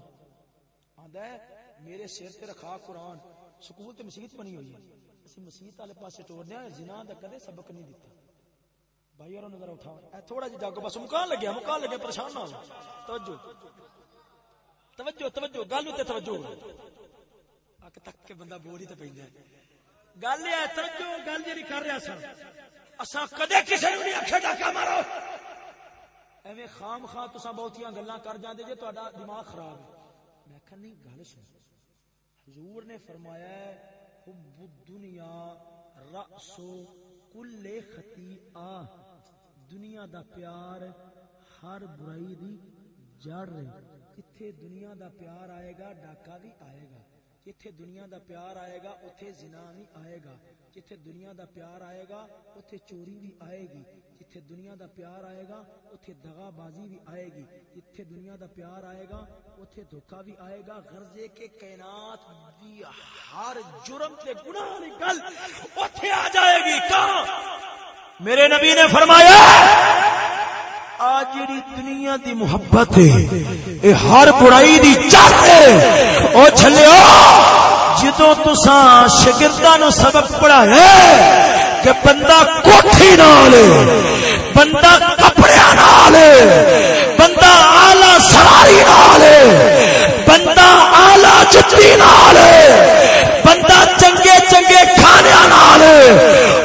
آدھا ہے، میرے سر تے رکھا قرآن، سکول تے مسیت بنی ہوئی ہے۔ اسی مسیت والے پاسے ٹورنے ہیں جنا دا کدے سبق نہیں دیتا بھائی اور نظر اٹھا اے تھوڑا جی جاگو، بس مکان لگیا مکان لگیا، پریشان نہ ہو۔ توجہ۔ توجہ توجہ۔ گل تے توجہ۔ اک تک کے بندہ بول تے پیندا ہے۔ گل یہ توجہ، گل جڑی کر رہا سر اسا کدے کسے نوں نہیں اکھے ڈاکا مارو۔ ایویں خام خواہ تسا بہتیاں گلاں کر جاندے جے تہاڈا دماغ خراب ہے۔ میں کہ نہیں، گل سن۔ حضور نے فرمایا ہے، حب الدنیا رأس کل خطیئہ۔ دنیا دا پیار ہر برائی دی جڑ رہی جتھے دنیا دا پیار آئے گا ڈاکا بھی آئے گا۔ جتھے دنیا دا پیار آئے گا اتھے زنا بھی آئے گا۔ جتھے دنیا دا پیار آئے گا اتھے چوری بھی آئے گی۔ جتھے دنیا دا پیار آئے گا اتھے دغا بازی بھی آئے گی۔ جتھے دنیا دا پیار آئے گا اتھے دھوکا بھی آئے گا۔ غرضے کے کائنات دی ہر جرم تے گناہ والی گل اتھے آ جائے گی۔ کہاں؟ میرے نبی نے فرمایا آ جڑی دنیا دی محبت ہے، اے ہر برائی دی چل ہے۔ او چھلو جدوں تساں شاگرداں نو سبق پڑھایا کہ بندہ کوٹھی نال بندہ کپڑے نال بندہ آلہ سواری نال بندہ آلہ جتی نال بندہ چنگے چنگے کھانے نال۔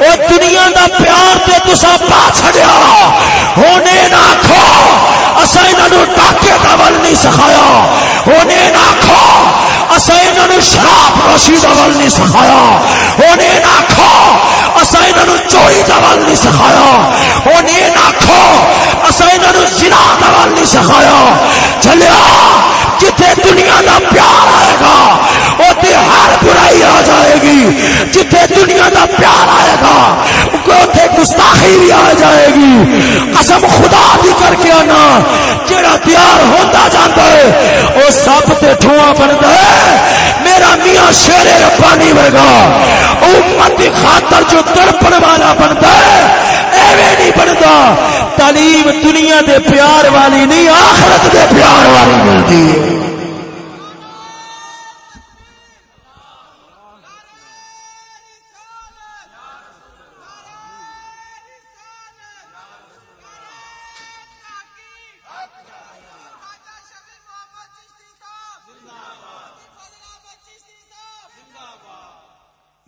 او دنیا دا پیار تے تسا پا چھڑیا ہونے نہ کھو۔ اسا انہاں نو ڈاکے دا ول نہیں سکھایا۔ ہونے نہ کھو۔ اسا انہاں نو شراب نوشی دا ول نہیں سکھایا۔ ہونے نہ کھو۔ اسا انہاں نو چوری دا ول نہیں سکھایا۔ ہونے نہ کھو۔ اسا انہاں نو زنا دا ول نہیں سکھایا۔ چلیا جتھے دنیا دا پیار آئے گا، اوتے ہر برائی آ جائے گی۔ جتھے دنیا دا پیار آئے گا اوتے گستاخی بھی آ جائے گی۔ قسم خدا دی کر کے آنا جڑا پیار ہوتا جاتا ہے، او سب تے ٹھواں بندا ہے۔ میرا میاں شیر ربانی ورگا، امت دی خاطر جو تڑپن والا بندا ہے، ایویں نہیں بندا۔ تعلیم دنیا دے پیار والی نہیں، آخرت دے پیار والی ملتی ہے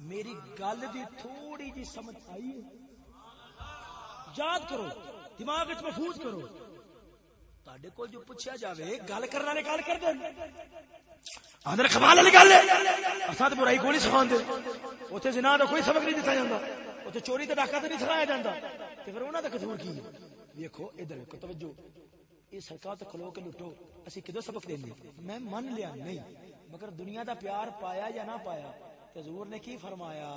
میری گل دی تھوڑی جی سمجھ آئی ہے۔ یاد کرو، دماغ محفوظ کرو۔ تڈے کو جو پوچھا جائے گل کرنے والے گل کر دیں آدر کمال والی گل ہے۔ اصا تو برائی کو نہیں سکھا دے۔ اتنے جنا کا کوئی سبق نہیں دتا جاتا اتنے چوری تو ڈاکہ تو نہیں سکھایا جاتا تو پھر انہوں کا قصور کی ہے؟ دیکھو ادھر ویکو توجہ۔ یہ سرکار تو کھلو کے لٹو۔ اسی کدو سبق دیں میں من لیا نہیں، مگر دنیا دا پیار پایا یا نہ پایا تو حضور نے کی فرمایا؟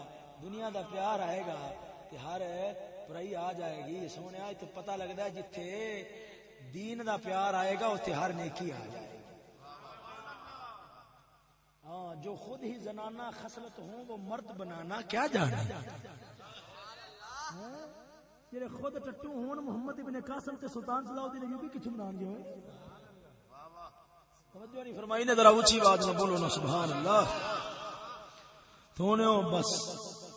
دنیا دا پیار آئے گا کہ ہر برائی آ جائے گی، سونے تو پتہ لگتا ہے جتھے دین دا پیار آئے گا اتنے ہر نیکی آ جائے گی۔ ہاں جو خود ہی زنانہ خصلت ہوں، وہ مرد بنانا کیا جانا ہاں؟ جڑے خود ٹٹو ہون، محمد ابن قاسم تے سلطان صلاح الدین ایوبی کچھ بنان گے توجہ نہیں فرمائی نے ذرا اونچی آواز میں بولو نا، سبحان اللہ۔ نے بس۔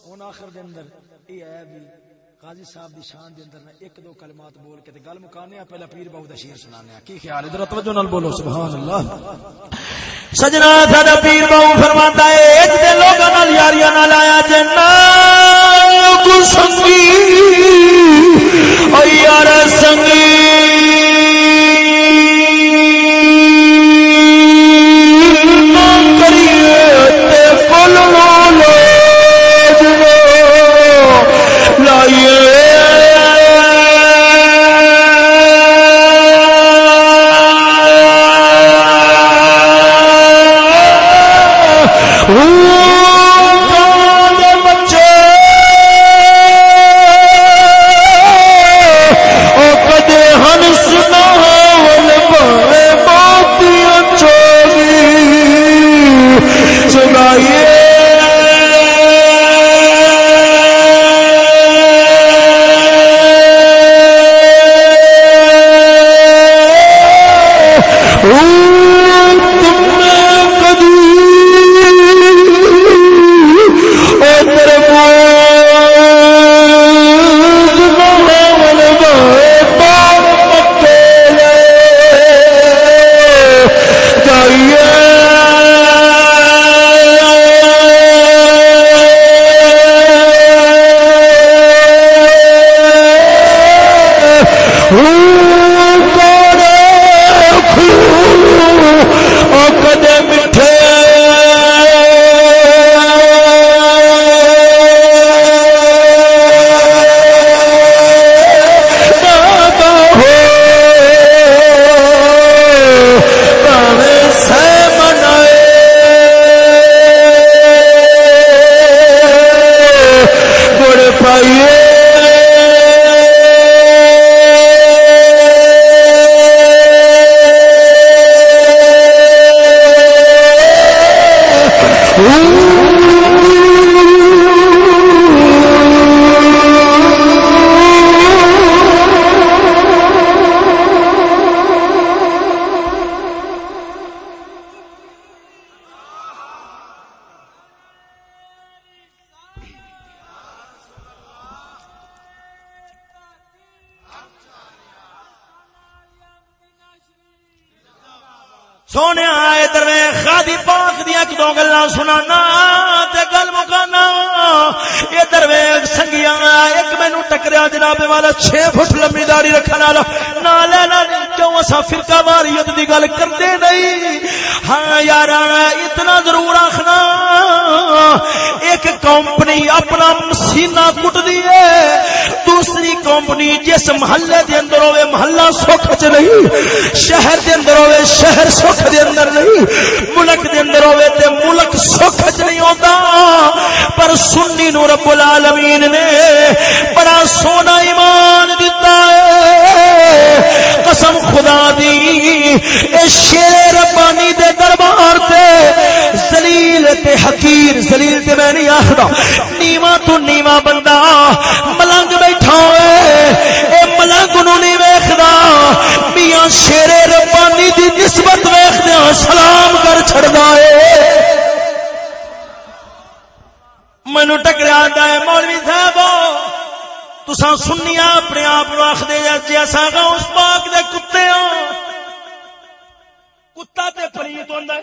اون آخر دے اندر ہے بھی قاضی صاحب دی شان دے اندر نا ایک دو کلمات بول کے تے گل مکانے آ پہلا پیر باو دا شعر سنانے کی خیال ادھر توجہ نال بولو سبحان اللہ۔ سجنا ساڈا پیر باو فرماندا ہے ایک دے لوکاں نال یاریاں نال آیا جنہ کو سنگی او یار سنگی رب العالمین نے بڑا سونا ایمان دیتا ہے۔ قسم خدا دی، اے شیر ربانی دے دربار تے زلیل تے حقیر زلیل تے میں نہیں آخدا، نیما تو نیما بندہ مینو ٹکرا ہے مولوی صاحب تسا سنیا اپنے آپ آخ دے جی اصا اس پاک دے کتے ہو کتا تے پریت ہوتا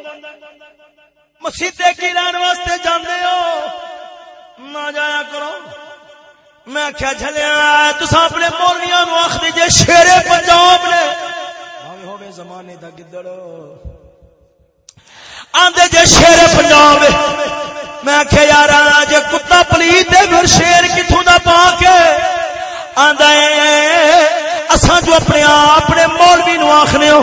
مسیطے کی رہن واسطے جانے ہو۔ نہ جایا کرو۔ میں کیا چلے تسا اپنے مولویا نو آخ دے جی شیرے پنجاب نے۔ زمانے دا گدڑ۔ آندے جے شیر پنجاب میں آخیا یار جے کتا پلیت پھر شیر کتوں دا پا کے آندا اساں جو اپنے اپنے مولوی نو آخنے ہو،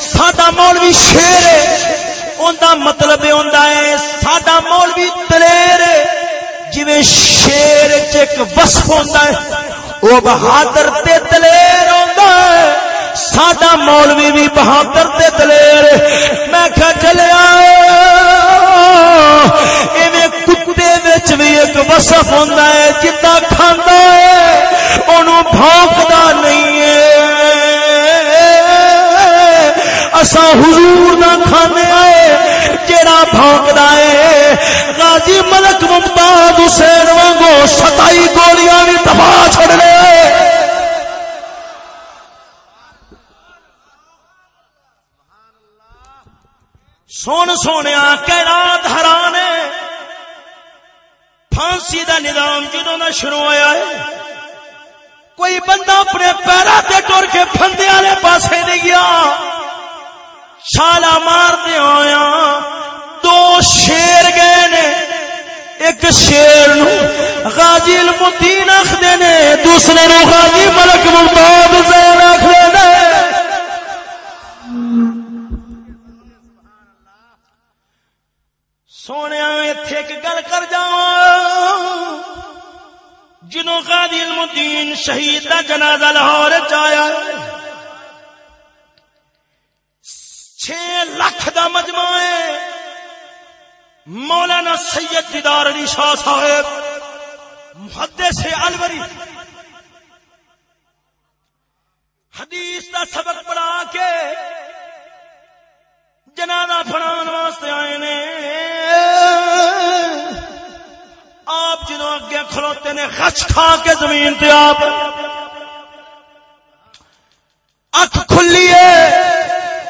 ساڈا مولوی شیر ہے۔ اوندا مطلب ہوندا ہے، ساڈا مولوی دلیر ہے۔ جویں شیر چ ایک وصف ہوندا ہے وہ بہادر تے دلیر ہوندا ہے۔ ساڈا مولوی بھی بہادر تے دلیر۔ میں کہا چلیا ایویں کتے وچ بھی ایک وصف ہوندا ہے جتا کھاندا ہے۔ اونوں بھونکدا نہیں ہے۔ اسا حضور نہ کھانے آئے، جیڑا بھونکدا ہے۔ غازی ملک ممتاز حسین وانگو ستائی گولیاں بھی تباہ چھڑ لے سن سونے کہڑا دھران پھانسی دا نظام جدوں دا شروع ہوا ہے، کوئی بندہ اپنے پیرا تے ٹر کے پھندے والے پاسے نہیں گیا۔ چھالا مار دیا دو شیر گئے نے۔ ایک شیر نو غازی المدین آخر نے، دوسرے نو غازی ملک ممتاز زین آخر نے۔ سونے اتے ایک گل کر جا۔ جنوں غازی المدین شہید کا جنازہ لاہور چیا چھ لاکھ دا مجمع ہے۔ مولانا سید دیدار علی شاہ صاحب، محدث الوری۔ حدیث دا سبق پڑھا کے جنازہ پڑھان واسطے آئے نے۔ آپ جنہوں اگے کھلوتے نے خچ کھا کے زمین تے آپ اکھ کھلی ہے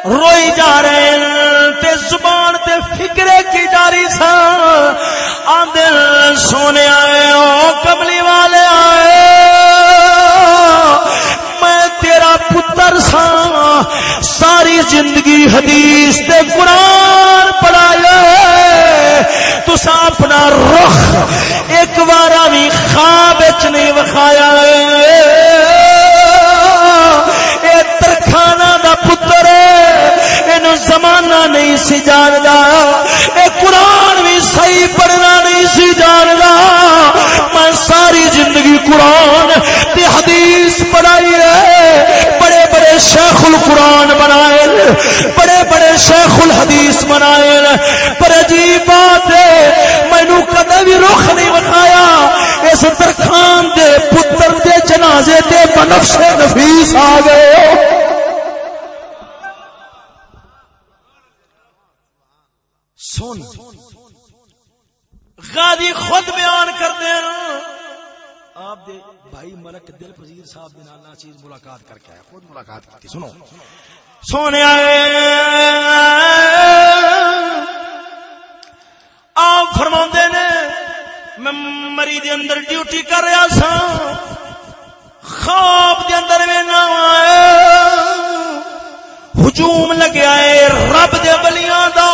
روئی جا رہے ہیں تے زبان تے فکرے کی جاری سا۔ آندے سونے آئے، او کملی والے آئے۔ میں تیرا پتر سا ساری زندگی حدیث تے قرآن پڑھایا تسا اپنا رخ ایک بار بھی خواب نہیں وکھایا۔ اے ترخانہ دا پتر، اینو زمانہ نہیں سی جاندا۔ اے قرآن بھی صحیح پڑھنا نہیں سی جاندا۔ میں ساری زندگی قرآن تے حدیث پڑھائی ہے۔ بڑے شیخ القرآن بنائے، بڑے بڑے شیخ الحدیث بنائے، پر عجیب بات ہے مینو کدے بھی رخ نہیں بکھایا اس درخان دے پتر دے جنازے دے بنفش نفیس آ گئے۔ سن، غازی خود بیان کرتے ہیں آپ دے بھائی ملک دل پذیر صاحب دے نال چیز ملاقات کر کے آیا، خود ملاقات کی سنو۔ سونے آپ فرما نے، میں مری دے اندر ڈیوٹی کر رہا سا، خواب دے اندر میں نہ ہجوم لگیا ہے رب دے بلیاں دا۔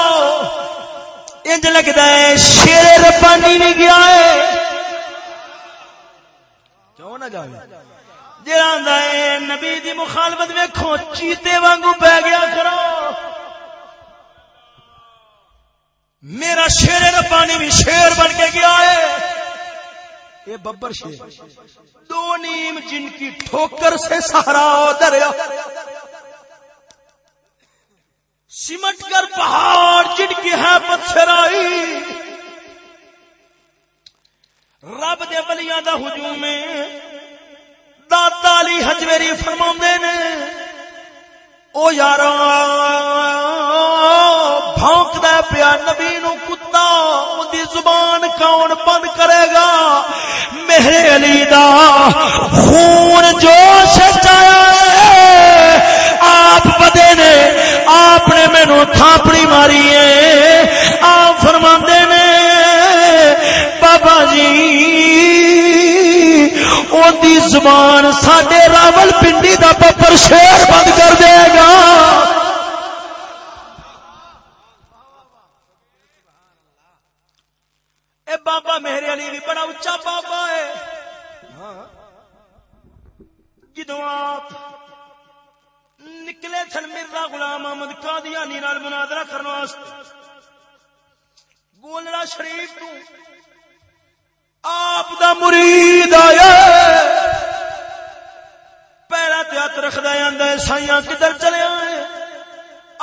انج لگتا ہے، شیر ربانی بھی گیا ہے۔ کیوں نہ جائے نبی دی مخالفت ویکھو، چیتے وانگو پی گیا کرو۔ میرا شیر ربانی بھی شیر بن کے گیا ہے۔ یہ ببر شیر، دو نیم جن کی ٹھوکر سے سہارا دریا۔ سمٹ کر پہاڑ جن کی ہے پتھرائی رب دے ولیاں دا ہجوم میں دادا علی حجویری فرما نے۔ او یار بھونک دے پیا نبی نو کتا دی زبان کون بند کرے گا؟ میرے علی دا خون جوش چایا آپ بدے نے، آپ نے مینو تھاپڑی ماری ہے۔ دی زبان ساڈے راول پنڈی دا پپر شیر بند کر دے گا۔ اے بابا میرے علی بھی بڑا اچا بابا ہے۔ جدو آپ نکلے سن مرزا غلام احمد قادیانی نال مناظرہ کرنے واسطے، گولڑا شریف تو آپ دا مرید آیا۔ پیرا تے ہاتھ رکھدا آندا سائیاں کدھر چلے آئے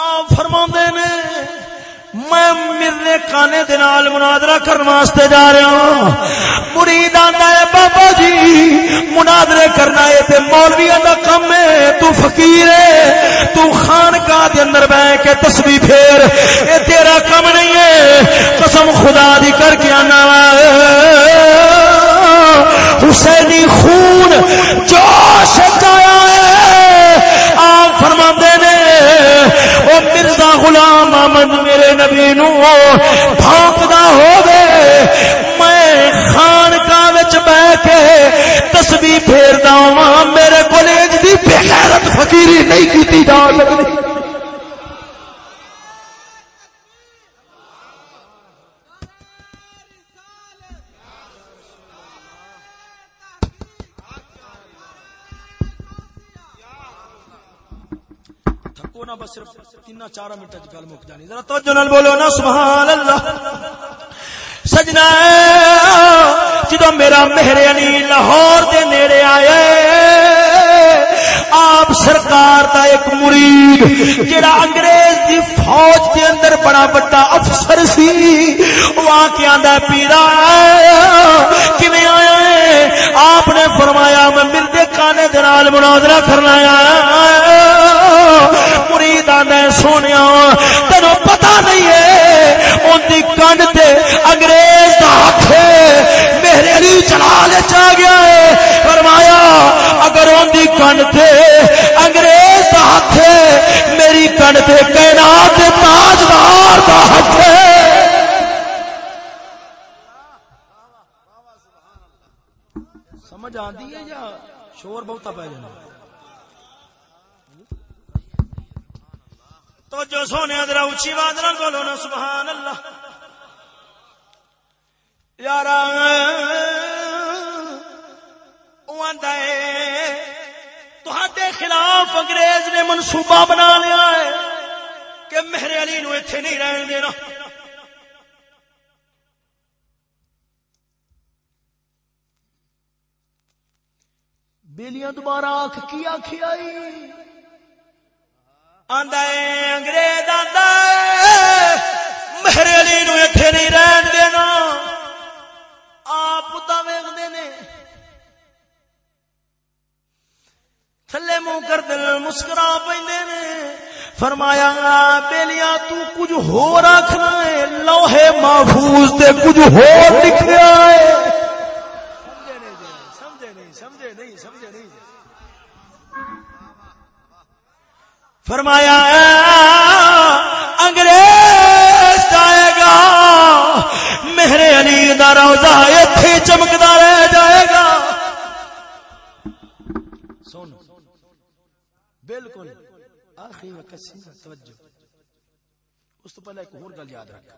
آپ فرما نے میں میرے کانے دے نال مناظرہ کرنے واسطے جا رہا ہوں مرید آندا ہے بابا جی مناظرے کرنا ہے تے مولویاں دا کم ہے تو فقیر ہے تو خانقاہ دے اندر بیٹھ کے تسبیح پھیر اے تیرا کم نہیں ہے قسم خدا دی کر کے آنا حسینی خون جوش آیا ہے۔ آپ فرما نے، او مرزا غلام احمد، میرے نبی نو بھونکدا ہوے میں خانقاہ وچ بیٹھ کے تسبیح پھیردا ہاں میرے کالج دی بے غیرت فقیری نہیں کیتی جا سکتی۔ بس صرف تین چار منٹ گل مک جانی. ذرا توجہ نال بولو نا سبحان اللہ سجنا جدو میرا مہر علی لاہور دے نیڑے آئے، آپ سرکار دا ایک مرید، جڑا انگریز دی فوج دے اندر بڑا بڑا افسر سی وہاں کیا آندا پیرا، کیویں آیا ہے؟ آپ نے فرمایا، میں مردے کانے دے مناظرہ کرنا آیا مرید آدھا سونے تینوں پتا نہیں ہے۔ ان کی کنڈ تے انگریز کا ہاتھ میرے علی چلال چا گیا ہے۔ فرمایا، اگر ان کی کنڈ تے انگریز کا ہاتھ میری کنڈ تے کائنات تاجدار کا ہاتھ سمجھ آتی ہے یا؟ شور بہتا پی جانا۔ تو جو سونے ادرا اچھی بات نہ بولو نا سبحان اللہ یار تے خلاف انگریز نے منصوبہ بنا لیا ہے کہ میرے علی نو اتنے نہیں رہن دینا۔ بیلیاں دوبارہ آخ کی آخی آئی۔ انگریز آدھا میرے علی نو اتنے نہیں رہن دینا۔ آپ ویختے نے۔ تھلے منہ کر دل مسکرا پہ فرمایا بیلیا تو کچھ ہو رکھنا ہے۔ لوہے محفوظ تے کچھ ہو لکھا ہے۔ سمجھے نہیں سمجھے نہیں۔ فرمایا انگریز جائے گا، میرے علی دا روزہ اتنے چمکتا رہ جائے گا۔ سن، بالکل آخری وقت توجہ۔ اس تو پہلے ایک اور گل یاد رکھ۔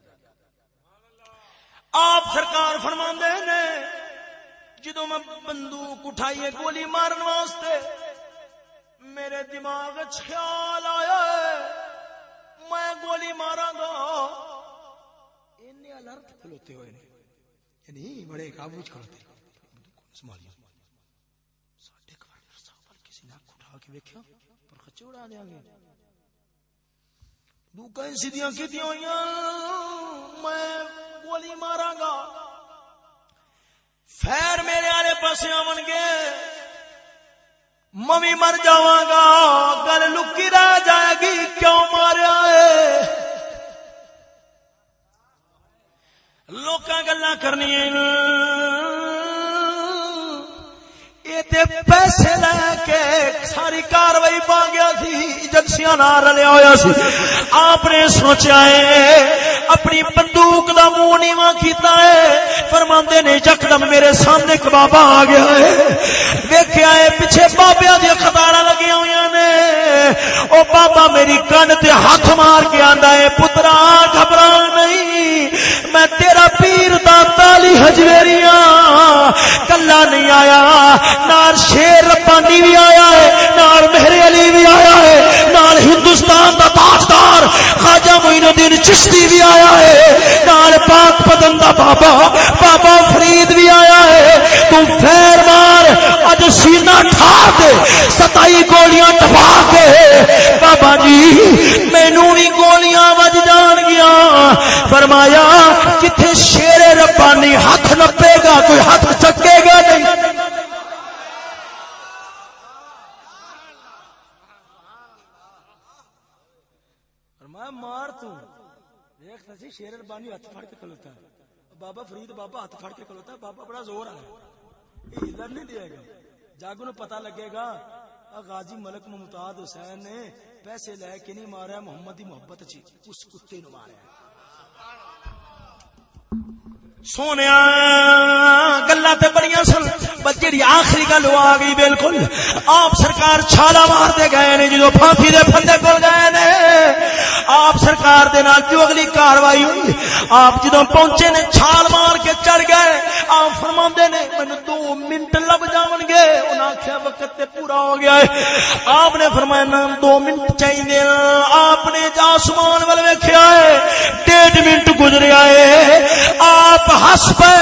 آپ سرکار فرما نے جدو میں بندوق اٹھائیے گولی مارن واسطے، میرے دماغ خیال آیا میں گولی مارا گا۔ الرٹ کھلوتے ہوئے نے یعنی بڑے قابو کھڑتے۔ کسی نے اٹھا کے ویکیا پر خچے اڑا دیا گے دوکا سیدیاں کی ہوئی میں گولی مارا گا۔ فیر میرے آلے پاسے آن گے ممی مر گا، گل لکی رہ جائے گی، کیوں ماریا ہے؟ لوگ گلا کرنی پیسے لے کے ساری کاروائی پا گیا تھی، ایجنسیاں نہ رلیا ہوا سی۔ آپ نے سوچا ہے، اپنی بندوق دا منہ نیواں کیتا ہے۔ فرماندے نے یکدم میرے سامنے ایک بابا آ گیا ہے۔ ویکھیا ہے، پیچھے بابیاں دی قطاراں لگی ہوئی نے۔ او بابا میری کن تے ہاتھ مار کے آندا ہے، پترا گھبرا نہیں۔ میں تیرا پیر دا تالی ہجویریاں۔ کلا نہیں آیا، نال شیر ربانی بھی آیا ہے، نال مہر علی بھی آیا ہے، نال ہندوستان دا تاجدار خواجہ معین الدین چشتی بھی آیا ہے۔ نال نال پاک پدن دا بابا بابا فرید بھی آیا ہے، تو پھیر مار، اج سینہ ٹھا دے، ستائی گولیاں ٹپا کے بابا جی مینو بھی گولیاں وج جان گیا، فرمایا کتنے شیر ربانی ہاتھ نپے گا، کوئی ہاتھ چکے گا نہیں؟ مار تو۔ تیک سی شیر ربانی ہاتھ پھڑ کے کھلوتا ہے۔ بابا فرید بابا ہاتھ پھڑ کے کھلوتا ہے، بابا بڑا زور آ ہے۔ ادھر نہیں دے گا جاگو نو پتا لگے گا غازی ملک ممتاز حسین نے پیسے لے کے نہیں مارا محمد کی محبت چی، اس کتے نو مارا سونے گلا بڑی سن جی آخری گل وہ آ گئی بالکل آپ سرکار چھالا مارتے گئے نے جدو پھانسی دے پھندے کول گئے نے آپ سرکار دے نال جو اگلی کاروائی ہوئی آپ جدو پہنچے نے چھال مار کے چڑھ گئے آپ فرما نے مینو دو منٹ لب جان گے انہیں آخیا وقت تے پورا ہو گیا ہے آپ نے فرمایا نام دو منٹ چاہیے آپ نے آسمان والے ویکیا ہے ڈیڑھ منٹ گزریا ہے آپ ہس پے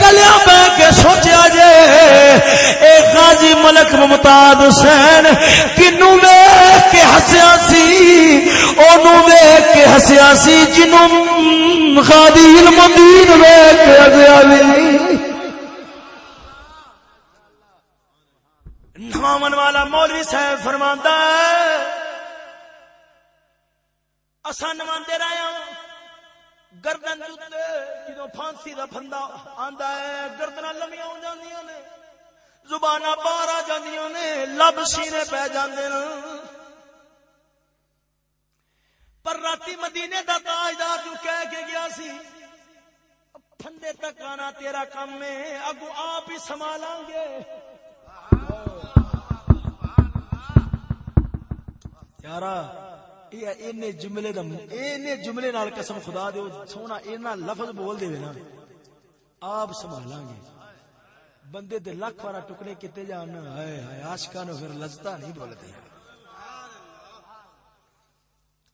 کلیا بہ کے سوچا جے۔ اے غازی ملک ممتاز حسین کنو ویک کے ہسیا سی، اونوں ویک کے ہسیا سی، جنوں غادی المدین ویک کے ہسیا سی نوامن والا مولوی صاحب فرماندا ہے، اساں نواندے رہے ہوں گردن جدو پھانسی دا پھندا آندا ہے گردنا لمیاں ہو جاندیاں نے، زباناں باہر آ جاندیاں نے، لب سینے پہ جاندے نے۔ پر راتی مدینے دا تاجدار جو کہہ کے گیا سی، پھندے تک آنا تیرا کام میں اگو آپ ہی سنبھالاں گے۔ یارا اینے جملے دا اینے جملے نال قسم خدا دے سونا اینا لفظ بول دے نا آپ سنبھالا گے بندے دے لکھ وارا ٹکڑے کتے جان ہائے ہائے عاشقاں نو پھر لذتا نہیں بولتے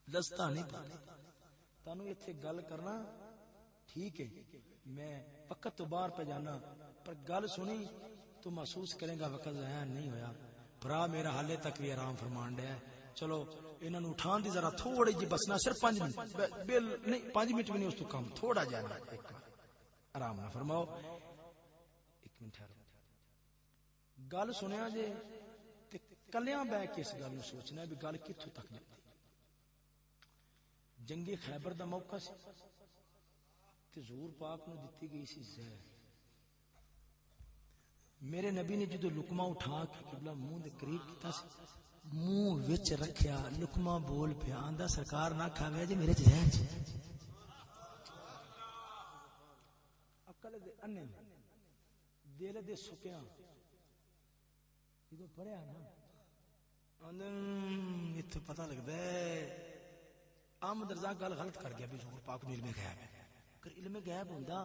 لذتا نہیں بولتے تانوں ایتھے گل کرنا ٹھیک ہے میں وقت تو باہر پہ جانا پر گل سنی تو محسوس کریں گا وقت ضائع نہیں ہویا برا میرا حالے تک بھی آرام فرمان ڈیا چلو انہوں نے اٹھان دی ذرا تھوڑی جی بسنا، صرف پانچ منٹ۔ بل نہیں، پانچ منٹ بھی نہیں، اس تو کم، تھوڑا جانا ایک آرام نہ فرماؤ۔ ایک منٹ گل سنیا جی کلیاں بہ کے اس گل سوچنا بھی گل کتوں تک جاتی۔ جنگی خیبر دا موقع سی۔ تے زور پاک نو دتی گئی سی زہر۔ میرے نبی نے جدو لکما اٹھا کے قبلہ منہ دے قریب کیتا سی منہ وچ رکھیا لکما بول پیا، آندا سرکار نہ کھاوے جی میرے ذہن چ عقل دے انے دل دے سکیاں۔ جدو پڑھیا نا آندن ایتھے پتہ لگدا ہے احمد رضا گل غلط کر گیا بھی ظہور پاک علم غیب ہے۔ اگر علم غیب ہوندا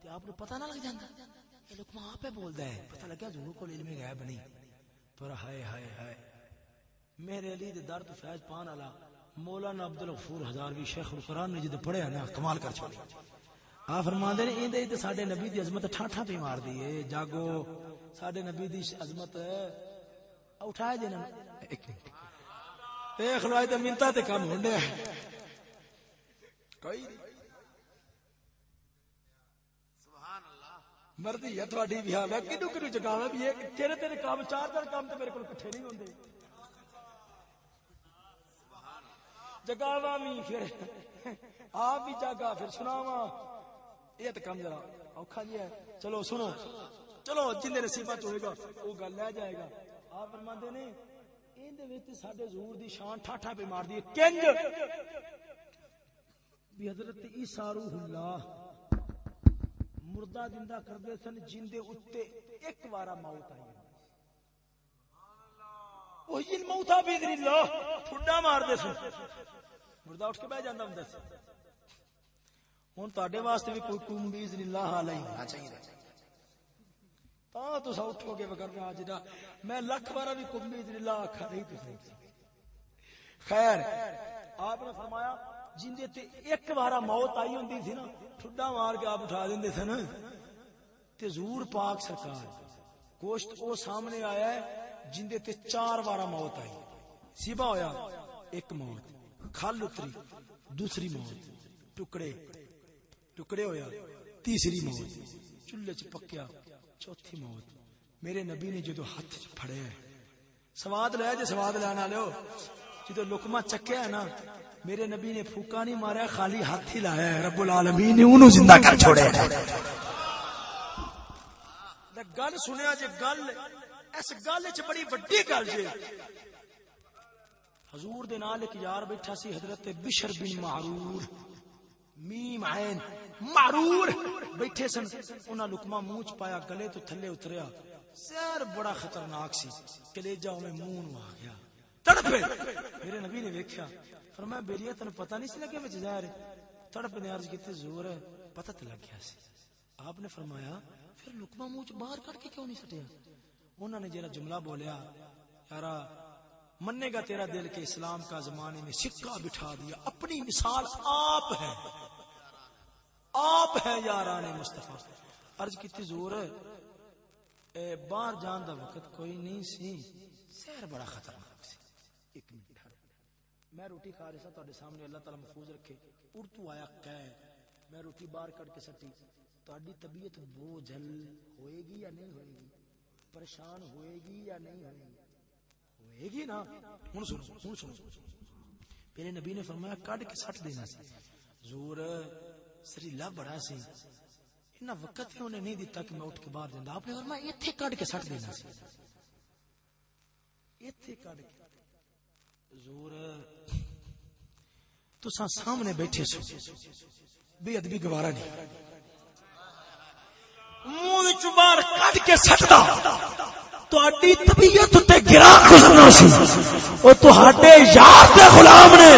تے آپ نو پتہ نہ لگ جاندا یہ لکما آپ بولدا ہے۔ پتہ لگیا ظہور کو علم غیب نہیں، پر ہائے ہائے ہائے۔ میرے علی دے در تو فیض پان والا مولانا عبد الغفور ہزاروی شیخ القران نے جد پڑھیا نا، کمال کر چھوڑی۔ آ فرماندے نے، ایندے تے ساڈے نبی دی عظمت ٹھاٹھا پہ مار دی اے جاگو، ساڈے نبی دی عظمت اٹھائے دینا ایک منٹ۔ دیکھ لو تے منتا تے کم ہونڈے کوئی مرضی ہے تھوڑی بھی ہاں میں کدو کدو جگاوا بھی ایک تیرے تیرے کام، چار چار کام تے میرے کول کٹھے نہیں ہوندے جگاوا بھی پھر۔ آپ بھی جاگا، پھر سناوا یہ تو کم ذرا اوکھا جی ہے۔ چلو سنو۔ چلو، جن نصیبہ ہوئے گا، وہ گل لے جائے گا۔ آپ فرماندے نے این دے وچ ساڈے حضور دی شان ٹھاٹھا پہ مار دی کنج! بھی حضرت عیسی روح اللہ مردہ زندہ کردے سن، جن دے اوتے ایک وارا موت آئی وہی الموتا باذن اللہ ٹھڈا مار دے سن۔ مردہ اٹھ کے بیٹھ جاندا ہوندا سی۔ ہن تواڈے واسطے بھی کوئی باذن اللہ ہونا چاہیے تا تو سا اٹھو گے میں لاکھ بار بھی کوم باذن اللہ آکھا نہیں خیر آپ نے فرمایا جندے تے ایک بارا موت آئی ہوندی تھی نا ٹھڈا مار کے آپ اٹھا دیندے تھے نا تے زور پاک سرکار گوشت او سامنے آیا ہے۔ جندے تے چار بارا موت آئی۔ سیبا ہویا، ایک موت، کھل اتری، دوسری موت، ٹکڑے ٹکڑے ہویا، تیسری موت، چولہے چ پکیا، چوتھی موت۔ میرے نبی نے جدو ہاتھ چ پھڑیا سواد لیا جی سواد لینا لو جدو لکما چکیا ہے نا، میرے نبی نے پھوکا نہیں ماریا، خالی ہاتھ ہی لایا ہے، رب العالمین نے انہوں زندہ کر چھوڑے گل سنیا جی گل اس گل چ بڑی وڈی گل جی۔ حضور دے نال ایک یار بیٹھا سی، حضرت بشر بن معرور۔ میم عین معرور بیٹھے سن۔ انہاں لقمہ منہ چ پایا، گلے تو تھلے اتریا۔ سیر بڑا خطرناک سی۔ کلیجا میں منہ نو آ گیا تڑپے میرے نبی نے ویکھیا۔ فرمایا بیریا تن پتہ نہیں سی لگیا وچ ظاہر تڑپ نے عرض کیتی زور ہے۔ پتہ تے لگ گیا سی۔ آپ نے فرمایا، پھر لقمہ منہ چ باہر کڈ کے کیوں نہیں سٹیا؟ انہوں نے جرا جملہ بولیا، یارا منے گا تیرا دل کے اسلام کا زمانے میں سکہ بٹھا دیا، اپنی مثال آپ ہے۔ آپ ہے یاران مصطفیٰ۔ عرض کیتی زور اے، باہر جان دا وقت کوئی نہیں سی۔ سیر بڑا خطرناک سی۔ ایک منٹ۔ میں روٹی کھا رہا تھا تھوڑے سامنے اللہ تعالی محفوظ رکھے۔ اردو آیا کہ میں روٹی باہر کٹ کے سٹی۔ تہاڈی طبیعت بوجھل ہوئے گی یا نہیں ہوئے گی؟ پریشان ہوئے گی یا نہیں ہوئے گی ہوئے گی نا؟ ہن سنو ہن سنو۔ میرے نبی نے فرمایا، کڈ کے سٹ دینا سی۔ زور، سریلا بڑا سی۔ اتنا وقت ہی انہیں نہیں دیتا کہ میں اٹھ کے باہر جانا آپ نے فرمایا، ایتھے کڈ کے سٹ دینا سی۔ ایتھے کڈ کے۔ زور، تساں سامنے بیٹھے سو۔ بے ادبی گوارا نہیں۔ منہ وچ باہر کڈ کے سٹدا۔ تہاڈی طبیعت تے گرا گزرنا سی۔ او تہاڈے یار دے غلام نے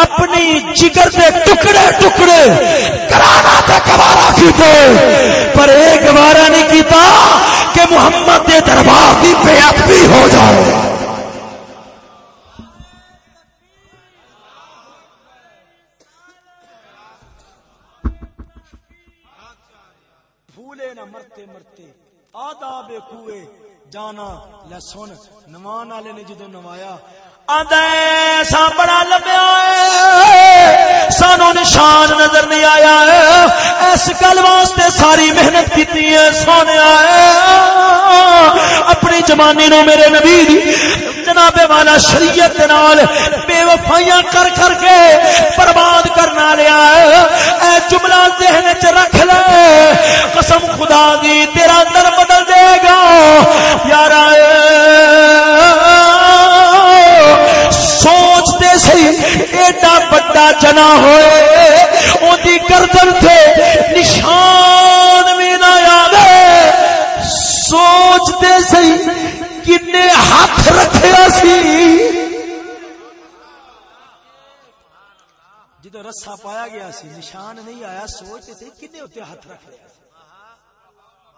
اپنی جگر دے ٹکڑے ٹکڑے کرانا تے گوارا کیتے۔ پر اے گوارا نہیں کیتا کہ محمد دے دربار دی بے ادبی ہو جائے۔ بھولے نہ مرتے مرتے، آداب کوئے، جانا لسن نوان والے نے جدو نوایا ایسا بڑا لمیا سانو نشان نظر نہیں آیا اس گل واسطے ساری محنت کی سونے اپنی جمانی نو میرے نبی دی جناب والا شریعت نال بے وفائیاں کر کر کے برباد کرنا لیا اے جملہ ذہن چ رکھ لے۔ قسم خدا دی، تیرا در بدل دے گا۔ یار سوچتے سی ایڈا بڑا جنا ہوئے۔ اندی گردن تھے نشان بھی نہ یاد سوچتے سی ہاتھ رکھیا سی۔ جدو رسا پایا گیا سی، نشان نہیں آیا، سوچتے سی کنے اتنے ہاتھ رکھ لیا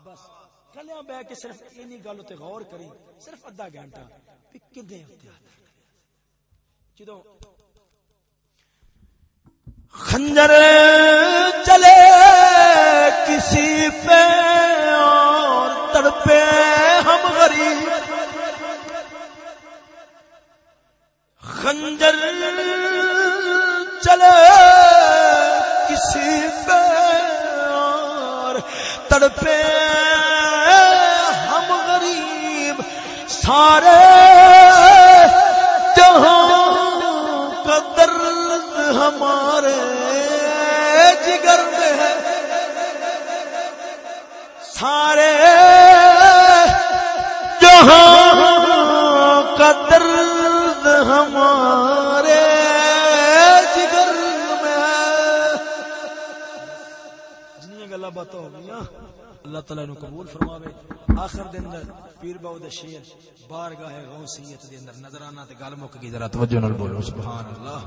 بس، کلیا بہ کے صرف اینی گل اتنے غور کری، صرف ادھا گھنٹہ کنے اتنے ہاتھ رکھ جدو خنجر چلے کسی پہ اور تڑپے ہم غریب۔ خنجر چلے کسی پہ اور تڑپے ہم غریب سارے جہاں کا درد ہمارے جگر میں ہے۔ سارے جہاں کا درد ہمارے جگر میں۔ جنیاں گلا باتیں ہو گئی اللہ تعالی نو قبول فرماوے۔ آخر دے اندر پیر باو دے شیر بارگاہ غوثیت دے اندر نظرانہ تے گل مک گئی ذرا توجہ نال بولو سبحان اللہ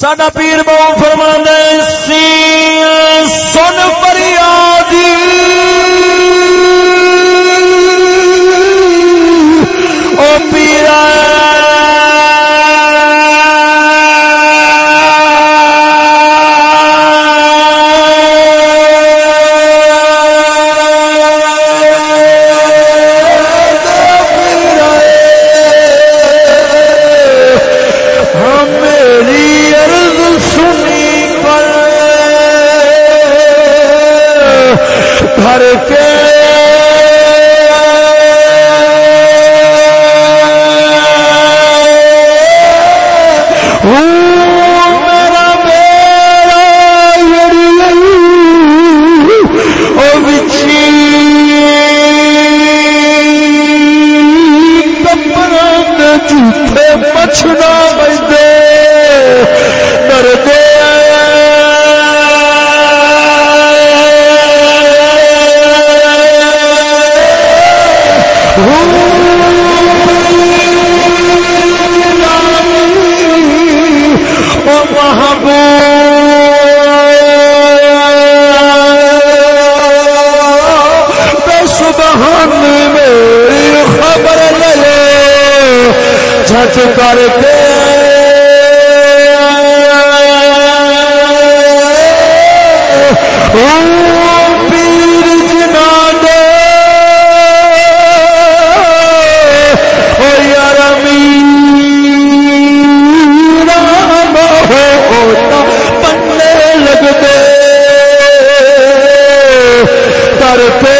ساڈا پیر باو فرماندا سی سن فریادی۔ جھوٹے پچھنا بجے ڈردے سبحان میری خبر جھٹ کر کے پیر جنا دے او یار میرا ہوتا پنے لگتے۔ کر پہ